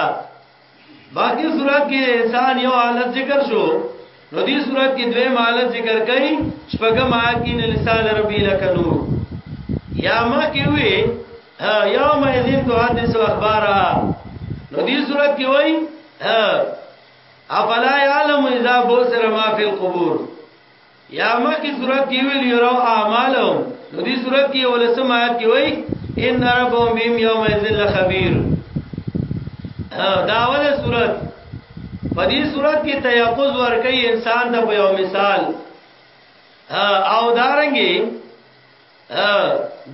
باقی صورت کې انسان یو حالت ذکر شو نو دې صورت کې دویم حالت ذکر کړي شپږم آیت کې لسان ربی لکنو یا ما کې وی یوم یذین تو حدیث اخبارا نو دې صورت کې وای افلا یعلم اذا بوسر ما فی القبور یا مخکې صورت کې ویل یرو اعمالو نو دې صورت کې ولسم آیات کې وایي ان ربهم بهم یوم ذل خبیر دا اوله صورت په دې صورت کې تیاقوز ور کوي انسان ته په یو مثال او دارنګي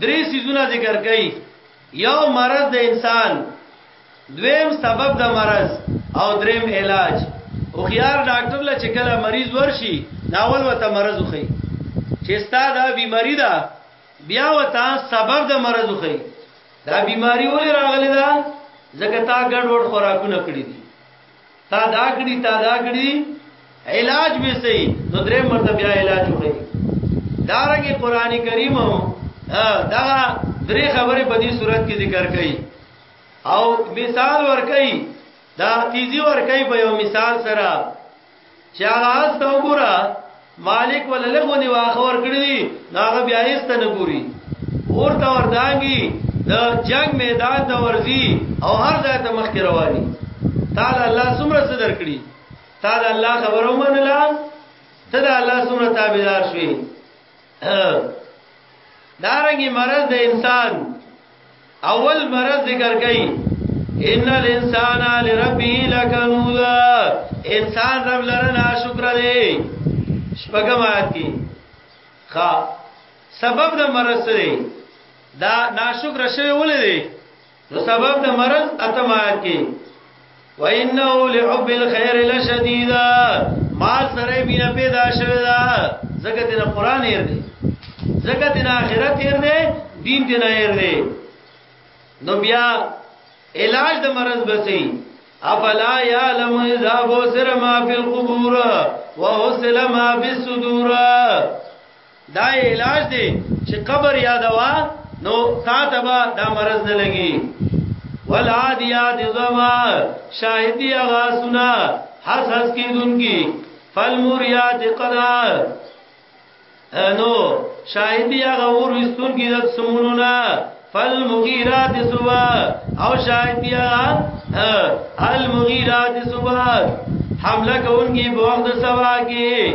درې سيزونه ذکر کړي یو مرض د انسان دویم سبب د مرض او دریم علاج او خيار ډاکټر له چکله مریض ورشي ناول وته مرض وخی چې ستاده بیماری ده بیا وته سبب د مرض وخی دا بیماری ولې راغلی ده ځکه تا ګډ وډ خوراکونه کړی دي تا دا کړی تا دا کړی علاج به سي نو درې مرته بیا علاج وکړي دارنګه قران کریم دا درې خبرې په دې صورت کې ذکر کړي او مثال ور کوي دا تیزی ور کوي په یو مثال سره چې هغه تاسو وګوره مالک ول لګونی واخه ور کړی دی ناغه بیا یې ست نه ګوري اور تا ور دانګي د جنگ میدان ته ورځي او هر ځای ته مخ کې رواني تعالی الله سمره څه درکړي تعالی الله خبرو منلا ته د الله سمره تابعدار شوي دارنګي مرض د انسان اول مرض ذکر کئی ان الانسان لربه لکنود انسان رب لرنا شکر دے شپگم آیت کی خا سبب دا مرض سرے دا ناشکر شوی ولی دے نو سبب دا مرض اتم آیت کی وانه لحب الخير لشديد مال سره بیا پیدا شوی دا زګه دین قران هر دی زګه دین اخرت هر دی دین دین هر دی نو بیا علاج د مرض بسې افلا يعلم اذا بوسر ما في القبور وحصل ما في الصدور دا یې علاج دی چې قبر یادوا نو تا ته به دا مرض نه لګي والعادیات ضبا شاهدی هغه سنا حس حس کیدونکي فالموریات قدر نو شاهدی هغه اور وستون کی د سمونونا فالمغیرات صبا او شاهدی هغه المغیرات صبا حمله کوونکی په وخت سبا کې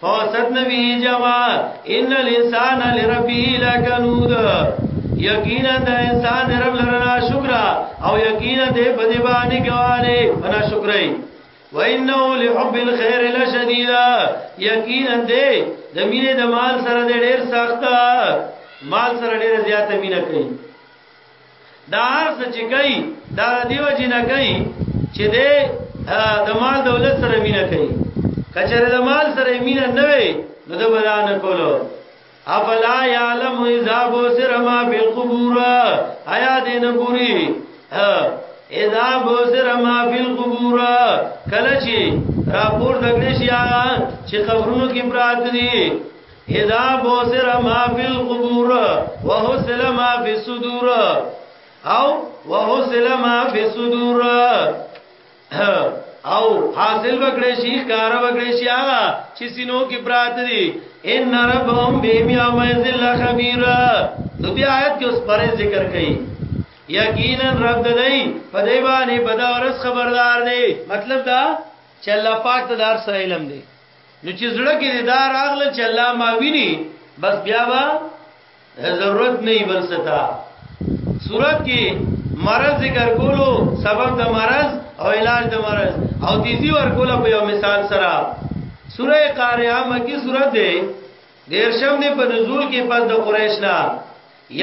فوسط نبی جما ان الانسان لربی لکنود یقینا د انسان رب لرنا شکر او یقینا د بده باندې ګواله انا شکرای و انه لحب الخير لشديد یقینا د د مینې د مال سره ډېر سخت مال سره ډېر زیاته مینه کوي دا هر څه چې کوي دا دیو جنا کوي چې دې د مال دولت سره مینا کوي کچره د مال سره مینا نه وي نو د بیان کولو افلا یعلم اذا بوسر ما فی القبور آیا دې نه ګوري اذا بوسر ما فی القبور کله چې راپور دګنی شي چې قبرونو کې پراته دي اذا بوسر ما فی القبور وحسل ما فی الصدور او وحسل ما فی الصدور او حاصل وکړي شي کار وکړي شي هغه چې سينو کې پرات دي ان ربهم بهم يوم ذل خبير نو بیا آیت کې اوس پرې ذکر کړي یقینا رب دای په دی باندې بدا ورس خبردار دی مطلب دا چې الله پاک ته دار سره علم دی نو چې زړه کې دې دا راغله چې الله ما ویني بس بیا به ضرورت نه وي بل ستا صورت کې مرض ذکر کولو سبب د مرض او علاج د مرض او تیزی ور کوله په یو مثال سره سوره قارعه مکی سوره ده دیرشم دی په نزول کې پس د قریش نه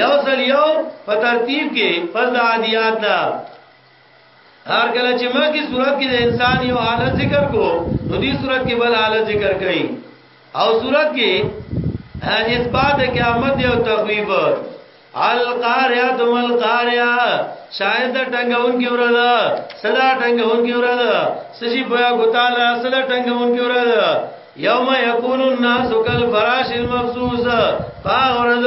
یو ځل یو په ترتیب کې پس د عادیات نه هر کله چې ما کې صورت کې د انسان یو حالت ذکر کو نو دې صورت کې بل حالت ذکر کړي او صورت کې اثبات قیامت او تخویف القاریات والقاریا شاید دا ټنګون کې ورده صدا ټنګون کې ورده سشي بیا غتاله صدا ټنګون کې ورده یوم یکون الناس کل فراش المبسوس فاغرد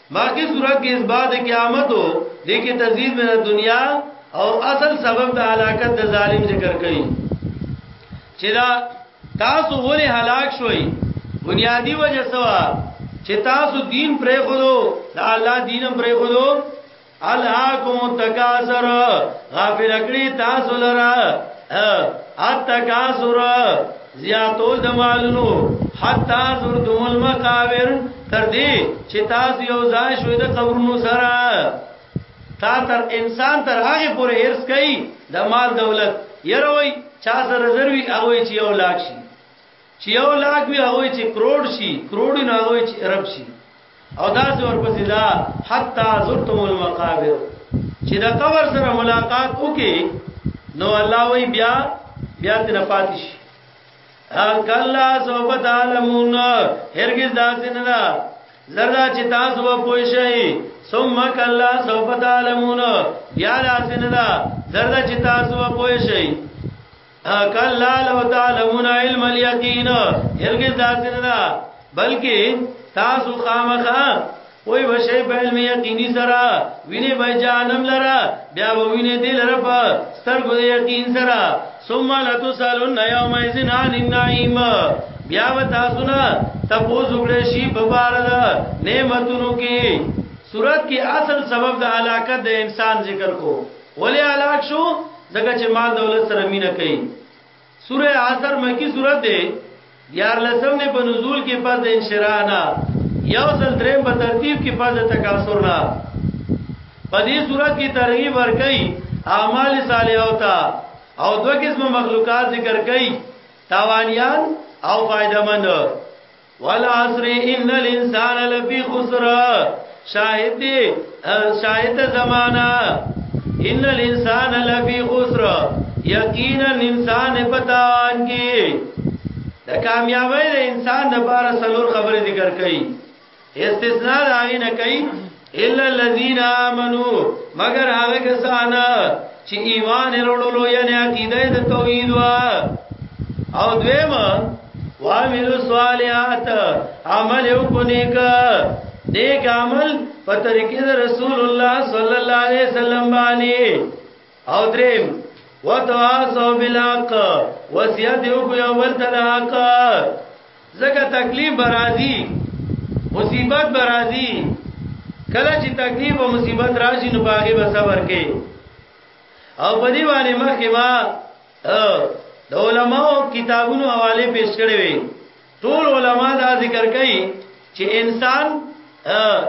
باقی صورت کې اثبات قیامت او دې کې تزيد من دنیا او اصل سبب د علاقت د ظالم ذکر کړي چې دا تاسو ولې هلاک شوي بنیادی وجه سوا چې تاسو دین پرې خودو د الله دینم پرې خودو الهاکم التکاثر غافل کړی تاسو لرا التکاثر زیاتول د مالونو حتا زرتم المقابر تر دې چې تاسو یو ځای شوي د قبرونو سره تا تر انسان تر هغه پورې هرڅ کوي د مال دولت یروي چا سره زروي هغه چې یو لاک شي چې یو لاک وي هغه چې کروڑ شي کروڑ نه هغه چې ارب شي او داسې ورپسې دا حتی زرتم المقابر چې د قبر سره ملاقات وکي نو الله وی بیا بیا تر پاتې شي کلا سوف تعلمون هرگز داسې نه ده زردا چې تاسو به پوه شئ ثم کلا سوف تعلمون بیا داسې نه ده زردا چې تاسو به پوه شئ کلا لو تعلمون علم اليقين هرګز داسې نه ده بلکې تاسو خامخا وای وشي په علم یقیني سره ویني به جانم لره بیا به ویني دل لره په سترګو یقین سره ثم لتسالون یوم اذن عن النعیم بیا و تاسو نه تاسو وګړي شي په بار ده نعمتونو کې صورت کې اصل سبب د علاقت د انسان ذکر کو ولی هلاک شو ځکه چې مال دولت سره مینه کوي سوره عصر مکی سوره ده دیار لسم نه په نزول کې پس د انشراح نه یو ځل دریم په ترتیب کې پس د تکاثر نه په دې صورت کې ترغیب ورکړي اعمال صالحه او تا او دو قسم مخلوقات ذکر کړي تاوانیان او فائدہ مند والعصر ان الانسان لفی خسر شاهد شاهد زمانہ ان الانسان لفی خسر یقینا انسان پتاوان کی د کامیابی د انسان د بار سلور خبره ذکر کړي استثناء دا نه کوي الا الذين امنوا مگر هغه کسان چې ایمان وروړو یعنی عقیده د توحید وا او دویم وامل صالحات عمل یو کو نیک نیک عمل په طریقې رسول الله صلی الله علیه وسلم باندې او دریم وتواصو بالحق وصیت یو کو یو بل ته حق زګه تکلیف برازي مصیبت برازي کله چې تکلیف او مصیبت راشي نو باغې به صبر کې او په دې باندې مخکې ما د علماو کتابونو حواله پیش کړې وي ټول علما دا ذکر کوي چې انسان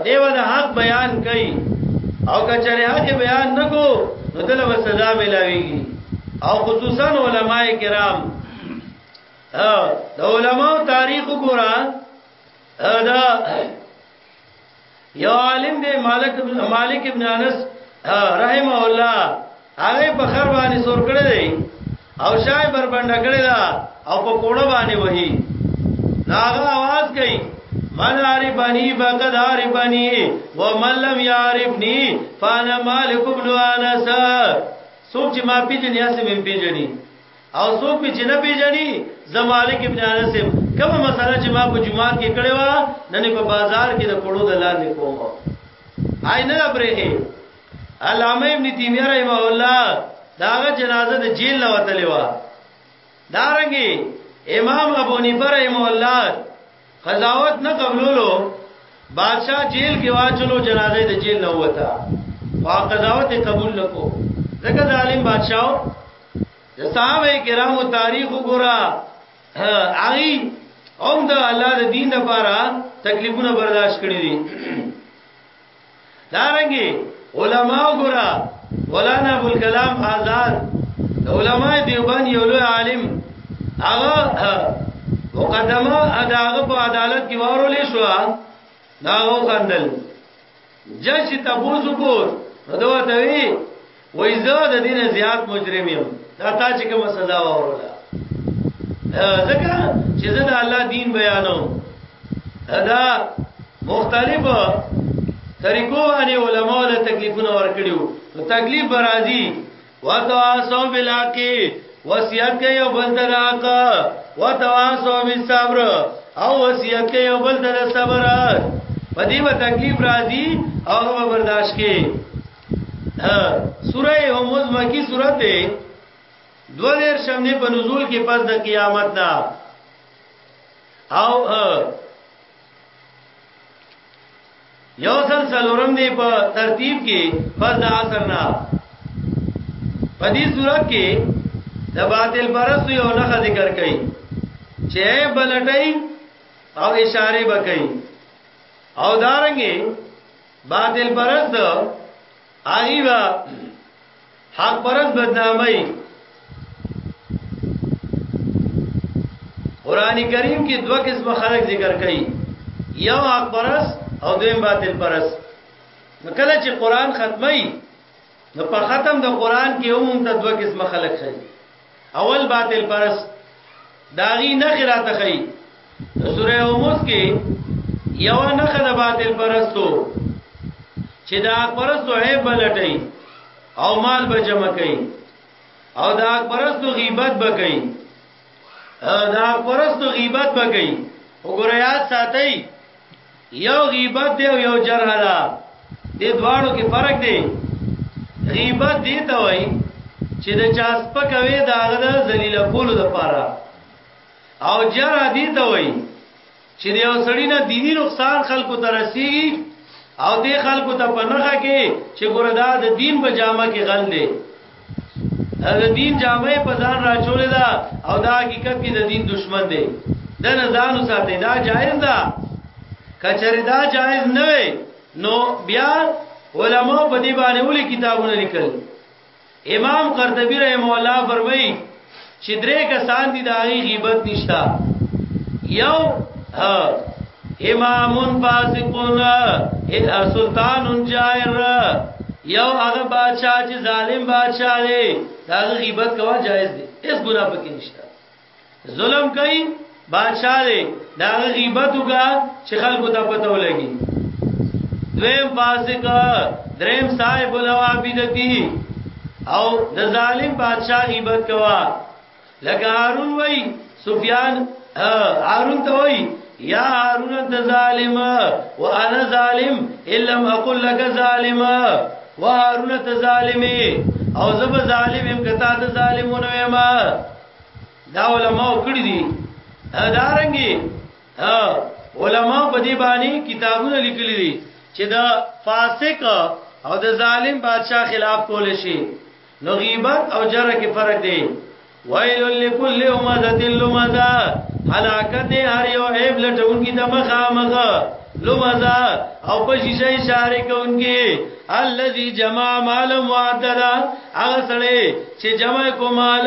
دیو د حق بیان کوي او کچره حق بیان نکو نو دله به سزا ملاويږي او خصوصا علما کرام د علماو تاریخ وګوره دا یو عالم دی مالک مالک ابن انس رحم الله هغه په خر باندې سور کړی دی او شای بر باندې کړی دا او په کوړه باندې وਹੀ ناغه आवाज کوي من عرفنی فقد عرفنی ومن لم يعرفني فانا مالك ابن انس سوچ ما پیجن یا سم پیجنی او څوک به جنہ پیژني زمالک ابن انس کومه مسله چې ما په جمعات کې کړې و نن په بازار کې د کړو د لاندې کوم آینه لبرهه علامه ابن تیمیه رحمه الله داغه جنازه د جیل نه وتلې و دارنګي امام ابو حنیفه رحمه الله قضاوت نه قبولو بادشاہ جیل کې واچلو جنازه د جیل نه وتا خو قضاوت قبول نکو ځکه ظالم بادشاہ د صحابه کرامو تاریخ وګورا اغي هم د الله د دین لپاره تکلیفونه برداشت کړی دي دارنګي علما وګرا مولانا ابو الکلام آزاد علما دیوبند یو لوی عالم هغه مقدمه اداغه په عدالت کې وارولې شو دا غو کندل جج تبوز کو نو دوه ته وی وای زه د دین زیات مجرم یم دا تا چې کوم سزا ورولا ځکه چې زه د الله دین بیانوم دا مختلف طریقو باندې علما له تکلیفونه ورکړیو نو تکلیف برازي وتواصو بلاکی وصیت کوي او بل دراق وتواصو بالصبر او وصیت کوي او بل در صبر پدې و تکلیف راځي او برداشت کوي سوره همز مکی سوره ده دو دیر شمنه په نزول کې پس د قیامت نه او یو سل سلورم دی په ترتیب کې پس د عصر نه په دې صورت کې د باطل پرست یو نه ذکر کړي چې بلټي او اشاره وکړي او دارنګي باطل پرست هغه با حق پرست بدنامي قران کریم کې دوه قسم خلک ذکر کړي یو حق پرست او دویم باطل پرست نو کله چې قران ختمي نو په ختم د قران کې هم ته دوه قسم خلک شي اول باطل پرس داغي نخ را تخی سوره اومس کې یو نخ د باطل پرستو چې دا پرستو عیب بلټي او مال به جمع کوي او دا پرستو غیبت به کوي دا پرستو غیبت به کوي وګوره یاد ساتئ یو غیبت دی او یو جرح ده دې دواړو کې فرق دی غیبت دی ته وای چې د چا سپکوي دا غد ذلیل کولو لپاره او جرح دی ته وای چې یو سړی نه دینی نقصان خلکو ته رسیږي او دې خلکو ته پنهخه کې چې ګوردا د دین په جامه کې غل دی دا د دین جامع په ځان راچولې ده او دا حقیقت کې د دین دشمن دی دا نه ځان ساتي دا جایز ده کچره دا جایز نه وي نو بیا علما په دې باندې ولې کتابونه لیکل امام قرطبي رحم الله فرمایي چې درې کسان دي دا غي غیبت نشتا یو امام فاسقون سلطان جائر یو هغه بادشاہ چې ظالم بادشاہ دی دا غیبت کول جایز دی هیڅ ګناه پکې نشته ظلم کوي بادشاہ دی دا غیبت وکا چې خلکو ته پته ولګي دویم فاسق دریم صاحب الوابدتی او د ظالم بادشاہ غیبت کوا لکه هارون وای سفیان هارون ته وای یا هارون انت ظالم وانا ظالم الا ما اقول لك ظالم وهارون ته ظالمي او زب ظالم هم کتا ته ظالمونه ما دا علماء کړی دي دا رنګي علماء په دې باندې کتابونه لیکلي دي چې دا فاسق او د ظالم بادشاہ خلاف کول شي نو غیبت او جره کې فرق دی ویل لکل امزه لمزه حلاکت هر یو عیب لټون کی د مخه مخه لمزا او په شیشه اشاره کوونکی الذي جمع مال معددا هغه سره چې جمع کومال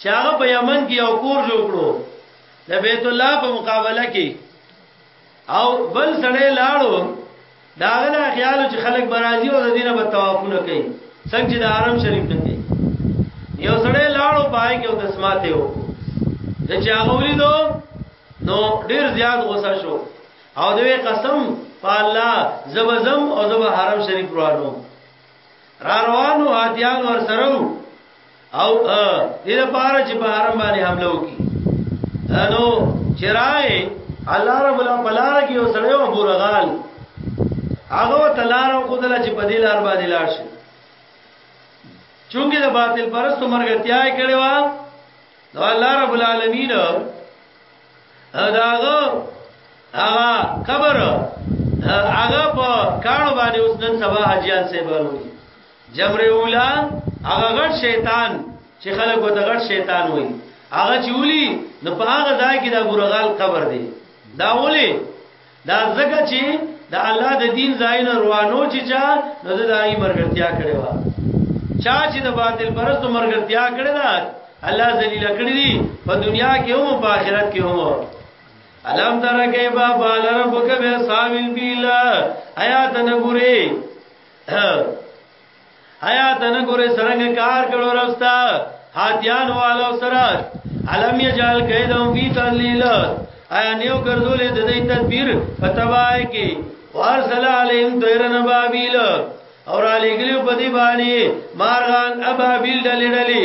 چې هغه په یمن کې یو کور جوړ کړو د بیت الله په مقابله کې او بل سړی لاړو داغه دا خیال چې خلک برازي او د دینه په توافونه کوي څنګه چې د حرم شریف نه کوي یو سړی لاړو پای کې او دسماته و د چا غولې دو نو ډیر زیات غوسه شو او دوی قسم په الله زبزم او زب حرم شریف روانو را روانو هادیان ور سره او دې لپاره چې په حرم باندې حمله وکړي نو چرای الله رب الله بلاره کې یو سره ابو رغال هغه تلار او خدل چې په دې لار باندې لاړ شي چونګې د باطل پرستو مرګتیا کړي وا نو الله رب العالمین داغه هغه قبر هغه په کانو باندې اوس نن سبا حجیان سي بروي جمر اولا هغه غټ شیطان چې خلک وته غټ شیطان وایي هغه چې ولي نو په هغه ځای کې د ګورغال قبر دی دا ولي دا زګه چې د الله د دین زاین روانو چې چا نو د دای مرګرتیا کړي وا چا چې د باطل پرست مرګرتیا کړي دا الله ذلیل کړی دی په دنیا کې هم په آخرت کې هم علم تر کې با بال ربک به ساویل بیلا آیات نګوري حیا تنه ګوره سرنګ کار کړو رستا حاتیان والو سره علم یجال کیدهم فی تلیل ایا نیو ګرځولې د دې تدبیر فتوای کې وارسل علیهم طیرن بابیل اور علی ګلیو پدی باندې مارغان ابابیل ډلې ډلې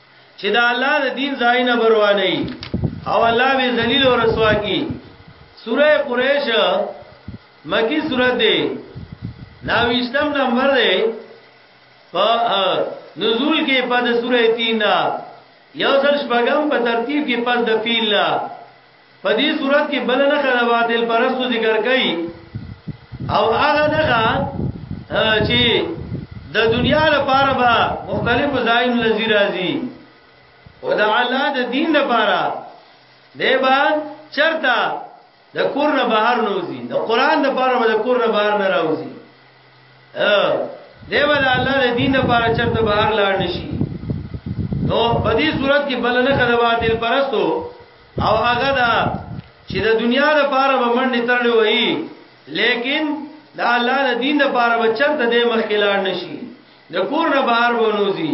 چې دا الله د دین ځای نه برواني او الله به ذلیل او رسوا کی سوره قریش مکی سوره دی ناویشتم نمبر دی په نزول کې په د سوره 3 یو ځل شپږم په ترتیب کې پس د فیل په دې صورت کې بل نه خره باطل پرستو ذکر کوي او هغه نه چې د دنیا لپاره به مختلف ځایو لذي راځي او د الله د دین لپاره دی به چرته د کور نه بهر نوځي د قران لپاره به د کور نه بهر نه راوځي دی ول الله د دین لپاره چرته بهر لاړ نشي نو په دې صورت کې بل نه خدای باطل پرستو او هغه دا چې د دنیا لپاره به منډه ترلې وایي لیکن د الله د دین لپاره به چرته د مخکلار نشي د کور نه بهر ونوځي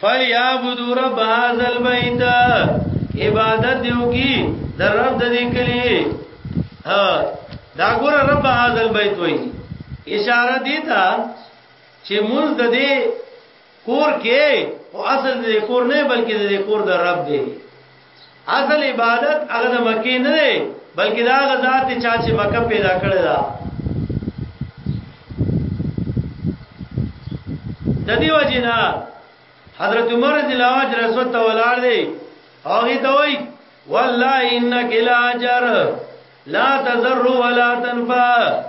فلیعبدوا رب هذا البيت عبادت دیو کی در رب د دې کلی ها دا ګور رب هذا البيت وای اشاره دی تا چې مونږ د دې کور کې او اصل د کور نه بلکې د کور د رب دی اصل عبادت هغه د مکه نه دی بلکې دا هغه ذات دی چې مکه پیدا کړی دا د دې وجینا حضرت عمر رضی الله عنه رسول ته ولاړ دی او هغه ته وایي والله انک لاجر لا تزر ولا تنفع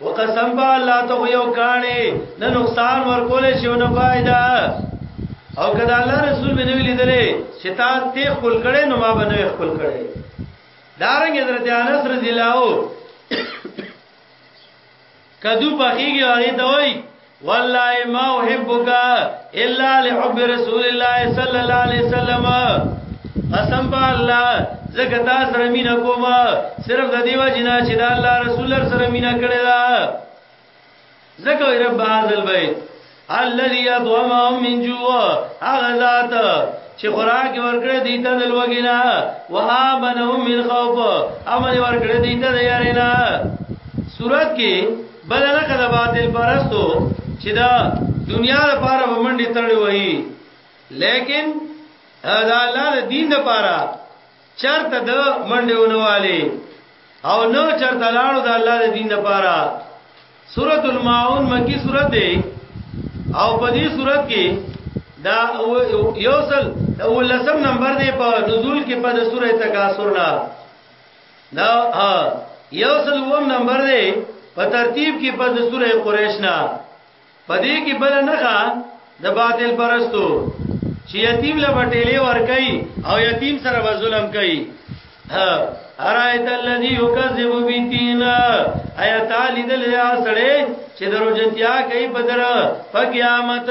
وقسم با الله ته یو کانه نه نقصان ورکول شي او نه فائدہ او کدا الله رسول مې ویلي دلې چې تا ته خپل کړي نو ما باندې خپل کړي دارنګ حضرت انس رضی الله کدو پخیږي هغه ته وای والله ما احبک الا لحب رسول الله صلی الله علیه وسلم قسم په الله زکه تا سره مینا کوم صرف د دیو جنا چې د الله رسول سره مینا کړی دا زکه رب هاذل بیت الذي يطعمهم من جوع هغه ذات چې خوراک ورکړې دي ته د لوګینا وها بنهم من خوف امن ورکړې دي ته د یارینا صورت کې بدل کده باطل پرستو چې دا دنیا لپاره ومنډي تړلې وایي لیکن دا الله د دین لپاره چرته د منډه ونواله او نو چرته لاړو د الله د دین لپاره سورۃ الماعون مکی سورۃ دی او په دې سورۃ کې دا یوصل د ولسم نمبر دی په نزول کې په سورۃ تکاثر نه دا یوصل وم نمبر دی په ترتیب کې په سورۃ قریش نه پدې کې بل نه ښه د باطل پرستو چې یتیم له بټېلې ور کوي او یتیم سره به ظلم کوي ارایت الذی یکذب بیتین ایا تعالی دل یا سړې چې درو جتیا کوي بدر په قیامت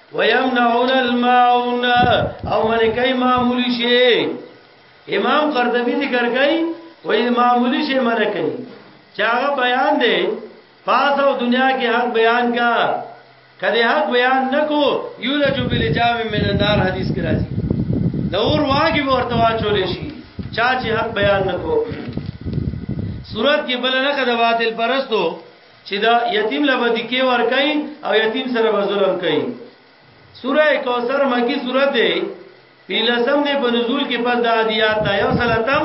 ويمنعون الماعون او من کوي معمولی شي امام قرطبي ذکر کوي وای معمولی شي من کوي چاغه بیان دی پاس او دنیا کې حق بیان کا کله حق بیان نکو یولج بالجام من النار حدیث کې راځي د اور واګي ورته واچول شي چا چې حق بیان نکو صورت کې بل نه کده باطل پرستو چې دا یتیم لا به دکې ور کوي او یتیم سره به ظلم کوي سوره کوثر مکی سوره ده پیلسم دې په نزول کې پس د عادیات دا یو سلاتم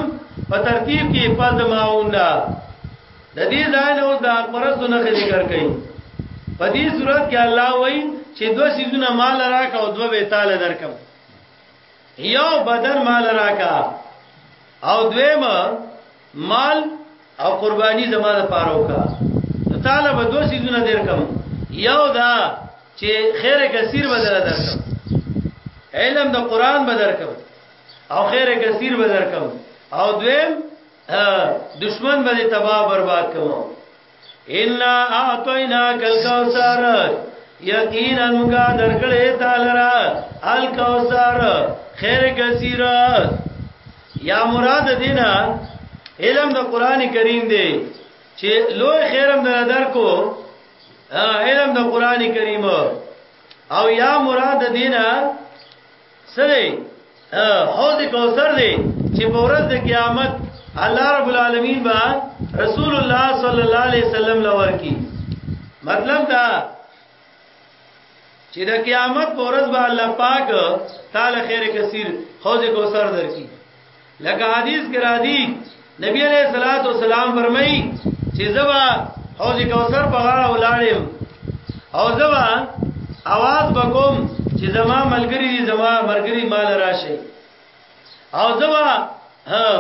په ترتیب کې پس د ماون دا د دې ځای نو د پرستو نه ذکر کړي په دې صورت کې الله وایي چې دوه سيزونه مال راکا او دوه به تعالی درکم یو بدن مال راکا او دویم مال او قرباني زما د پاره وکا نو تعالی به دوه سيزونه درکم یو دا چې خیر کثیر بدل درکم علم د قران بدل درکم او خیر کثیر بدل درکم او دویم دشمن به تباہ برباد کوم ان اعطيناك الكوثر یقینا موږ درکړې تعالی را الکوثر خیر کثیر یا مراد دینا علم د قران کریم دی چې لوی خیرم د نظر کو علم د قران کریم او یا مراد دینا سره حوض کوثر دی چې په ورځ د قیامت الله رب العالمین با رسول الله صلی الله علیه وسلم لور کی مطلب دا چې د قیامت په ورځ به الله پاک تعالی خیر کثیر حوض کوثر درکې لکه حدیث کې را دي نبی علیہ الصلوۃ والسلام فرمایي چې زبا حوض کوثر په غاړه ولاړم او زبا आवाज وکوم چې زما ملګری دي زما مرګری مال راشي او زبا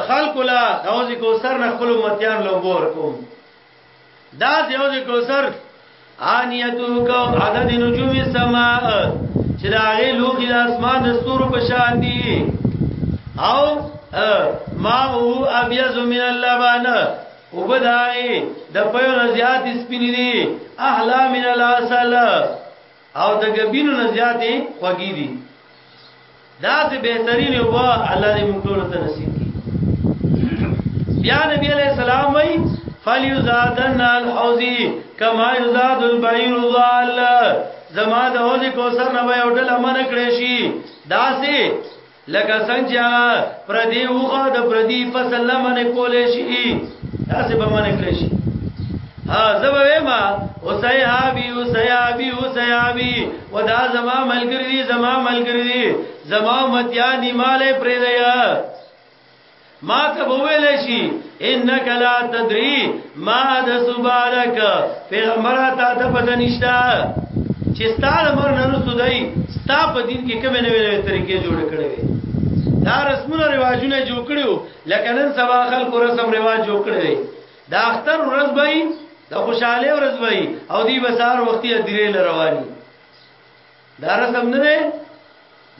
خلق لا حوض کوثر نه خپل امتیان لوبور کوم دا دیو د کوثر انیتو کو عدد نجوم السما چې دا غي لوګي د اسمان د ستورو په شان دي او ما هو ابيض من اللبن وبدای د پيو نه زیات سپین دي احلا من العسل او د ګبینو نه زیاتې خوږې دي دا سه بهترین و الله دې موږ ټول ته نصیب کړي بیا نبی علیہ السلام وای فلیزادن الحوزی کما یزاد البعیر الضال زما د حوزه کوثر نه وای او دل امر کړی شي دا سه لکه څنګه چې هغه پردي وغه د پردي فصل نه منې کولې شي تاسو به منې کړئ شي ها زبوي ما او سيابي او سيابي او سيابي ودا زما ملګری دي زما ملګری دي زما متيا نیماله پرې دی ما ته وویل شي انک لا تدری ما د سبالک پیغمبر ته ته پته نشتا چې ستاره مر نه رسو دی ستا په دین کې کومه نوې نوې طریقې جوړ کړې وي دا رسمونه رواجونه جوړ کړو لکه نن سبا خلکو رسم رواج جوړ کړی دا اختر ورځ به د خوشاله ورځ وای او دی بسار وختي درې لرواني دا رسم نه دی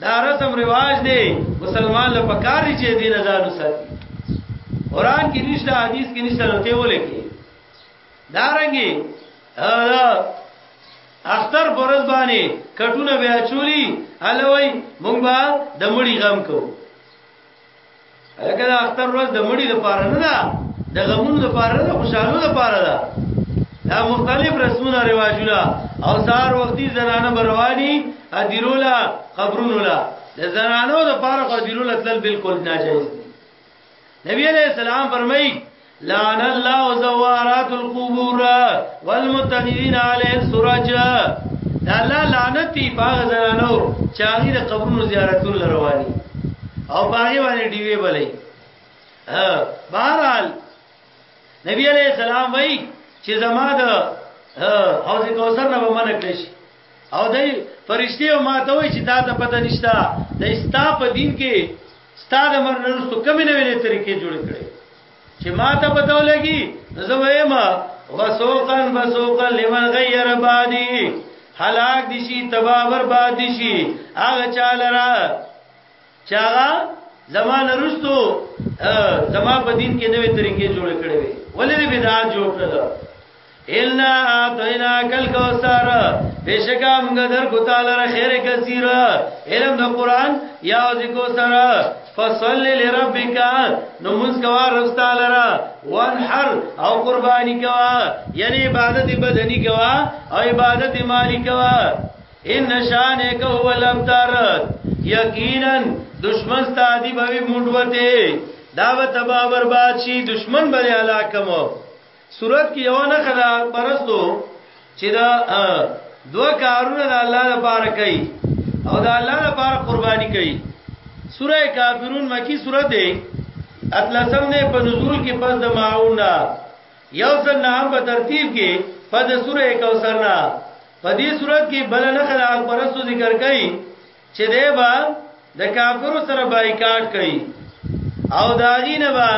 دا رسم رواج دی مسلمان له پکاري چې دین ځان وساتي قران کې نشته حدیث کې نشته نو ته ولیکي دا رنګي اختر پرز باندې کټونه بیا چولی الوی مونږ به د مړی غم کو هغه د اختر ورځ د مړي لپاره نه ده د غمونو لپاره نه خوشالو لپاره ده دا مختلف رسمونه رواجونه او سار وختي زنانه برواني ادیرولا قبرونو لا د زنانو لپاره قدیرولا تل بالکل ناجایز نبی علیہ السلام فرمایي لعن الله زوارات القبور والمتخذين عليه السرج دا الله لعنت دی باغ زنانو چاغی د قبرونو زیارتون لروانی او باغی باندې دیوی بلې ها بهرحال نبی علیہ السلام وای چې زما د حوض کوثر نه ومنه کړی او دای فرشتي او ماته وای چې تا ته پته نشته د استا په دین کې ستا د مرګ وروسته کوم نه ویلې طریقې جوړ کړي چې ماته پته ولګي زه وایم وسوقن وسوقن لمن غیر بادی هلاک دي شي تبا برباد دي شي هغه چاله را چاغه زمانه رستو زما په دین کې نوې طریقې جوړ کړې وي ولې دې بدعت جوړ کړل ان اعطینا کل کوثر بشکا موږ در کو تعالی را خیر کثیر علم د قران یا ذکر سره فصل لربک نو موږ کوا رب تعالی را وانحر او قربانی کوا یعنی عبادت بدنی کوا او عبادت مالی کوا ان شانک هو الابتر یقینا دشمن ستادی بوی موډوته دا و تبا برباد شي دشمن بری علاکم صورت کې یو نه خدا پرستو چې دا دوه کارونه د الله لپاره کوي او د الله لپاره قرباني کوي سوره کافرون مکی سوره ده اتلسم نه په نزول کې پس د ماعون یو ځل نه هم په ترتیب کې په د سوره کوثر نه په دې صورت کې بل نه خلا پرستو ذکر کړي چې دی با د کافرو سره بایکاټ کړي او دا غینه با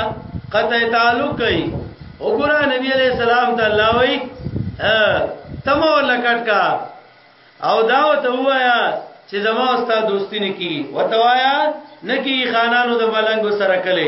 قطع تعلق کړي وګوره نبی علیہ السلام ته الله وای تمو لکټ کا او دا ته وایا چې زما استاد دوستی نکی وتوایا نکی خانانو د ملنګو سره کله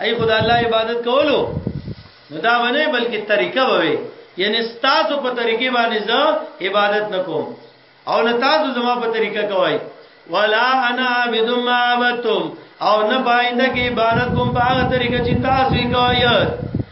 ای خدای الله عبادت کولو نو دا باندې بلکې طریقه ووي یعنی تاسو په طریقې باندې زه عبادت نکوم او نه تاسو زما په طریقه کوي ولا انا عبد ما عبدتم او نه باینده کې عبادت کوم په هغه طریقه چې تاسو یې کوي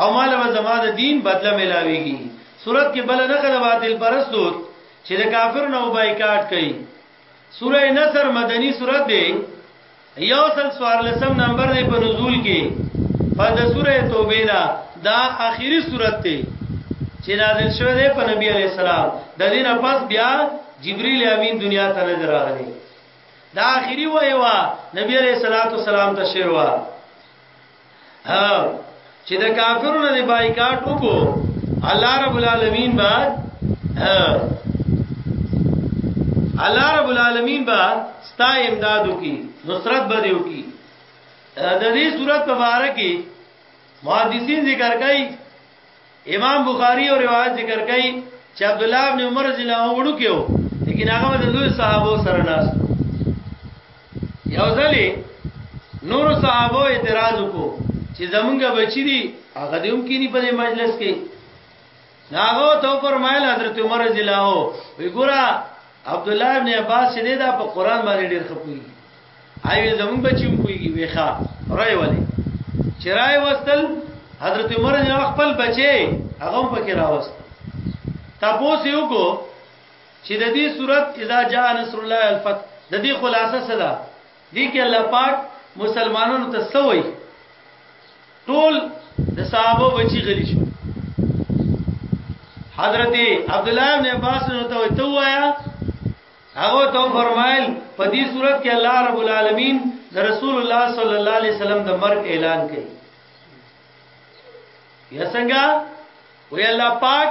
او مال و زما د دین بدله ملاویږي صورت کې بل نه خد باطل پرستو چې د کافر نو بایکاټ کوي سوره نصر مدنی سوره ده یو سل سوار لسم نمبر دی په نزول کې په د سوره توبه نه دا اخیری سوره ده چې نازل شوه ده په نبی علی السلام د دینه پس بیا جبرئیل امین دنیا ته نظر راغلی دا اخیری وایوا نبی علیہ الصلوۃ والسلام ته شعر وا ها چې د کافرونو نه بایکاټ وکړو الله رب العالمین با الله رب العالمین با ستا امدادو کی نصرت بدیو کی د دې صورت مبارکي محدثین ذکر کوي امام بخاری او روایت ذکر کوي چې عبد الله ابن عمر رضی الله عنه وړو کېو لیکن هغه د لوی صحابه سره ناس یو ځلې نور صحابه اعتراض وکړو چې زمونږ بچی دي هغه دې هم کینی په مجلس کې ناغو تو فرمایل حضرت عمر رضی الله عنه وی ګورا عبد الله ابن عباس دې دا په قران باندې ډېر خپوي ایوی زمون بچی هم پویږي وی ښا رای ولی چې رای وستل حضرت عمر رضی الله خپل بچي هغه په کې راوست تاسو یو کو چې د دې صورت اذا جاء نصر الله الفتح د دې خلاصه څه ده دې کې الله پاک مسلمانانو ته سوي ټول د صحابه بچي غلي شو حضرت عبد الله بن عباس نو ته ته وایا هغه ته فرمایل په دې صورت کې الله رب العالمین د رسول الله صلی الله علیه وسلم د مرګ اعلان کړي یا څنګه وی الله پاک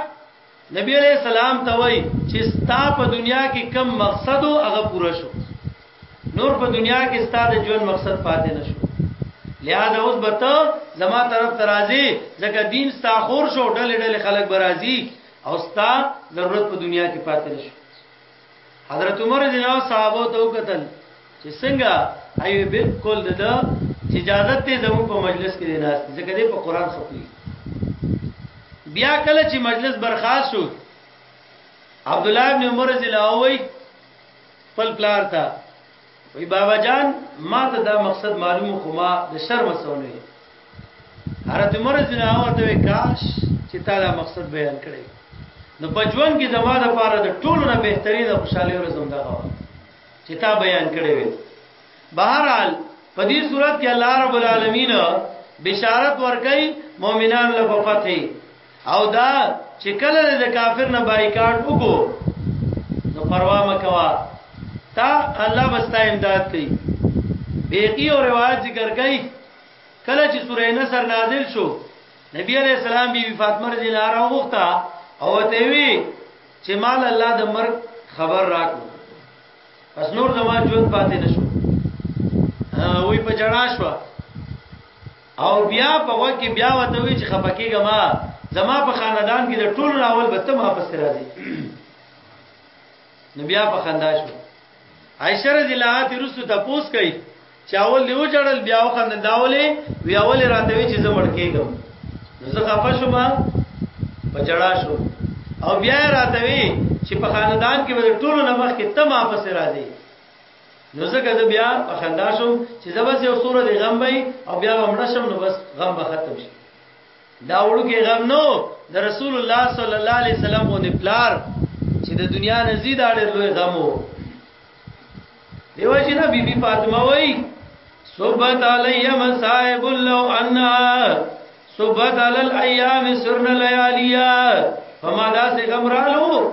نبی علیہ السلام ته وای چې ستا په دنیا کې کم مقصد او هغه پوره شو نور په دنیا کې ستا د ژوند مقصد پاتې نشو لہذا اوس به ته زما طرف ترازی ځکه دین ستا خور شو ډلې ډلې خلک برازي او ستا ضرورت په دنیا کې پاتې نشو حضرت عمر رضی الله صحابه ته وکتل چې څنګه ایو بالکل د اجازه ته زمون په مجلس کې ناس ځکه دې په قران خپوي بیا کله چې مجلس برخاست شو عبد الله ابن عمر رضی الله وای خپل پلار ته وی بابا جان ما ته دا مقصد معلوم خو ما د شرم سو نه حضرت عمر رضی الله عنه ته کاش چې تا دا مقصد بیان کړی نو په ژوند کې زما د پاره د ټولو نه بهترینه خوشاله ورځ هم دا غوا چې تا بیان کړی وي بهرحال په دې صورت کې الله رب العالمین بشارت ورکړي مؤمنان له فتح او دا چې کله د کافر نه بایکاټ وکړو نو پروا مکوا تا الله بستا امداد کوي بیقی او روایت ذکر کوي کله چې سورې نصر نازل شو نبی علیہ السلام بی بی فاطمه رضی الله عنها وغوښته او ته وی چې مال الله د مرګ خبر راکو پس نور زما ژوند پاتې نشو وی په جړا شو او بیا په وکی بیا وته وی چې خپکیګه ما زما په خاندان کې د ټول راول به ته ما پس راځي نو بیا په خندا شو عائشہ رضی الله عنها ترسو تاسو کوي چې اول دی وجړل بیا وخند داولې وی اول راته وی چې زمړ کېږم زه خفه شوم په جړا شو او بیا راته وی چې په خاندان کې به ټول نمخ کې تم واپس راځي نو ځکه زه بیا په خندا شوم چې زه بس یو سوره د غم وای او بیا ومړ شم نو بس غم به ختم شي دا وړو کې غم نو د رسول الله صلی الله علیه وسلم باندې پلار چې د دنیا نه زیات اړ لوی غم وو دیو چې نه بیبي فاطمه وای صبت علی مصائب لو ان صبت علی الايام سرنا لياليا فما داسې غم رالو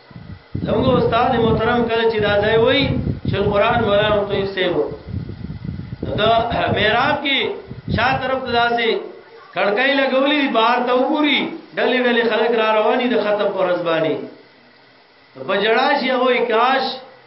زموږ استاد محترم کله چې دا ځای وای چې قران مولانا ته یې سیو دا میراب کې شا طرف ته داسې کړکۍ لګولې بار ته وګوري ډلې ډلې خلک را رواني د ختم پر ځبانی بجړا شي هوې کاش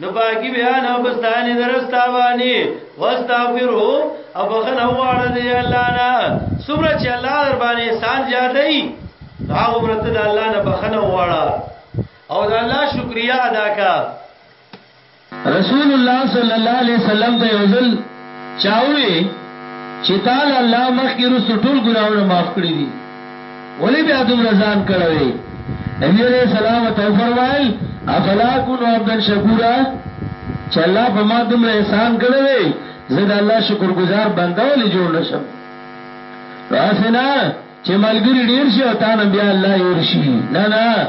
نو باقی بیان او بستانی درستا بانی واستغفرو او بخنه وغواړه دی الله نه سمره چې الله در باندې احسان زیاتای هغه ورته د الله نه بخنه وغواړه او د الله شکریا ادا کا رسول الله صلی الله علیه وسلم ته یوزل چا ووې چی تاله الله مخکی رستو ټول ګناونه معاف کړی دی ولی بیا دومره ځان کړوی نبی علیہ السلام تو فرمایل افلا کون عبدن شکورا چې الله په ما دومره احسان کړی دی زه د الله شکرګزار بنده ولې جوړ نشم راسنا چې ملګری ډیر شي او تانه بیا الله یې ورشي نه نه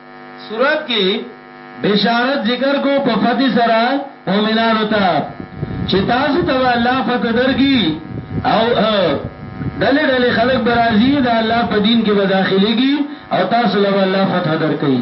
سورت کې بشارت ذکر کو په فتح سره مؤمنانو ته چې تاسو ته الله فتح درکړي او ډلې ډلې خلک برازي د الله په دین کې به داخليږي او تاسو له الله فتح درکړي